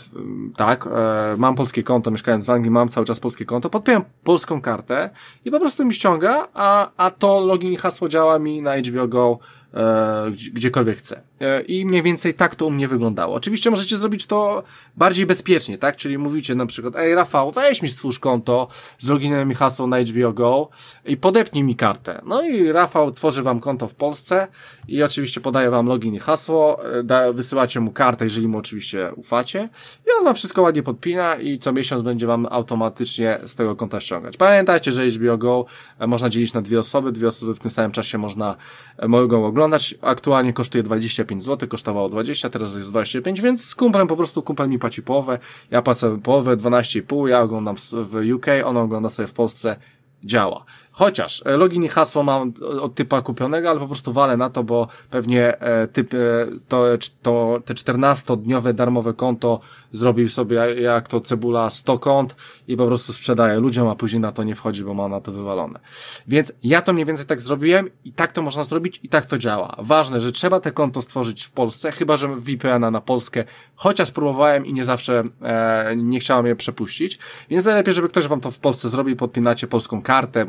tak, e, mam polskie konto, mieszkając w Anglii, mam cały czas polskie konto, podpiąłem polską kartę i po prostu mi ściąga, a, a to login i hasło działa mi na HBO Go e, gdziekolwiek chcę. E, i mniej więcej tak to u mnie wyglądało. Oczywiście możecie zrobić to bardziej bezpiecznie, tak? Czyli mówicie na przykład, ej Rafał, weź mi stwórz konto z loginem i hasłem na HBO Go i podepnij mi kartę. No i Rafał tworzy wam konto w Polsce i oczywiście podaje wam login i hasło, e, da, wysyłacie mu kartę, jeżeli mu oczywiście ufacie i on wam wszystko ładnie podpina i co miesiąc będzie wam automatycznie z tego konta ściągać. Pamiętajcie, że HBO Go e, można dzielić na dwie osoby, dwie osoby w tym samym czasie można, mogą oglądać. Aktualnie kosztuje 25 zł, kosztowało 20, teraz jest 25, więc z kumplem po prostu kumpel mi płaci połowę, ja płacę połowę, 12,5, ja oglądam w UK, on ogląda sobie w Polsce, działa. Chociaż e, login i hasło mam od typa kupionego, ale po prostu walę na to, bo pewnie e, typ, e, to, to, te 14-dniowe darmowe konto zrobił sobie jak to cebula 100 kont i po prostu sprzedaje ludziom, a później na to nie wchodzi, bo ma na to wywalone. Więc ja to mniej więcej tak zrobiłem i tak to można zrobić i tak to działa. Ważne, że trzeba te konto stworzyć w Polsce, chyba że VPN-a na Polskę, chociaż próbowałem i nie zawsze e, nie chciałem je przepuścić, więc najlepiej, żeby ktoś wam to w Polsce zrobił, podpinacie polską kartę,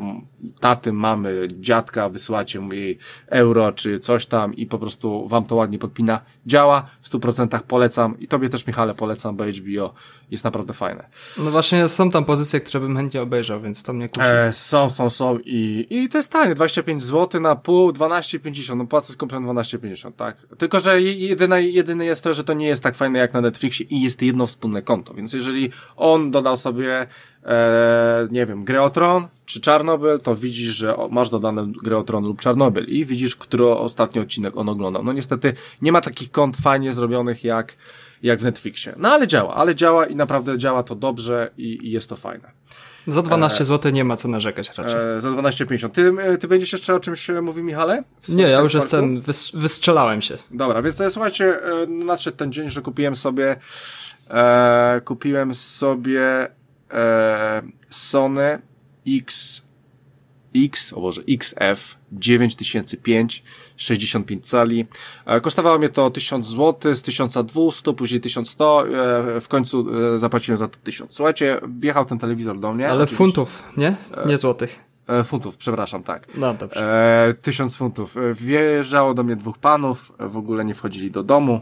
taty, mamy, dziadka, wysyłacie mu jej euro czy coś tam i po prostu wam to ładnie podpina. Działa, w 100% polecam i tobie też Michale polecam, bo HBO jest naprawdę fajne. No właśnie są tam pozycje, które bym chętnie obejrzał, więc to mnie kusi. E, są, są, są i, i to jest tanie, 25 zł na pół, 12,50, no płacę z kumplem 12,50, tak. Tylko, że jedyne, jedyne jest to, że to nie jest tak fajne jak na Netflixie i jest jedno wspólne konto, więc jeżeli on dodał sobie e, nie wiem, grę Tron czy Czarnobyl, to widzisz, że masz dodane grę o Tron lub Czarnobyl i widzisz, który ostatni odcinek on oglądał. No niestety nie ma takich kont fajnie zrobionych jak, jak w Netflixie. No ale działa, ale działa i naprawdę działa to dobrze i, i jest to fajne. Za 12 e, zł nie ma co narzekać raczej. E, za 12,50. Ty, e, ty będziesz jeszcze o czymś e, mówił, Michale? Nie, ja już parku? jestem, wys, wystrzelałem się. Dobra, więc słuchajcie, nadszedł ten dzień, że kupiłem sobie e, kupiłem sobie e, Sony X X, o Boże, XF 9005, 65 cali. E, kosztowało mnie to 1000 zł, z 1200, później 1100, e, w końcu e, zapłaciłem za to 1000. Słuchajcie, wjechał ten telewizor do mnie. Ale oczywiście. funtów, nie? Nie złotych. Funtów, przepraszam, tak. No dobrze. E, tysiąc funtów. Wjeżdżało do mnie dwóch panów, w ogóle nie wchodzili do domu.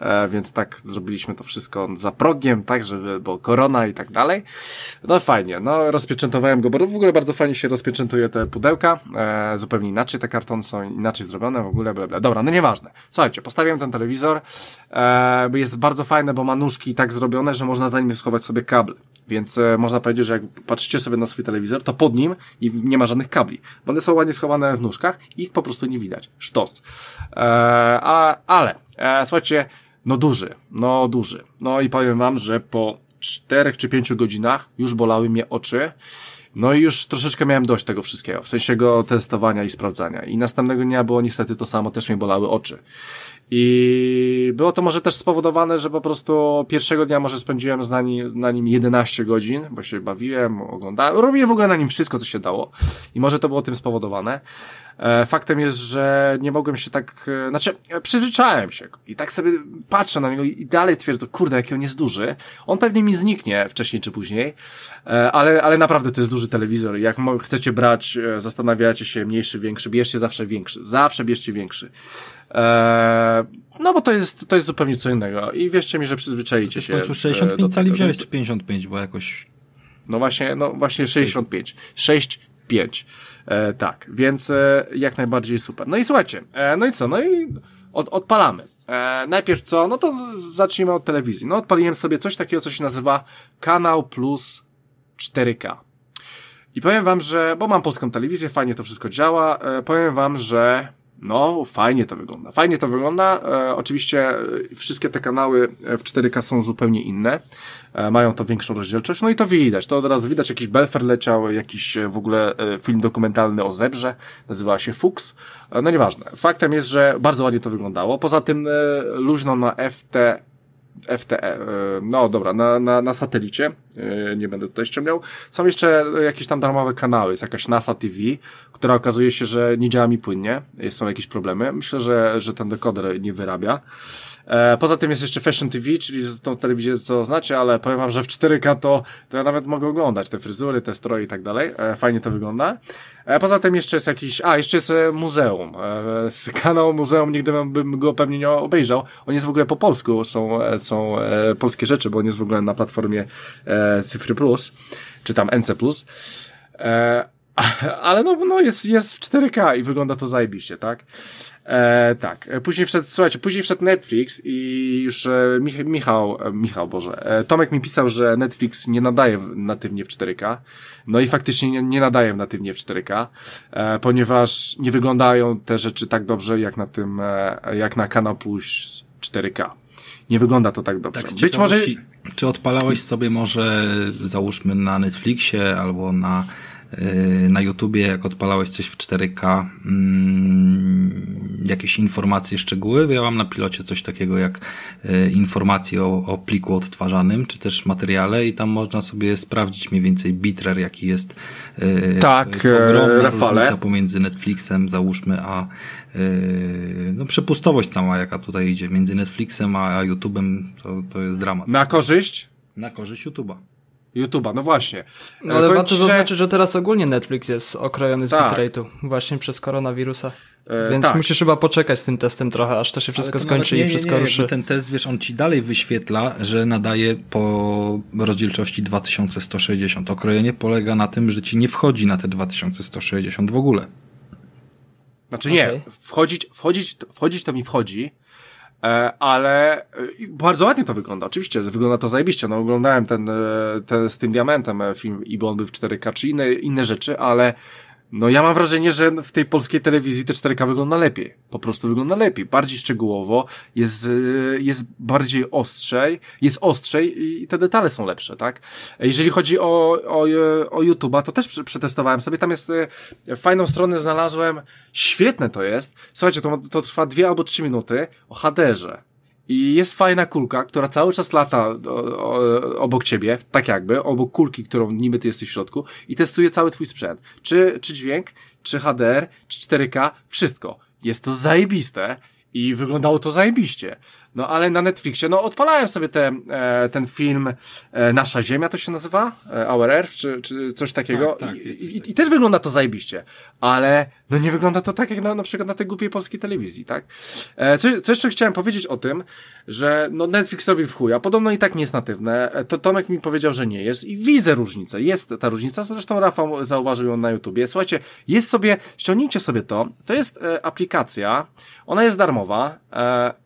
E, więc tak zrobiliśmy to wszystko za progiem, tak, żeby, bo korona i tak dalej. No fajnie, no rozpieczętowałem go, bo w ogóle bardzo fajnie się rozpieczętuje te pudełka, e, zupełnie inaczej te kartony są inaczej zrobione, w ogóle bla, bla. Dobra, no nieważne. Słuchajcie, postawiłem ten telewizor, e, jest bardzo fajne, bo ma nóżki tak zrobione, że można za nim schować sobie kabel. Więc e, można powiedzieć, że jak patrzycie sobie na swój telewizor, to pod nim nie ma żadnych kabli, bo one są ładnie schowane w nóżkach i ich po prostu nie widać. Sztos. E, a, ale, e, słuchajcie, no duży, no duży. No i powiem wam, że po czterech czy pięciu godzinach już bolały mnie oczy. No i już troszeczkę miałem dość tego wszystkiego, w sensie go testowania i sprawdzania. I następnego dnia było niestety to samo, też mnie bolały oczy. I było to może też spowodowane, że po prostu pierwszego dnia może spędziłem na nim, na nim 11 godzin, bo się bawiłem, oglądałem, robiłem w ogóle na nim wszystko, co się dało. I może to było tym spowodowane. E, faktem jest, że nie mogłem się tak, e, znaczy, przyzwyczaiłem się i tak sobie patrzę na niego i dalej twierdzę, kurde, jaki on jest duży. On pewnie mi zniknie wcześniej czy później, e, ale, ale naprawdę to jest duży telewizor. Jak chcecie brać, zastanawiacie się, mniejszy, większy, bierzcie zawsze większy. Zawsze bierzcie większy. No bo to jest, to jest zupełnie co innego i wierzcie mi, że przyzwyczaicie się. W końcu 65 cali wziąłeś czy 55, bo jakoś... No właśnie, no właśnie 65. 6 5. E, tak, więc e, jak najbardziej super. No i słuchajcie, e, no i co? No i od, odpalamy. E, najpierw co? No to zacznijmy od telewizji. No odpaliłem sobie coś takiego, co się nazywa Kanał Plus 4K. I powiem wam, że, bo mam polską telewizję, fajnie to wszystko działa, e, powiem wam, że no, fajnie to wygląda. Fajnie to wygląda. E, oczywiście e, wszystkie te kanały e, w 4K są zupełnie inne. E, mają to większą rozdzielczość. No i to widać. To od razu widać. Jakiś Belfer leciał, jakiś e, w ogóle e, film dokumentalny o zebrze. Nazywała się Fuchs. No nieważne. Faktem jest, że bardzo ładnie to wyglądało. Poza tym luźno na FT FTE, e, no dobra, na, na, na satelicie, e, nie będę tutaj ściągał. Są jeszcze jakieś tam darmowe kanały, jest jakaś NASA TV, która okazuje się, że nie działa mi płynnie, są jakieś problemy. Myślę, że, że ten dekoder nie wyrabia. E, poza tym jest jeszcze Fashion TV, czyli tą telewizję, co znacie, ale powiem wam, że w 4K to, to ja nawet mogę oglądać te fryzury, te stroje i tak dalej. E, fajnie to wygląda. E, poza tym jeszcze jest jakiś, a jeszcze jest muzeum. Z kanału muzeum nigdy bym go pewnie nie obejrzał. On jest w ogóle po polsku, są, są polskie rzeczy, bo on jest w ogóle na platformie Cyfry Plus, czy tam NC Plus. Ale no, no jest, jest w 4K i wygląda to zajebiście, tak? E, tak. Później wszedł, słuchajcie, później wszedł Netflix i już e, Mich Michał, e, Michał, Boże, e, Tomek mi pisał, że Netflix nie nadaje natywnie w 4K. No i faktycznie nie, nie nadaje natywnie w 4K, e, ponieważ nie wyglądają te rzeczy tak dobrze jak na tym, e, jak na Kanał Plus 4K. Nie wygląda to tak dobrze. Tak, Być może... Czy odpalałeś sobie może, załóżmy na Netflixie albo na na YouTubie, jak odpalałeś coś w 4K, mm, jakieś informacje, szczegóły. Ja mam na pilocie coś takiego jak y, informacje o, o pliku odtwarzanym, czy też materiale i tam można sobie sprawdzić mniej więcej bitrate, jaki jest. Y, tak, jest ogromna Rafale. różnica pomiędzy Netflixem, załóżmy, a no, przepustowość cała, jaka tutaj idzie między Netflixem a YouTube'em, to, to jest dramat. Na korzyść? Na korzyść YouTube'a. YouTube'a, no właśnie. No ale warto że... zaznaczyć, że teraz ogólnie Netflix jest okrojony z tak. bitrate'u właśnie przez koronawirusa. E, Więc tak. musisz chyba poczekać z tym testem trochę, aż to się wszystko to skończy nie, i wszystko nie, nie, ruszy. Ten test, wiesz, on ci dalej wyświetla, że nadaje po rozdzielczości 2160. Okrojenie polega na tym, że ci nie wchodzi na te 2160 w ogóle. Znaczy nie, okay. wchodzić, wchodzić, wchodzić to mi wchodzi, E, ale e, bardzo ładnie to wygląda. Oczywiście, wygląda to zajebiście. No, oglądałem ten, e, ten z tym diamentem film i on był w 4K, czy inne, inne rzeczy, ale no ja mam wrażenie, że w tej polskiej telewizji te 4K wygląda lepiej. Po prostu wygląda lepiej. Bardziej szczegółowo, jest, y, jest bardziej ostrzej, jest ostrzej i te detale są lepsze, tak? Jeżeli chodzi o, o, o YouTube'a, to też przetestowałem sobie. Tam jest y, fajną stronę znalazłem. Świetne to jest. Słuchajcie, to, to trwa dwie albo trzy minuty o HDR-ze. I jest fajna kulka, która cały czas lata obok ciebie, tak jakby, obok kulki, którą niby ty jesteś w środku i testuje cały twój sprzęt. Czy, czy dźwięk, czy HDR, czy 4K, wszystko. Jest to zajebiste i wyglądało to zajebiście. No ale na Netflixie, no odpalałem sobie te, e, ten film e, Nasza Ziemia to się nazywa, e, Our Earth, czy, czy coś takiego. Tak, tak, I, i, I, też wygląda to zajebiście, ale no nie wygląda to tak jak na, na przykład na tej głupiej polskiej telewizji, tak? Co, co jeszcze chciałem powiedzieć o tym, że no Netflix robi w chuj, a podobno i tak nie jest natywne. To Tomek mi powiedział, że nie jest i widzę różnicę. Jest ta różnica, zresztą Rafał zauważył ją na YouTubie. Słuchajcie, jest sobie, ściągnijcie sobie to, to jest aplikacja, ona jest darmowa,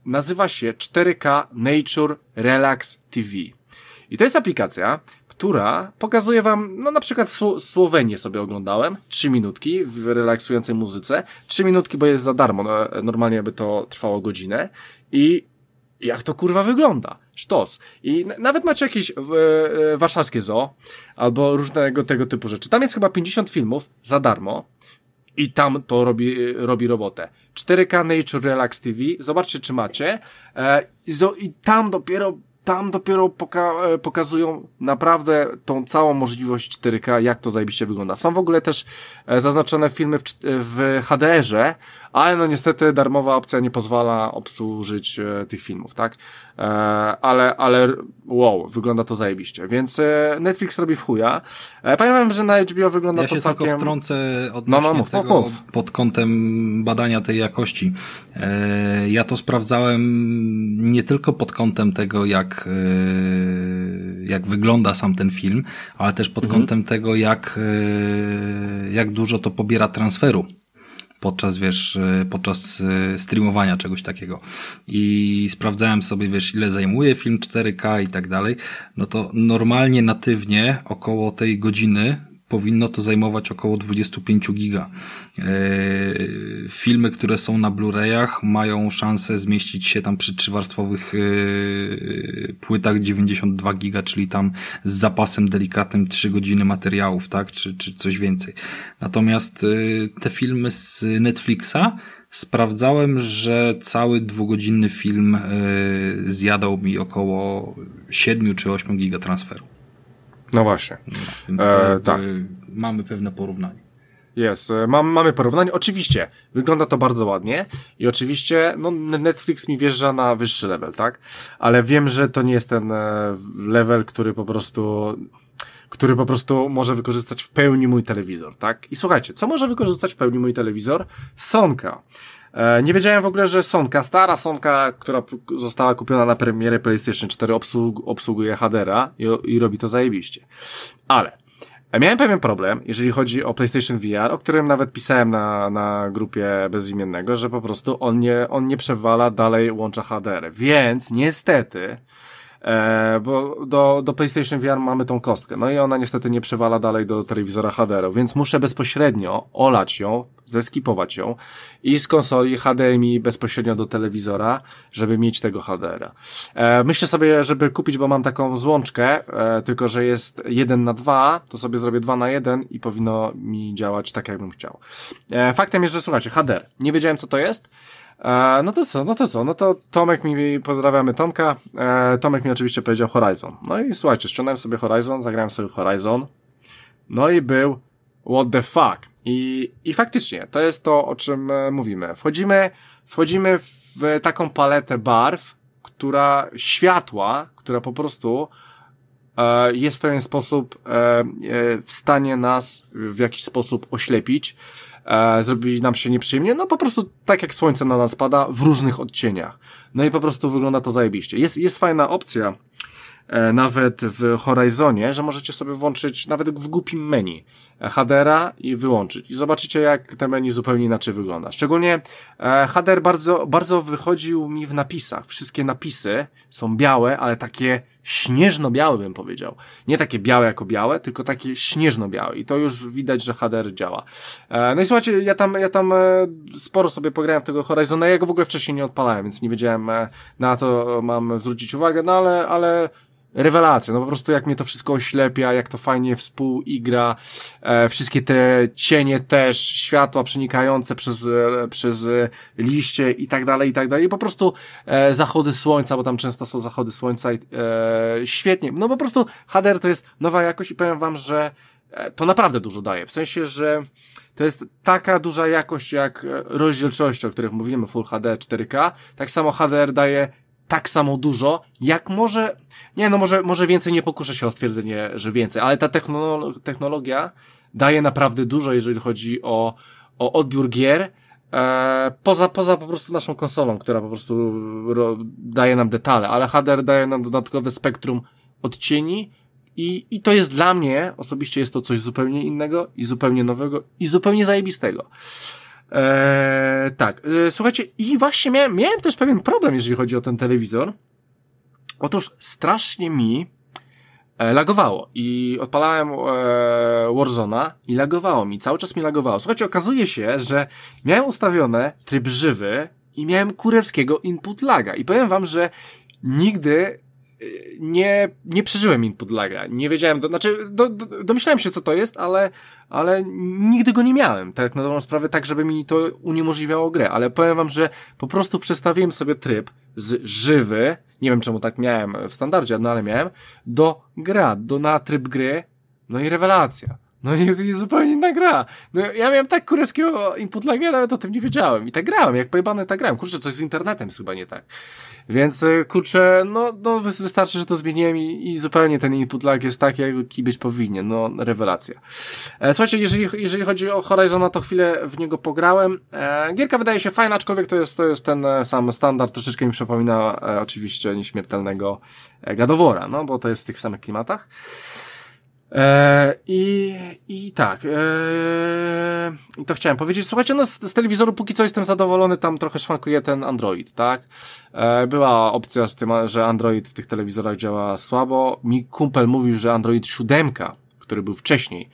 nazywa się 4K Nature Relax TV. I to jest aplikacja, która pokazuje wam, no na przykład Słowenię sobie oglądałem, 3 minutki w relaksującej muzyce, 3 minutki, bo jest za darmo, no, normalnie by to trwało godzinę i jak to kurwa wygląda. Sztos. I nawet macie jakieś e, warszawskie zoo, albo różnego tego typu rzeczy. Tam jest chyba 50 filmów za darmo i tam to robi, robi robotę. 4K Nature Relax TV, zobaczcie czy macie. E, I tam dopiero tam dopiero poka e, pokazują naprawdę tą całą możliwość 4K, jak to zajebiście wygląda. Są w ogóle też e, zaznaczone filmy w, w HDR-ze, ale no niestety darmowa opcja nie pozwala obsłużyć e, tych filmów, tak? Ale, ale wow, wygląda to zajebiście. Więc Netflix robi w chuja. Pamiętam, że na HBO wygląda ja to całkiem... Ja się tylko wtrącę odnośnie no, no, mów, tego mów. pod kątem badania tej jakości. Ja to sprawdzałem nie tylko pod kątem tego, jak, e, jak wygląda sam ten film, ale też pod mhm. kątem tego, jak, e, jak dużo to pobiera transferu podczas, wiesz, e, podczas streamowania czegoś takiego. I sprawdzałem sobie, wiesz, ile zajmuje film 4K i tak dalej. No to normalnie, natywnie około tej godziny powinno to zajmować około 25 giga. E, filmy, które są na Blu-rayach mają szansę zmieścić się tam przy trzywarstwowych e, płytach 92 giga, czyli tam z zapasem delikatnym 3 godziny materiałów, tak, czy, czy coś więcej. Natomiast e, te filmy z Netflixa sprawdzałem, że cały dwugodzinny film zjadał mi około 7 czy 8 giga transferu. No właśnie. No, więc e, tak. mamy pewne porównanie. Jest, e, mam, mamy porównanie. Oczywiście, wygląda to bardzo ładnie i oczywiście, no, Netflix mi wjeżdża na wyższy level, tak? Ale wiem, że to nie jest ten e, level, który po prostu, który po prostu może wykorzystać w pełni mój telewizor, tak? I słuchajcie, co może wykorzystać w pełni mój telewizor? Sonka. E, nie wiedziałem w ogóle, że Sonka, stara Sonka, która została kupiona na premierę PlayStation 4 obsług, obsługuje HDR-a i, i robi to zajebiście. Ale Miałem pewien problem, jeżeli chodzi o PlayStation VR, o którym nawet pisałem na, na grupie bezimiennego, że po prostu on nie, on nie przewala dalej łącza HDR. Więc niestety E, bo do, do PlayStation VR mamy tą kostkę. No i ona niestety nie przewala dalej do telewizora HDR, więc muszę bezpośrednio olać ją, zeskipować ją i z konsoli HDMI bezpośrednio do telewizora, żeby mieć tego HDR-a. E, myślę sobie, żeby kupić, bo mam taką złączkę, e, tylko że jest 1 na 2, to sobie zrobię 2 na 1 i powinno mi działać tak, jakbym chciał. E, faktem jest, że słuchajcie, HDR. Nie wiedziałem, co to jest. E, no to co, no to co, no to Tomek mi, pozdrawiamy Tomka, e, Tomek mi oczywiście powiedział Horizon. No i słuchajcie, ściągnąłem sobie Horizon, zagrałem sobie Horizon, no i był what the fuck. I, i faktycznie, to jest to, o czym e, mówimy. Wchodzimy, wchodzimy w taką paletę barw, która, światła, która po prostu jest w pewien sposób w stanie nas w jakiś sposób oślepić e, zrobi nam się nieprzyjemnie, no po prostu tak jak słońce na nas pada w różnych odcieniach. No i po prostu wygląda to zajebiście. Jest, jest fajna opcja, e, nawet w Horizonie, że możecie sobie włączyć nawet w głupim menu HDR-a i wyłączyć. I zobaczycie, jak te menu zupełnie inaczej wygląda. Szczególnie e, HDR bardzo, bardzo wychodził mi w napisach. Wszystkie napisy są białe, ale takie śnieżno-białe bym powiedział. Nie takie białe jako białe, tylko takie śnieżno-białe. I to już widać, że HDR działa. E, no i słuchajcie, ja tam, ja tam e, sporo sobie pograłem w tego Horizona. Ja go w ogóle wcześniej nie odpalałem, więc nie wiedziałem e, na to mam zwrócić uwagę, no ale, ale rewelacja, no po prostu jak mnie to wszystko oślepia, jak to fajnie współigra, e, wszystkie te cienie też, światła przenikające przez, e, przez e, liście i tak dalej, i tak dalej, po prostu e, zachody słońca, bo tam często są zachody słońca i e, świetnie, no po prostu HDR to jest nowa jakość i powiem wam, że e, to naprawdę dużo daje, w sensie, że to jest taka duża jakość jak e, rozdzielczość, o których mówimy, Full HD 4K, tak samo HDR daje tak samo dużo, jak może, nie no, może, może więcej nie pokuszę się o stwierdzenie, że więcej, ale ta technologia daje naprawdę dużo, jeżeli chodzi o, o odbiór gier, e, poza, poza po prostu naszą konsolą, która po prostu ro, daje nam detale, ale HDR daje nam dodatkowe spektrum odcieni i, i to jest dla mnie, osobiście jest to coś zupełnie innego i zupełnie nowego i zupełnie zajebistego. Eee, tak, eee, słuchajcie, i właśnie miałem, miałem też pewien problem, jeżeli chodzi o ten telewizor. Otóż strasznie mi e, lagowało i odpalałem e, Warzona i lagowało mi, cały czas mi lagowało. Słuchajcie, okazuje się, że miałem ustawione tryb żywy i miałem kurewskiego input laga i powiem wam, że nigdy nie, nie przeżyłem input laga. Nie wiedziałem, do, znaczy do, do, domyślałem się co to jest, ale, ale nigdy go nie miałem. Tak na dobrą sprawę, tak żeby mi to uniemożliwiało grę. Ale powiem wam, że po prostu przestawiłem sobie tryb z żywy, nie wiem czemu tak miałem w standardzie, no ale miałem, do gra, do na tryb gry, no i rewelacja. No i, i zupełnie inna gra. No ja miałem tak kurewskiego input laga, ja nawet o tym nie wiedziałem. I tak grałem, jak pojebane tak grałem. Kurczę, coś z internetem jest chyba nie tak. Więc y, kurczę, no, no wystarczy, że to zmieniłem i, i zupełnie ten input lag jest taki, jaki być powinien. No, rewelacja. E, słuchajcie, jeżeli, jeżeli chodzi o Horizona, to chwilę w niego pograłem. E, gierka wydaje się fajna, aczkolwiek to jest, to jest ten e, sam standard. Troszeczkę mi przypomina e, oczywiście nieśmiertelnego e, Gadowora, no, bo to jest w tych samych klimatach. E, I, I tak, e, to chciałem powiedzieć. Słuchajcie, no z, z, telewizoru póki co jestem zadowolony, tam trochę szwankuje ten Android, tak? E, była opcja z tym, że Android w tych telewizorach działa słabo. Mi kumpel mówił, że Android 7, który był wcześniej,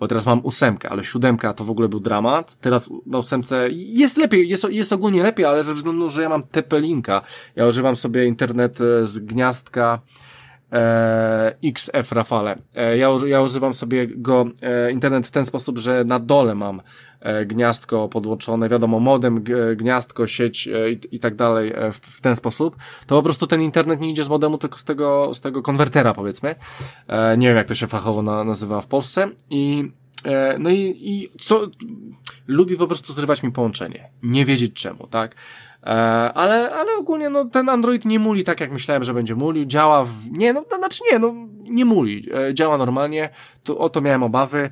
bo teraz mam ósemkę, ale siódemka to w ogóle był dramat. Teraz na ósemce jest lepiej, jest, jest ogólnie lepiej, ale ze względu, że ja mam TP-Linka, ja używam sobie internet z gniazdka, e, XF Rafale. E, ja, ja używam sobie go e, internet w ten sposób, że na dole mam e, gniazdko podłączone, wiadomo, modem, gniazdko, sieć e, i, i tak dalej e, w, w, ten sposób, to po prostu ten internet nie idzie z modemu, tylko z tego, z tego konwertera powiedzmy. E, nie wiem jak to się fachowo na, nazywa w Polsce i E, no i, i co, lubi po prostu zrywać mi połączenie. Nie wiedzieć czemu, tak? E, ale, ale ogólnie no, ten Android nie muli tak, jak myślałem, że będzie mulił. Działa w... Nie, no, znaczy nie, no, nie muli. E, działa normalnie. To, o to miałem obawy.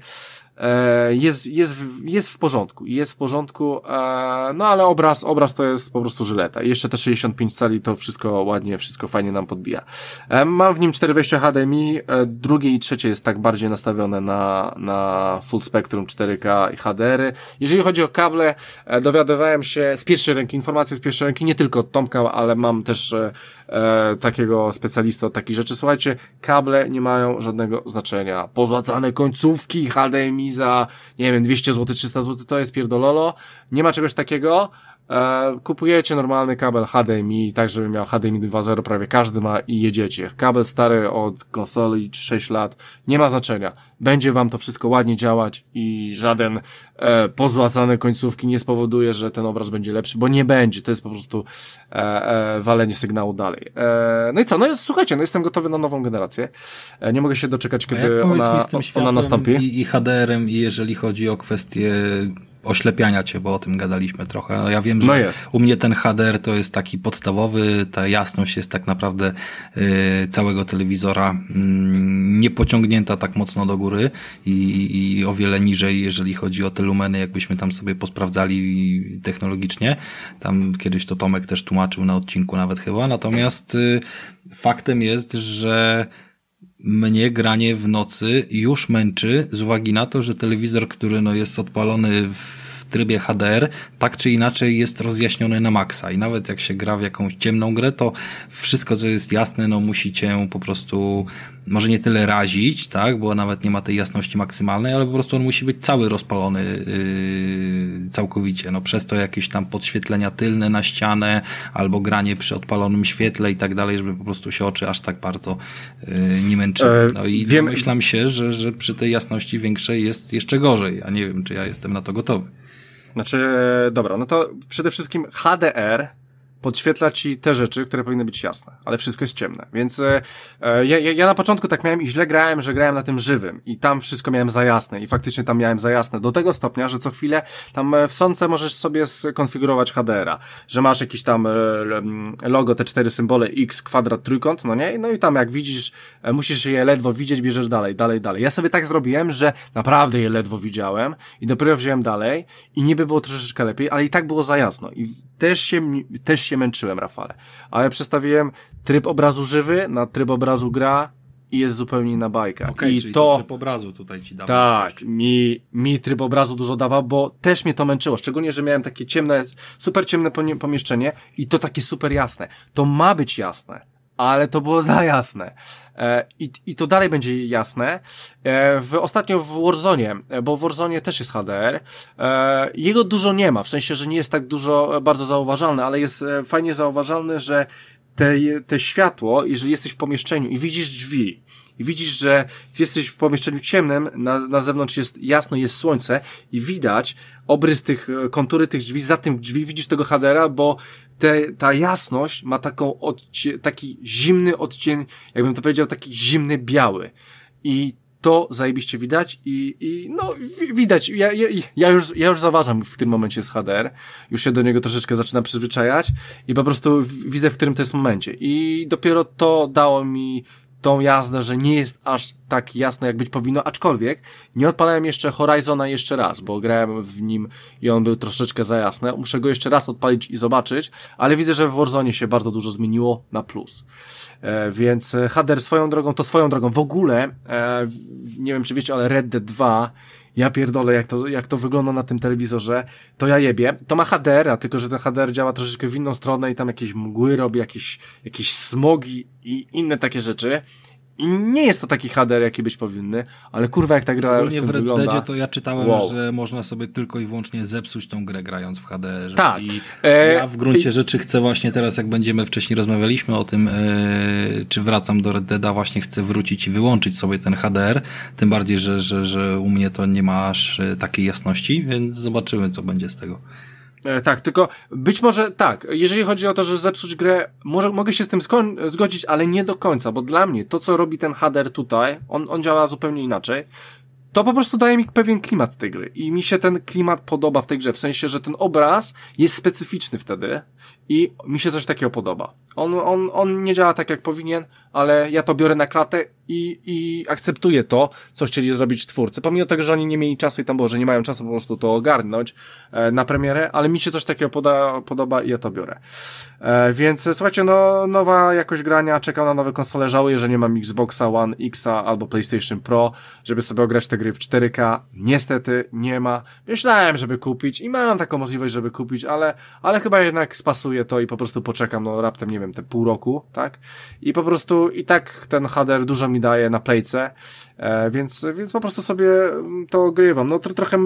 E, jest, jest, jest w porządku, jest w porządku, e, no ale obraz, obraz to jest po prostu żyleta. Jeszcze te 65 cali to wszystko ładnie, wszystko fajnie nam podbija. E, mam w nim cztery wejścia HDMI, drugie i trzecie jest tak bardziej nastawione na, na full spectrum 4K i HDR-y. Jeżeli chodzi o kable, dowiadywałem się z pierwszej ręki, informacje z pierwszej ręki, nie tylko od Tomka, ale mam też e, takiego specjalista od takich rzeczy. Słuchajcie, kable nie mają żadnego znaczenia. Pozłacane końcówki HDMI za, nie wiem, 200 zł, 300 zł, to jest pierdololo. Nie ma czegoś takiego. E, kupujecie normalny kabel HDMI, tak żeby miał HDMI 2.0, prawie każdy ma i jedziecie. Kabel stary od konsoli 6 lat, nie ma znaczenia. Będzie wam to wszystko ładnie działać i żaden e, pozłacane końcówki nie spowoduje, że ten obraz będzie lepszy, bo nie będzie. To jest po prostu e, e, walenie sygnału dalej. E, no i co? No jest, słuchajcie, no jestem gotowy na nową generację. E, nie mogę się doczekać, kiedy ona, ona nastąpi. I, i HDR-em, i jeżeli chodzi o kwestie oślepiania cię, bo o tym gadaliśmy trochę. No ja wiem, że no u mnie ten HDR to jest taki podstawowy, ta jasność jest tak naprawdę y, całego telewizora y, nie pociągnięta tak mocno do góry i, i o wiele niżej, jeżeli chodzi o te lumeny, jakbyśmy tam sobie posprawdzali technologicznie. Tam kiedyś to Tomek też tłumaczył na odcinku nawet chyba. Natomiast y, faktem jest, że mnie granie w nocy już męczy z uwagi na to, że telewizor, który no jest odpalony w trybie HDR, tak czy inaczej jest rozjaśniony na maksa i nawet jak się gra w jakąś ciemną grę, to wszystko, co jest jasne, no musi cię po prostu może nie tyle razić, tak, bo nawet nie ma tej jasności maksymalnej, ale po prostu on musi być cały rozpalony yy, całkowicie, no przez to jakieś tam podświetlenia tylne na ścianę, albo granie przy odpalonym świetle i tak dalej, żeby po prostu się oczy aż tak bardzo yy, nie męczyły. E, no i wiem, domyślam się, że, że przy tej jasności większej jest jeszcze gorzej, a nie wiem, czy ja jestem na to gotowy. Znaczy, e, dobra, no to przede wszystkim HDR podświetla ci te rzeczy, które powinny być jasne, ale wszystko jest ciemne. Więc e, e, ja, ja na początku tak miałem i źle grałem, że grałem na tym żywym i tam wszystko miałem za jasne i faktycznie tam miałem za jasne do tego stopnia, że co chwilę tam e, w Sonce możesz sobie skonfigurować HDR-a, że masz jakiś tam e, logo, te cztery symbole X, kwadrat, trójkąt, no nie? No i tam jak widzisz, musisz je ledwo widzieć, bierzesz dalej, dalej, dalej. Ja sobie tak zrobiłem, że naprawdę je ledwo widziałem i dopiero wziąłem dalej i niby było troszeczkę lepiej, ale i tak było za jasno i też się, też się męczyłem, Rafale. Ale przestawiłem tryb obrazu żywy na tryb obrazu gra i jest zupełnie inna bajka. Okay, I czyli to, to tryb obrazu tutaj ci dawał. Tak, mi, mi tryb obrazu dużo dawał, bo też mnie to męczyło. Szczególnie, że miałem takie ciemne, super ciemne pomieszczenie i to takie super jasne. To ma być jasne ale to było za jasne. E, I, I to dalej będzie jasne. E, w, ostatnio w Warzone, e, bo w Warzone też jest HDR, jego dużo nie ma, w sensie, że nie jest tak dużo bardzo zauważalny, ale jest fajnie zauważalny, że te, te światło, jeżeli jesteś w pomieszczeniu i widzisz drzwi, i widzisz, że jesteś w pomieszczeniu ciemnym, na, na zewnątrz jest jasno, jest słońce i widać obrys tych, kontury tych drzwi, za tym drzwi widzisz tego HDR-a, bo te, ta jasność ma taką odcie, taki zimny odcień, jakbym to powiedział, taki zimny biały. I to zajebiście widać i, i no widać, ja, ja, ja, już, ja już zaważam w tym momencie z HDR, już się do niego troszeczkę zaczyna przyzwyczajać i po prostu widzę, w którym to jest momencie. I dopiero to dało mi tą jazdę, że nie jest aż tak jasno, jak być powinno, aczkolwiek nie odpalałem jeszcze Horizona jeszcze raz, bo grałem w nim i on był troszeczkę za jasny. Muszę go jeszcze raz odpalić i zobaczyć, ale widzę, że w Warzone się bardzo dużo zmieniło na plus. E, więc HDR swoją drogą, to swoją drogą. W ogóle, e, nie wiem czy wiecie, ale Red Dead 2 ja pierdolę, jak to, jak to wygląda na tym telewizorze, to ja jebie. To ma HDR, a tylko, że ten HDR działa troszeczkę w inną stronę i tam jakieś mgły robi, jakieś, jakieś smogi i inne takie rzeczy. I nie jest to taki HDR, jaki być powinny, ale kurwa jak ta gra Ogólnie w Red wygląda... Deadzie to ja czytałem, wow. że można sobie tylko i wyłącznie zepsuć tą grę grając w HDR. Tak. I e... ja w gruncie rzeczy chcę właśnie teraz, jak będziemy wcześniej rozmawialiśmy o tym, e... czy wracam do Red Deada, właśnie chcę wrócić i wyłączyć sobie ten HDR, tym bardziej, że, że, że u mnie to nie ma aż e, takiej jasności, więc zobaczymy, co będzie z tego. E, tak, tylko być może tak, jeżeli chodzi o to, że zepsuć grę, może, mogę się z tym zgodzić, ale nie do końca, bo dla mnie to, co robi ten HDR tutaj, on, on działa zupełnie inaczej. to po prostu daje mi pewien klimat tej gry. I mi się ten klimat podoba w tej grze, w sensie, że ten obraz jest specyficzny wtedy i mi się coś takiego podoba. On, on, on nie działa tak, jak powinien, ale ja to biorę na klatę i, i akceptuję to, co chcieli zrobić twórcy. Pomimo tego, że oni nie mieli czasu i tam było, że nie mają czasu po prostu to ogarnąć e, na premierę, ale mi się coś takiego poda, podoba i ja to biorę. E, więc słuchajcie, no, nowa jakość grania, czekam na nowe konsole, żałuję, że nie mam Xboxa One X albo PlayStation Pro, żeby sobie ograć te gry w 4K. Niestety nie ma. Myślałem, żeby kupić i mam taką możliwość, żeby kupić, ale, ale chyba jednak spasuję to i po prostu poczekam, no raptem, nie wiem, te pół roku, tak? I po prostu i tak ten HDR dużo mi daje na playce, e, więc, więc po prostu sobie to grywam. No to, trochę,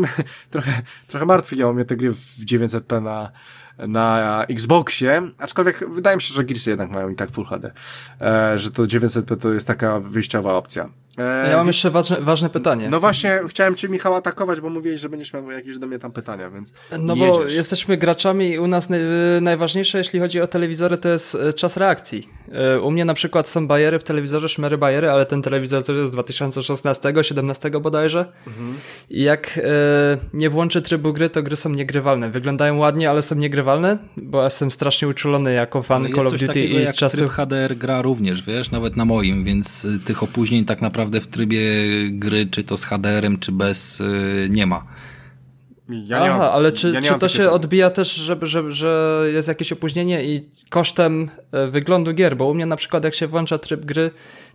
trochę, trochę martwią mnie te gry w 900p na, na Xboxie, aczkolwiek wydaje mi się, że Gearsy jednak mają i tak Full HD, e, że to 900p to jest taka wyjściowa opcja. E, ja mam jeszcze ważne, ważne pytanie. No właśnie, chciałem cię Michał atakować, bo mówiłeś, że będziesz miał jakieś do mnie tam pytania, więc No jedziesz. bo jesteśmy graczami i u nas naj, najważniejsze, jeśli chodzi o telewizory, to jest e, czas reakcji. E, u mnie na przykład są bajery w telewizorze, szmery bajery, ale ten telewizor to jest z 2016, 17 bodajże. Mhm. I jak e, nie włączy trybu gry, to gry są niegrywalne. Wyglądają ładnie, ale są niegrywalne, bo jestem strasznie uczulony jako fan ale Call of Duty i jak czasów... tryb HDR gra również, wiesz, nawet na moim, więc tych opóźnień tak naprawdę w trybie gry, czy to z HDR-em, czy bez, y, nie ma. Ja Aha, mam, ale czy, ja czy to się odbija też, że, że, że jest jakieś opóźnienie i kosztem e, wyglądu gier? Bo u mnie na przykład jak się włącza tryb gry,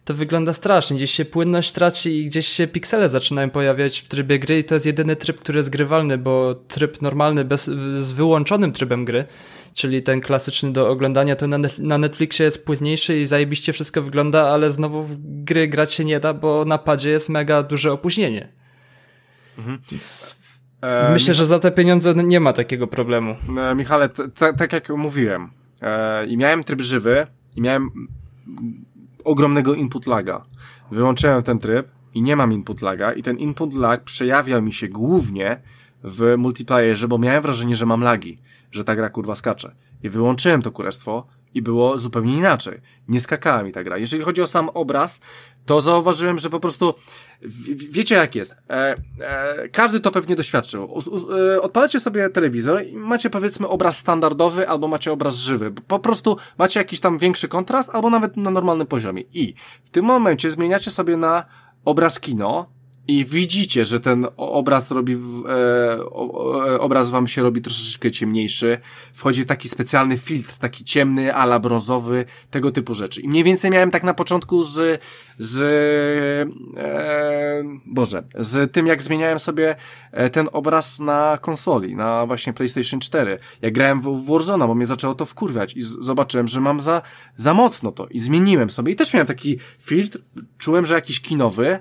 to wygląda strasznie. Gdzieś się płynność traci i gdzieś się piksele zaczynają pojawiać w trybie gry i to jest jedyny tryb, który jest grywalny, bo tryb normalny bez, z wyłączonym trybem gry, czyli ten klasyczny do oglądania, to na, na Netflixie jest płynniejszy i zajebiście wszystko wygląda, ale znowu w gry grać się nie da, bo na padzie jest mega duże opóźnienie. Mhm. E, Myślę, że za te pieniądze nie ma takiego problemu. E, Michale, tak jak mówiłem, e, i miałem tryb żywy, i miałem ogromnego input laga. Wyłączyłem ten tryb i nie mam input laga, i ten input lag przejawiał mi się głównie w multiplayerze, bo miałem wrażenie, że mam lagi, że ta gra kurwa skacze. I wyłączyłem to kurestwo i było zupełnie inaczej. Nie skakała mi ta gra. Jeżeli chodzi o sam obraz, to zauważyłem, że po prostu wiecie jak jest. E, e, każdy to pewnie doświadczył. E, odpalacie sobie telewizor i macie powiedzmy obraz standardowy albo macie obraz żywy. Po prostu macie jakiś tam większy kontrast albo nawet na normalnym poziomie. I w tym momencie zmieniacie sobie na obraz kino i widzicie, że ten obraz robi, e, obraz wam się robi troszeczkę ciemniejszy, wchodzi taki specjalny filtr, taki ciemny, ala brązowy, tego typu rzeczy. I mniej więcej miałem tak na początku z, z, e, Boże, z tym jak zmieniałem sobie e, ten obraz na konsoli, na właśnie PlayStation 4. Jak grałem w, w Warzona, bo mnie zaczęło to wkurwiać i zobaczyłem, że mam za, za mocno to i zmieniłem sobie i też miałem taki filtr, czułem, że jakiś kinowy,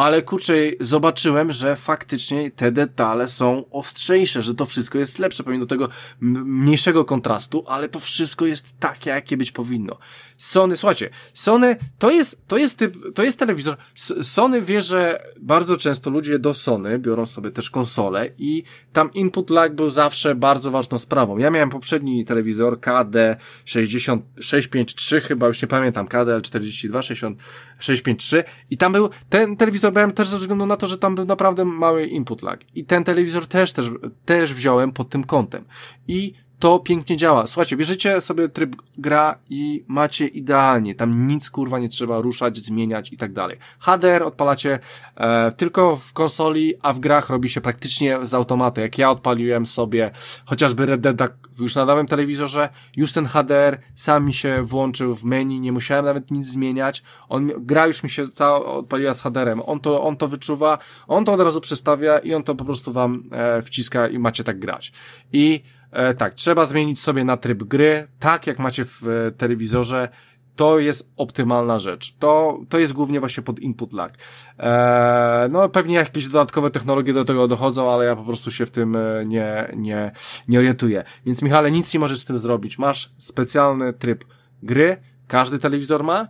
ale kurczę, zobaczyłem, że faktycznie te detale są ostrzejsze, że to wszystko jest lepsze, pomimo tego mniejszego kontrastu, ale to wszystko jest takie, jakie być powinno. Sony, słuchajcie, Sony to jest, to jest typ, to jest telewizor. Sony wie, że bardzo często ludzie do Sony biorą sobie też konsole i tam input lag był zawsze bardzo ważną sprawą. Ja miałem poprzedni telewizor KD 653 chyba, już nie pamiętam, KDL 42 653 i tam był ten telewizor brałem też ze względu na to, że tam był naprawdę mały input lag. I ten telewizor też, też, też wziąłem pod tym kątem. I to pięknie działa. Słuchajcie, bierzecie sobie tryb gra i macie idealnie. Tam nic kurwa nie trzeba ruszać, zmieniać i tak dalej. HDR odpalacie e, tylko w konsoli, a w grach robi się praktycznie z automatu. Jak ja odpaliłem sobie chociażby Red Dead już na nowym telewizorze, już ten HDR sam mi się włączył w menu, nie musiałem nawet nic zmieniać. On, gra już mi się cała odpaliła z HDR-em. On to, on to wyczuwa, on to od razu przestawia i on to po prostu wam e, wciska i macie tak grać. I E, tak, trzeba zmienić sobie na tryb gry, tak jak macie w e, telewizorze. To jest optymalna rzecz. To, to jest głównie właśnie pod input lag. E, no pewnie jakieś dodatkowe technologie do tego dochodzą, ale ja po prostu się w tym e, nie, nie, nie orientuję. Więc Michale, nic nie możesz z tym zrobić. Masz specjalny tryb gry, każdy telewizor ma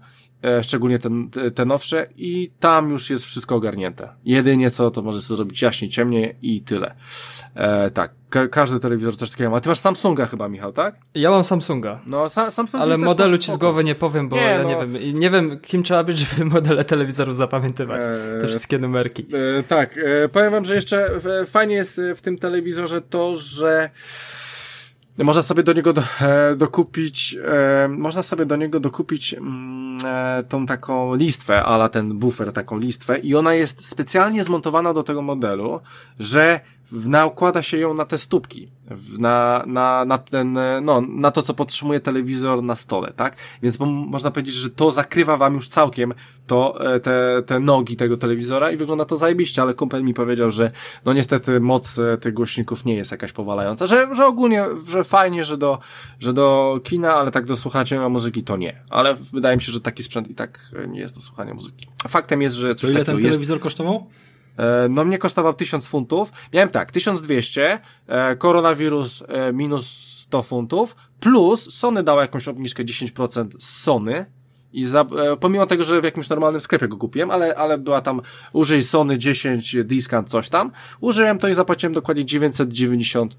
szczególnie ten, te, nowsze i tam już jest wszystko ogarnięte. Jedynie co, to może sobie zrobić jaśniej, ciemniej i tyle. E, tak, ka każdy telewizor coś takiego ma. Ty masz Samsunga chyba, Michał, tak? Ja mam Samsunga. No, sa Samsung Ale modelu ci z głowy nie powiem, bo Nie, ja no. nie wiem. Nie wiem, kim trzeba być, żeby modele telewizorów zapamiętywać. Eee, Te wszystkie numerki. E, tak, e, powiem wam, że jeszcze e, fajnie jest e, w tym telewizorze to, że można sobie do niego do, e, dokupić, e, można sobie do niego dokupić mm, e, tą taką listwę, ala ten buffer, taką listwę. I ona jest specjalnie zmontowana do tego modelu, że nakłada się ją na te stópki, na, na, na ten, e, no, na to, co podtrzymuje telewizor na stole, tak? Więc mo- można powiedzieć, że to zakrywa wam już całkiem to, e, te, te nogi tego telewizora i wygląda to zajebiście, ale kumpel mi powiedział, że no niestety moc e, tych głośników nie jest jakaś powalająca, że, że ogólnie, że fajnie, że do, że do kina, ale tak do słuchania muzyki to nie. Ale wydaje mi się, że taki sprzęt i tak nie jest do słuchania muzyki. Faktem jest, że To coś ile takiego ten jest. telewizor kosztował? E, No mnie kosztował 1000 funtów. Miałem tak, 1200, e, koronawirus e, minus 100 funtów, plus Sony dało jakąś obniżkę 10% z Sony. I za, pomimo tego, że w jakimś normalnym sklepie go kupiłem, ale, ale była tam użyj Sony 10 discount coś tam, użyłem to i zapłaciłem dokładnie 990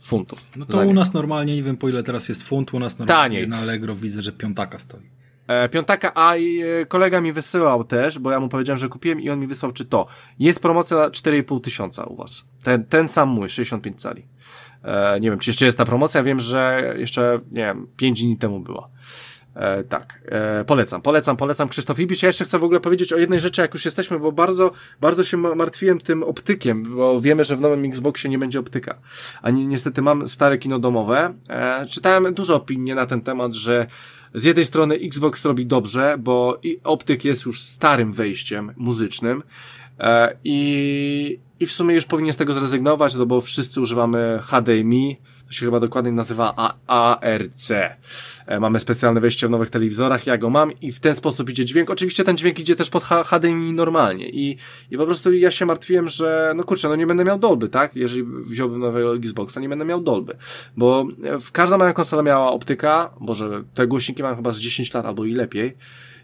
funtów. No to u nas normalnie, nie wiem po ile teraz jest funt, u nas normalnie Taniej. na Allegro widzę, że piątaka stoi. E, Piątaka, a e, kolega mi wysyłał też, bo ja mu powiedziałem, że kupiłem i on mi wysłał, czy to. Jest promocja na 4,5 tysiąca u was. Ten, ten sam mój, 65 cali. E, nie wiem, czy jeszcze jest ta promocja, wiem, że jeszcze, nie wiem, 5 dni temu była. E, tak, e, polecam, polecam, polecam Krzysztof Ibisz. Ja jeszcze chcę w ogóle powiedzieć o jednej rzeczy, jak już jesteśmy, bo bardzo, bardzo się ma- martwiłem tym optykiem, bo wiemy, że w nowym Xboxie nie będzie optyka. A ni niestety mam stare kino domowe. E, czytałem dużo opinii na ten temat, że z jednej strony Xbox robi dobrze, bo optyk jest już starym wejściem muzycznym e, i, i w sumie już powinien z tego zrezygnować, no bo wszyscy używamy HDMI, to się chyba dokładnie nazywa ARC. E, mamy specjalne wejście w nowych telewizorach, ja go mam i w ten sposób idzie dźwięk. Oczywiście ten dźwięk idzie też pod HDMI normalnie i, i po prostu ja się martwiłem, że no kurczę, no nie będę miał Dolby, tak? Jeżeli wziąłbym nowego Xboxa, nie będę miał Dolby, bo e, w każda moja konsola miała optyka, boże, te głośniki mam chyba z 10 lat albo i lepiej.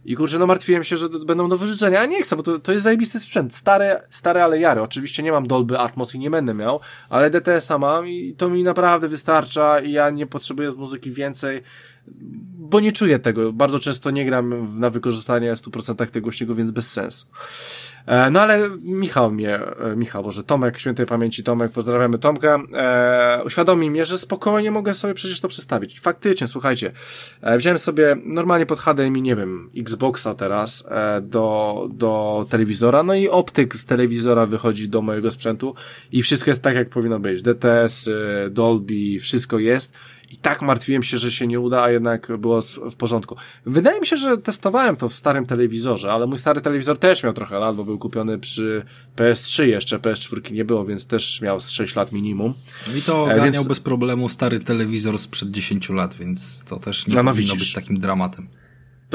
I kurczę, no martwiłem się, że będą do wyrzucenia, a nie chcę, bo to, to jest zajebisty sprzęt. Stare, stare, ale jary. Oczywiście nie mam Dolby Atmos i nie będę miał, ale DTS-a mam i to mi naprawdę wystarcza i ja nie potrzebuję z muzyki więcej, bo nie czuję tego. Bardzo często nie gram na wykorzystanie 100% tych głośników, więc bez sensu. E, No ale Michał mnie, e, Michał, Boże, Tomek, świętej pamięci Tomek, pozdrawiamy Tomka, e, uświadomił mnie, że spokojnie mogę sobie przecież to przestawić. Faktycznie, słuchajcie, e, wziąłem sobie normalnie pod HDMI, nie wiem, Xboxa teraz e, do, do telewizora, no i optyk z telewizora wychodzi do mojego sprzętu i wszystko jest tak, jak powinno być. DTS, e, Dolby, wszystko jest. I tak martwiłem się, że się nie uda, a jednak było w porządku. Wydaje mi się, że testowałem to w starym telewizorze, ale mój stary telewizor też miał trochę lat, bo był kupiony przy PS3 jeszcze, PS4 nie było, więc też miał z 6 lat minimum. No I to E, ogarniał więc- bez problemu stary telewizor sprzed 10 lat, więc to też nie No, no powinno widzisz. być takim dramatem.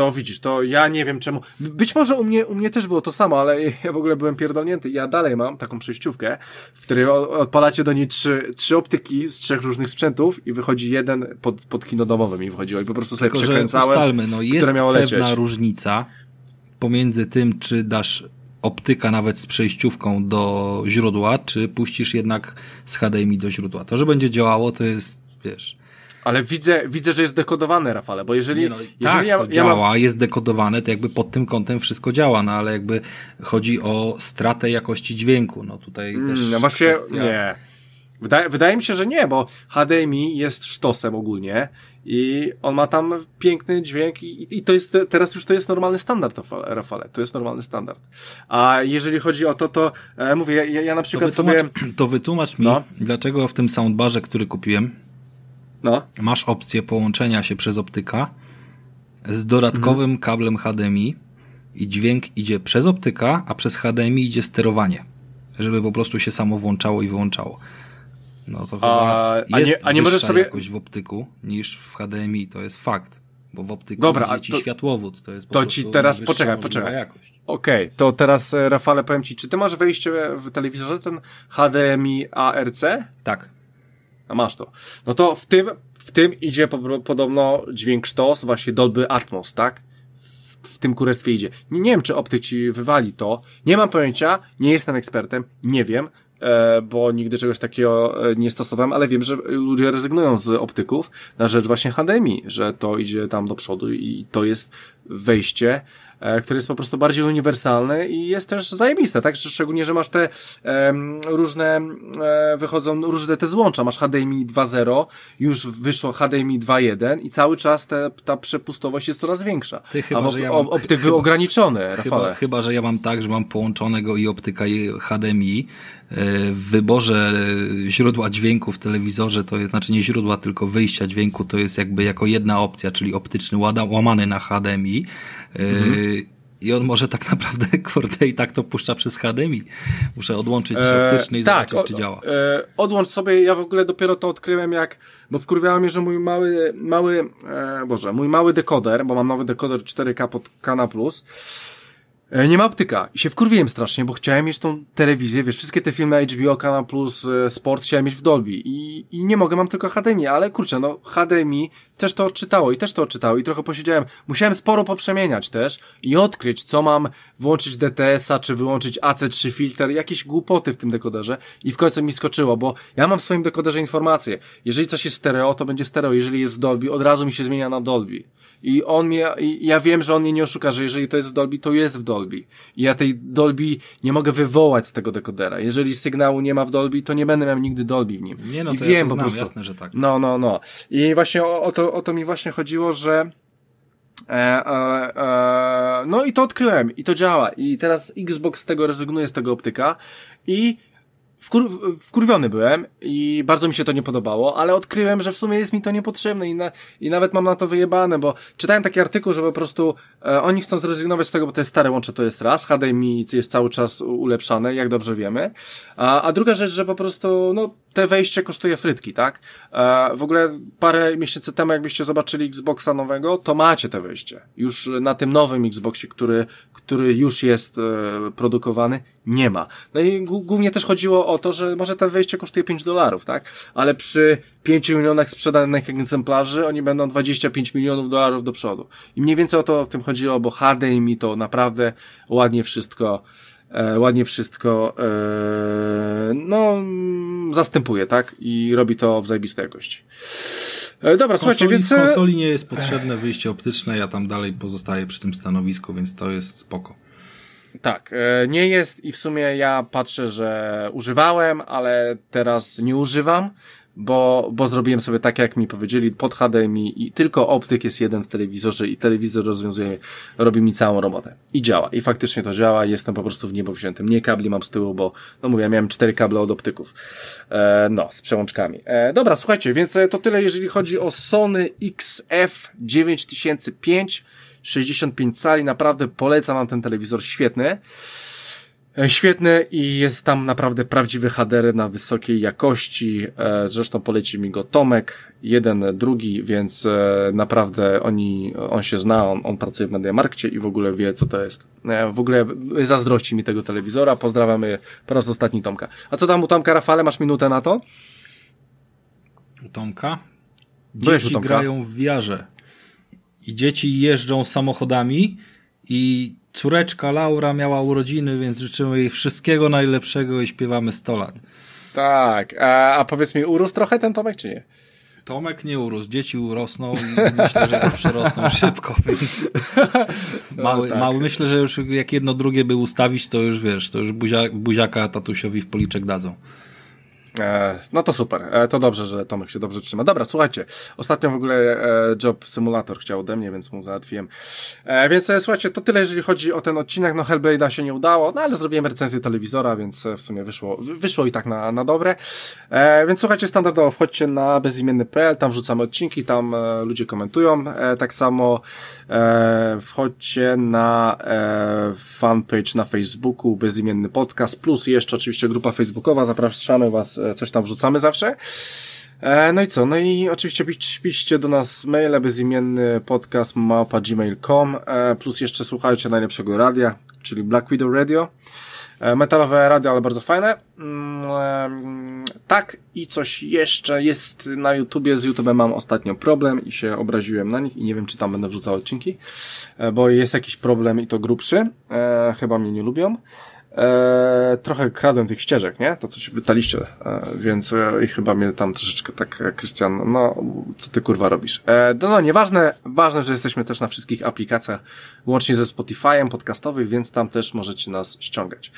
To widzisz, to ja nie wiem czemu. Być może u mnie, u mnie też było to samo, ale ja w ogóle byłem pierdolnięty. Ja dalej mam taką przejściówkę, w której odpalacie do niej trzy, trzy optyki z trzech różnych sprzętów i wychodzi jeden pod, pod kino domowe mi wchodziło i po prostu sobie Tylko, że przekręcałem. ustalmy, no jest które miało pewna lecieć. różnica pomiędzy tym, czy dasz optyka nawet z przejściówką do źródła, czy puścisz jednak z HDMI do źródła. To, że będzie działało, to jest, wiesz... Ale widzę, widzę, że jest dekodowane, Rafale, bo jeżeli, Nie no, jeżeli tak, ja, to ja mam, działa, jest dekodowane, to jakby pod tym kątem wszystko działa, no ale jakby chodzi o stratę jakości dźwięku, no tutaj też Mm, no właśnie, kwestia... nie. Wydaje, wydaje mi się, że nie, bo HDMI jest sztosem ogólnie i on ma tam piękny dźwięk i, i to jest, teraz już to jest normalny standard, Rafale, to jest normalny standard. A jeżeli chodzi o to, to e, mówię, ja, ja na To przykład wytłumacz, sobie, to wytłumacz mi, No. dlaczego w tym soundbarze, który kupiłem, no, masz opcję połączenia się przez optyka z dodatkowym Mhm. kablem HDMI i dźwięk idzie przez optyka, a przez HDMI idzie sterowanie, żeby po prostu się samo włączało i wyłączało. No to chyba a jest nie- a nie możesz sobie- jakość w optyku niż w HDMI, to jest fakt. Bo w optyku Dobra, idzie a ci to- światłowód, to jest po to ci teraz- poczekaj, poczekaj. jakość. okej, to teraz e, Rafale powiem Ci, czy Ty masz wejście w telewizorze, ten HDMI ARC? Tak. A masz to. No to w tym, w tym idzie po, podobno dźwięk sztos, właśnie Dolby Atmos, tak? W w tym kurestwie idzie. Nie, nie wiem, czy optyk ci wywali to. Nie mam pojęcia, nie jestem ekspertem, nie wiem, e, bo nigdy czegoś takiego e, nie stosowałem, ale wiem, że ludzie rezygnują z optyków na rzecz właśnie HDMI, że to idzie tam do przodu i to jest wejście E, które jest po prostu bardziej uniwersalne i jest też zajebiste, tak? Szczególnie, że masz te um, różne, e, wychodzą różne te złącza. Masz HDMI 2.0, już wyszło HDMI 2.1 i cały czas te, ta przepustowość jest coraz większa. Ty chyba, A że ja mam, optyk chyba, był ograniczony, chyba, chyba, że ja mam tak, że mam połączonego i optyka i HDMI, w wyborze źródła dźwięku w telewizorze, to jest, znaczy nie źródła, tylko wyjścia dźwięku, to jest jakby jako jedna opcja, czyli optyczny łamany na HDMI. Mhm. I on może tak naprawdę, kurde, i tak to puszcza przez HDMI. Muszę odłączyć e, optyczny i tak, zobaczyć, czy działa. E, odłącz sobie, ja w ogóle dopiero to odkryłem, jak, bo wkurwiało mnie, że mój mały, mały, e, boże, mój mały dekoder, bo mam nowy dekoder 4K pod Kana Plus, E, nie ma optyka. I się wkurwiłem strasznie, bo chciałem mieć tą telewizję, wiesz, wszystkie te filmy HBO, Kanal Plus, e, Sport chciałem mieć w Dolby i, i nie mogę, mam tylko HDMI, ale kurczę, no HDMI też to odczytało i też to odczytało i trochę posiedziałem. Musiałem sporo poprzemieniać też i odkryć, co mam włączyć DTS-a, czy wyłączyć AC3 filtr, jakieś głupoty w tym dekoderze i w końcu mi skoczyło, bo ja mam w swoim dekoderze informację. Jeżeli coś jest stereo, to będzie stereo, jeżeli jest w Dolby, od razu mi się zmienia na Dolby. I on mnie, i ja wiem, że on mnie nie oszuka, że jeżeli to jest w Dolby, to jest w Dolby. I ja tej Dolby nie mogę wywołać z tego dekodera. Jeżeli sygnału nie ma w Dolby, to nie będę miał nigdy Dolby w nim. Nie no, I to wiem ja to znam, po prostu. jasne, że tak. No, no, no. I właśnie o, o, to, o to mi właśnie chodziło, że E, e, e, no i to odkryłem i to działa. I teraz Xbox z tego rezygnuje z tego optyka. I wkur wkurwiony byłem i bardzo mi się to nie podobało, ale odkryłem, że w sumie jest mi to niepotrzebne i, na, i nawet mam na to wyjebane, bo czytałem taki artykuł, że po prostu e, oni chcą zrezygnować z tego, bo jest stare łącze, to jest raz, HDMI jest cały czas ulepszane, jak dobrze wiemy, a, a druga rzecz, że po prostu, no, te wejście kosztuje frytki, tak? E, w ogóle parę miesięcy temu, jakbyście zobaczyli Xboxa nowego, to macie te wejście. Już na tym nowym Xboxie, który, który już jest e, produkowany, nie ma. No i głównie też chodziło o to, że może to wejście kosztuje 5 dolarów, tak? Ale przy 5 milionach sprzedanych egzemplarzy oni będą 25 milionów dolarów do przodu. I mniej więcej o to w tym chodziło, bo HDMI to naprawdę ładnie wszystko ładnie wszystko e, no zastępuje, tak? I robi to w zajebistej jakości. E, dobra, konsoli, słuchajcie, więc... E, konsoli nie jest potrzebne wyjście optyczne, ja tam dalej pozostaję przy tym stanowisku, więc to jest spoko. Tak, e, nie jest i w sumie ja patrzę, że używałem, ale teraz nie używam, bo, bo zrobiłem sobie tak, jak mi powiedzieli, pod HDMI i tylko optyk jest jeden w telewizorze i telewizor rozwiązuje, robi mi całą robotę. I działa. I faktycznie to działa. Jestem po prostu w niebo wziętym. Nie kabli mam z tyłu, bo, no mówię, miałem cztery kable od optyków. E, no, z przełączkami. E, dobra, słuchajcie, więc to tyle, jeżeli chodzi o Sony XF 9005. 65 cali, naprawdę polecam wam ten telewizor, świetny. E, świetny i jest tam naprawdę prawdziwy HDR na wysokiej jakości. E, zresztą poleci mi go Tomek, jeden, drugi, więc e, naprawdę oni, on się zna, on, on pracuje w Mediamarkcie i w ogóle wie, co to jest. W ogóle zazdrości mi tego telewizora. Pozdrawiamy po raz ostatni Tomka. A co tam u Tomka, Rafale? Masz minutę na to? U Tomka? Dzieci Tomka? grają w wiarze i dzieci jeżdżą samochodami i córeczka Laura miała urodziny, więc życzymy jej wszystkiego najlepszego i śpiewamy 100 lat. Tak, a, a powiedz mi, urósł trochę ten Tomek, czy nie? Tomek nie urósł, dzieci urosną i myślę, że go przerosną szybko, więc mały, no, tak. mały, myślę, że już jak jedno drugie by ustawić, to już wiesz, to już buzia, buziaka tatusiowi w policzek dadzą. E, no to super, e, to dobrze, że Tomek się dobrze trzyma. Dobra, słuchajcie, ostatnio w ogóle e, Job Simulator chciał ode mnie, więc mu załatwiłem. Więc słuchajcie, to tyle, jeżeli chodzi o ten odcinek. No Hellblade'a się nie udało, no ale zrobiłem recenzję telewizora, więc w sumie wyszło, wyszło i tak na, na dobre. Więc słuchajcie, standardowo wchodźcie na bezimienny.pl, tam wrzucamy odcinki, tam ludzie komentują. Tak samo wchodźcie na fanpage na Facebooku, bezimienny podcast, plus jeszcze oczywiście grupa facebookowa, zapraszamy was coś tam wrzucamy zawsze. E, no i co? No i oczywiście piszcie do nas maile bezimienny podcast małpa.gmail.com e, plus jeszcze słuchajcie najlepszego radia, czyli Black Widow Radio. Metalowe radio, ale bardzo fajne. Mm, tak i coś jeszcze jest na YouTubie, z YouTube'em mam ostatnio problem i się obraziłem na nich i nie wiem, czy tam będę wrzucał odcinki, e, bo jest jakiś problem i to grubszy, e, chyba mnie nie lubią. E, trochę kradłem tych ścieżek, nie? To, co się pytaliście, e, więc e, i chyba mnie tam troszeczkę tak, e, Krystian, no, co ty kurwa robisz? E, no, no, nieważne, ważne, że jesteśmy też na wszystkich aplikacjach, łącznie ze Spotify'em podcastowych, więc tam też możecie nas ściągać.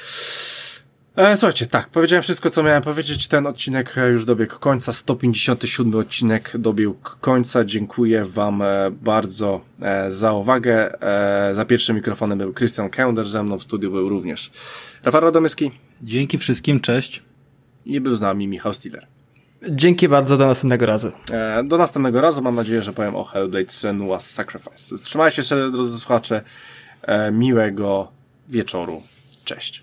E, słuchajcie, tak, powiedziałem wszystko, co miałem powiedzieć. Ten odcinek e, już dobiegł końca. 157 odcinek dobiegł końca. Dziękuję Wam e, bardzo za uwagę. Za pierwszym mikrofonem był Christian Kender, ze mną w studiu był również Rafał Radomyski Dzięki wszystkim, cześć. i był z nami Michał Stiller. Dzięki bardzo, do następnego razu. Do następnego razu. Mam nadzieję, że powiem o Hellblade Senua's Sacrifice. Trzymajcie się, drodzy słuchacze. Miłego wieczoru. Cześć.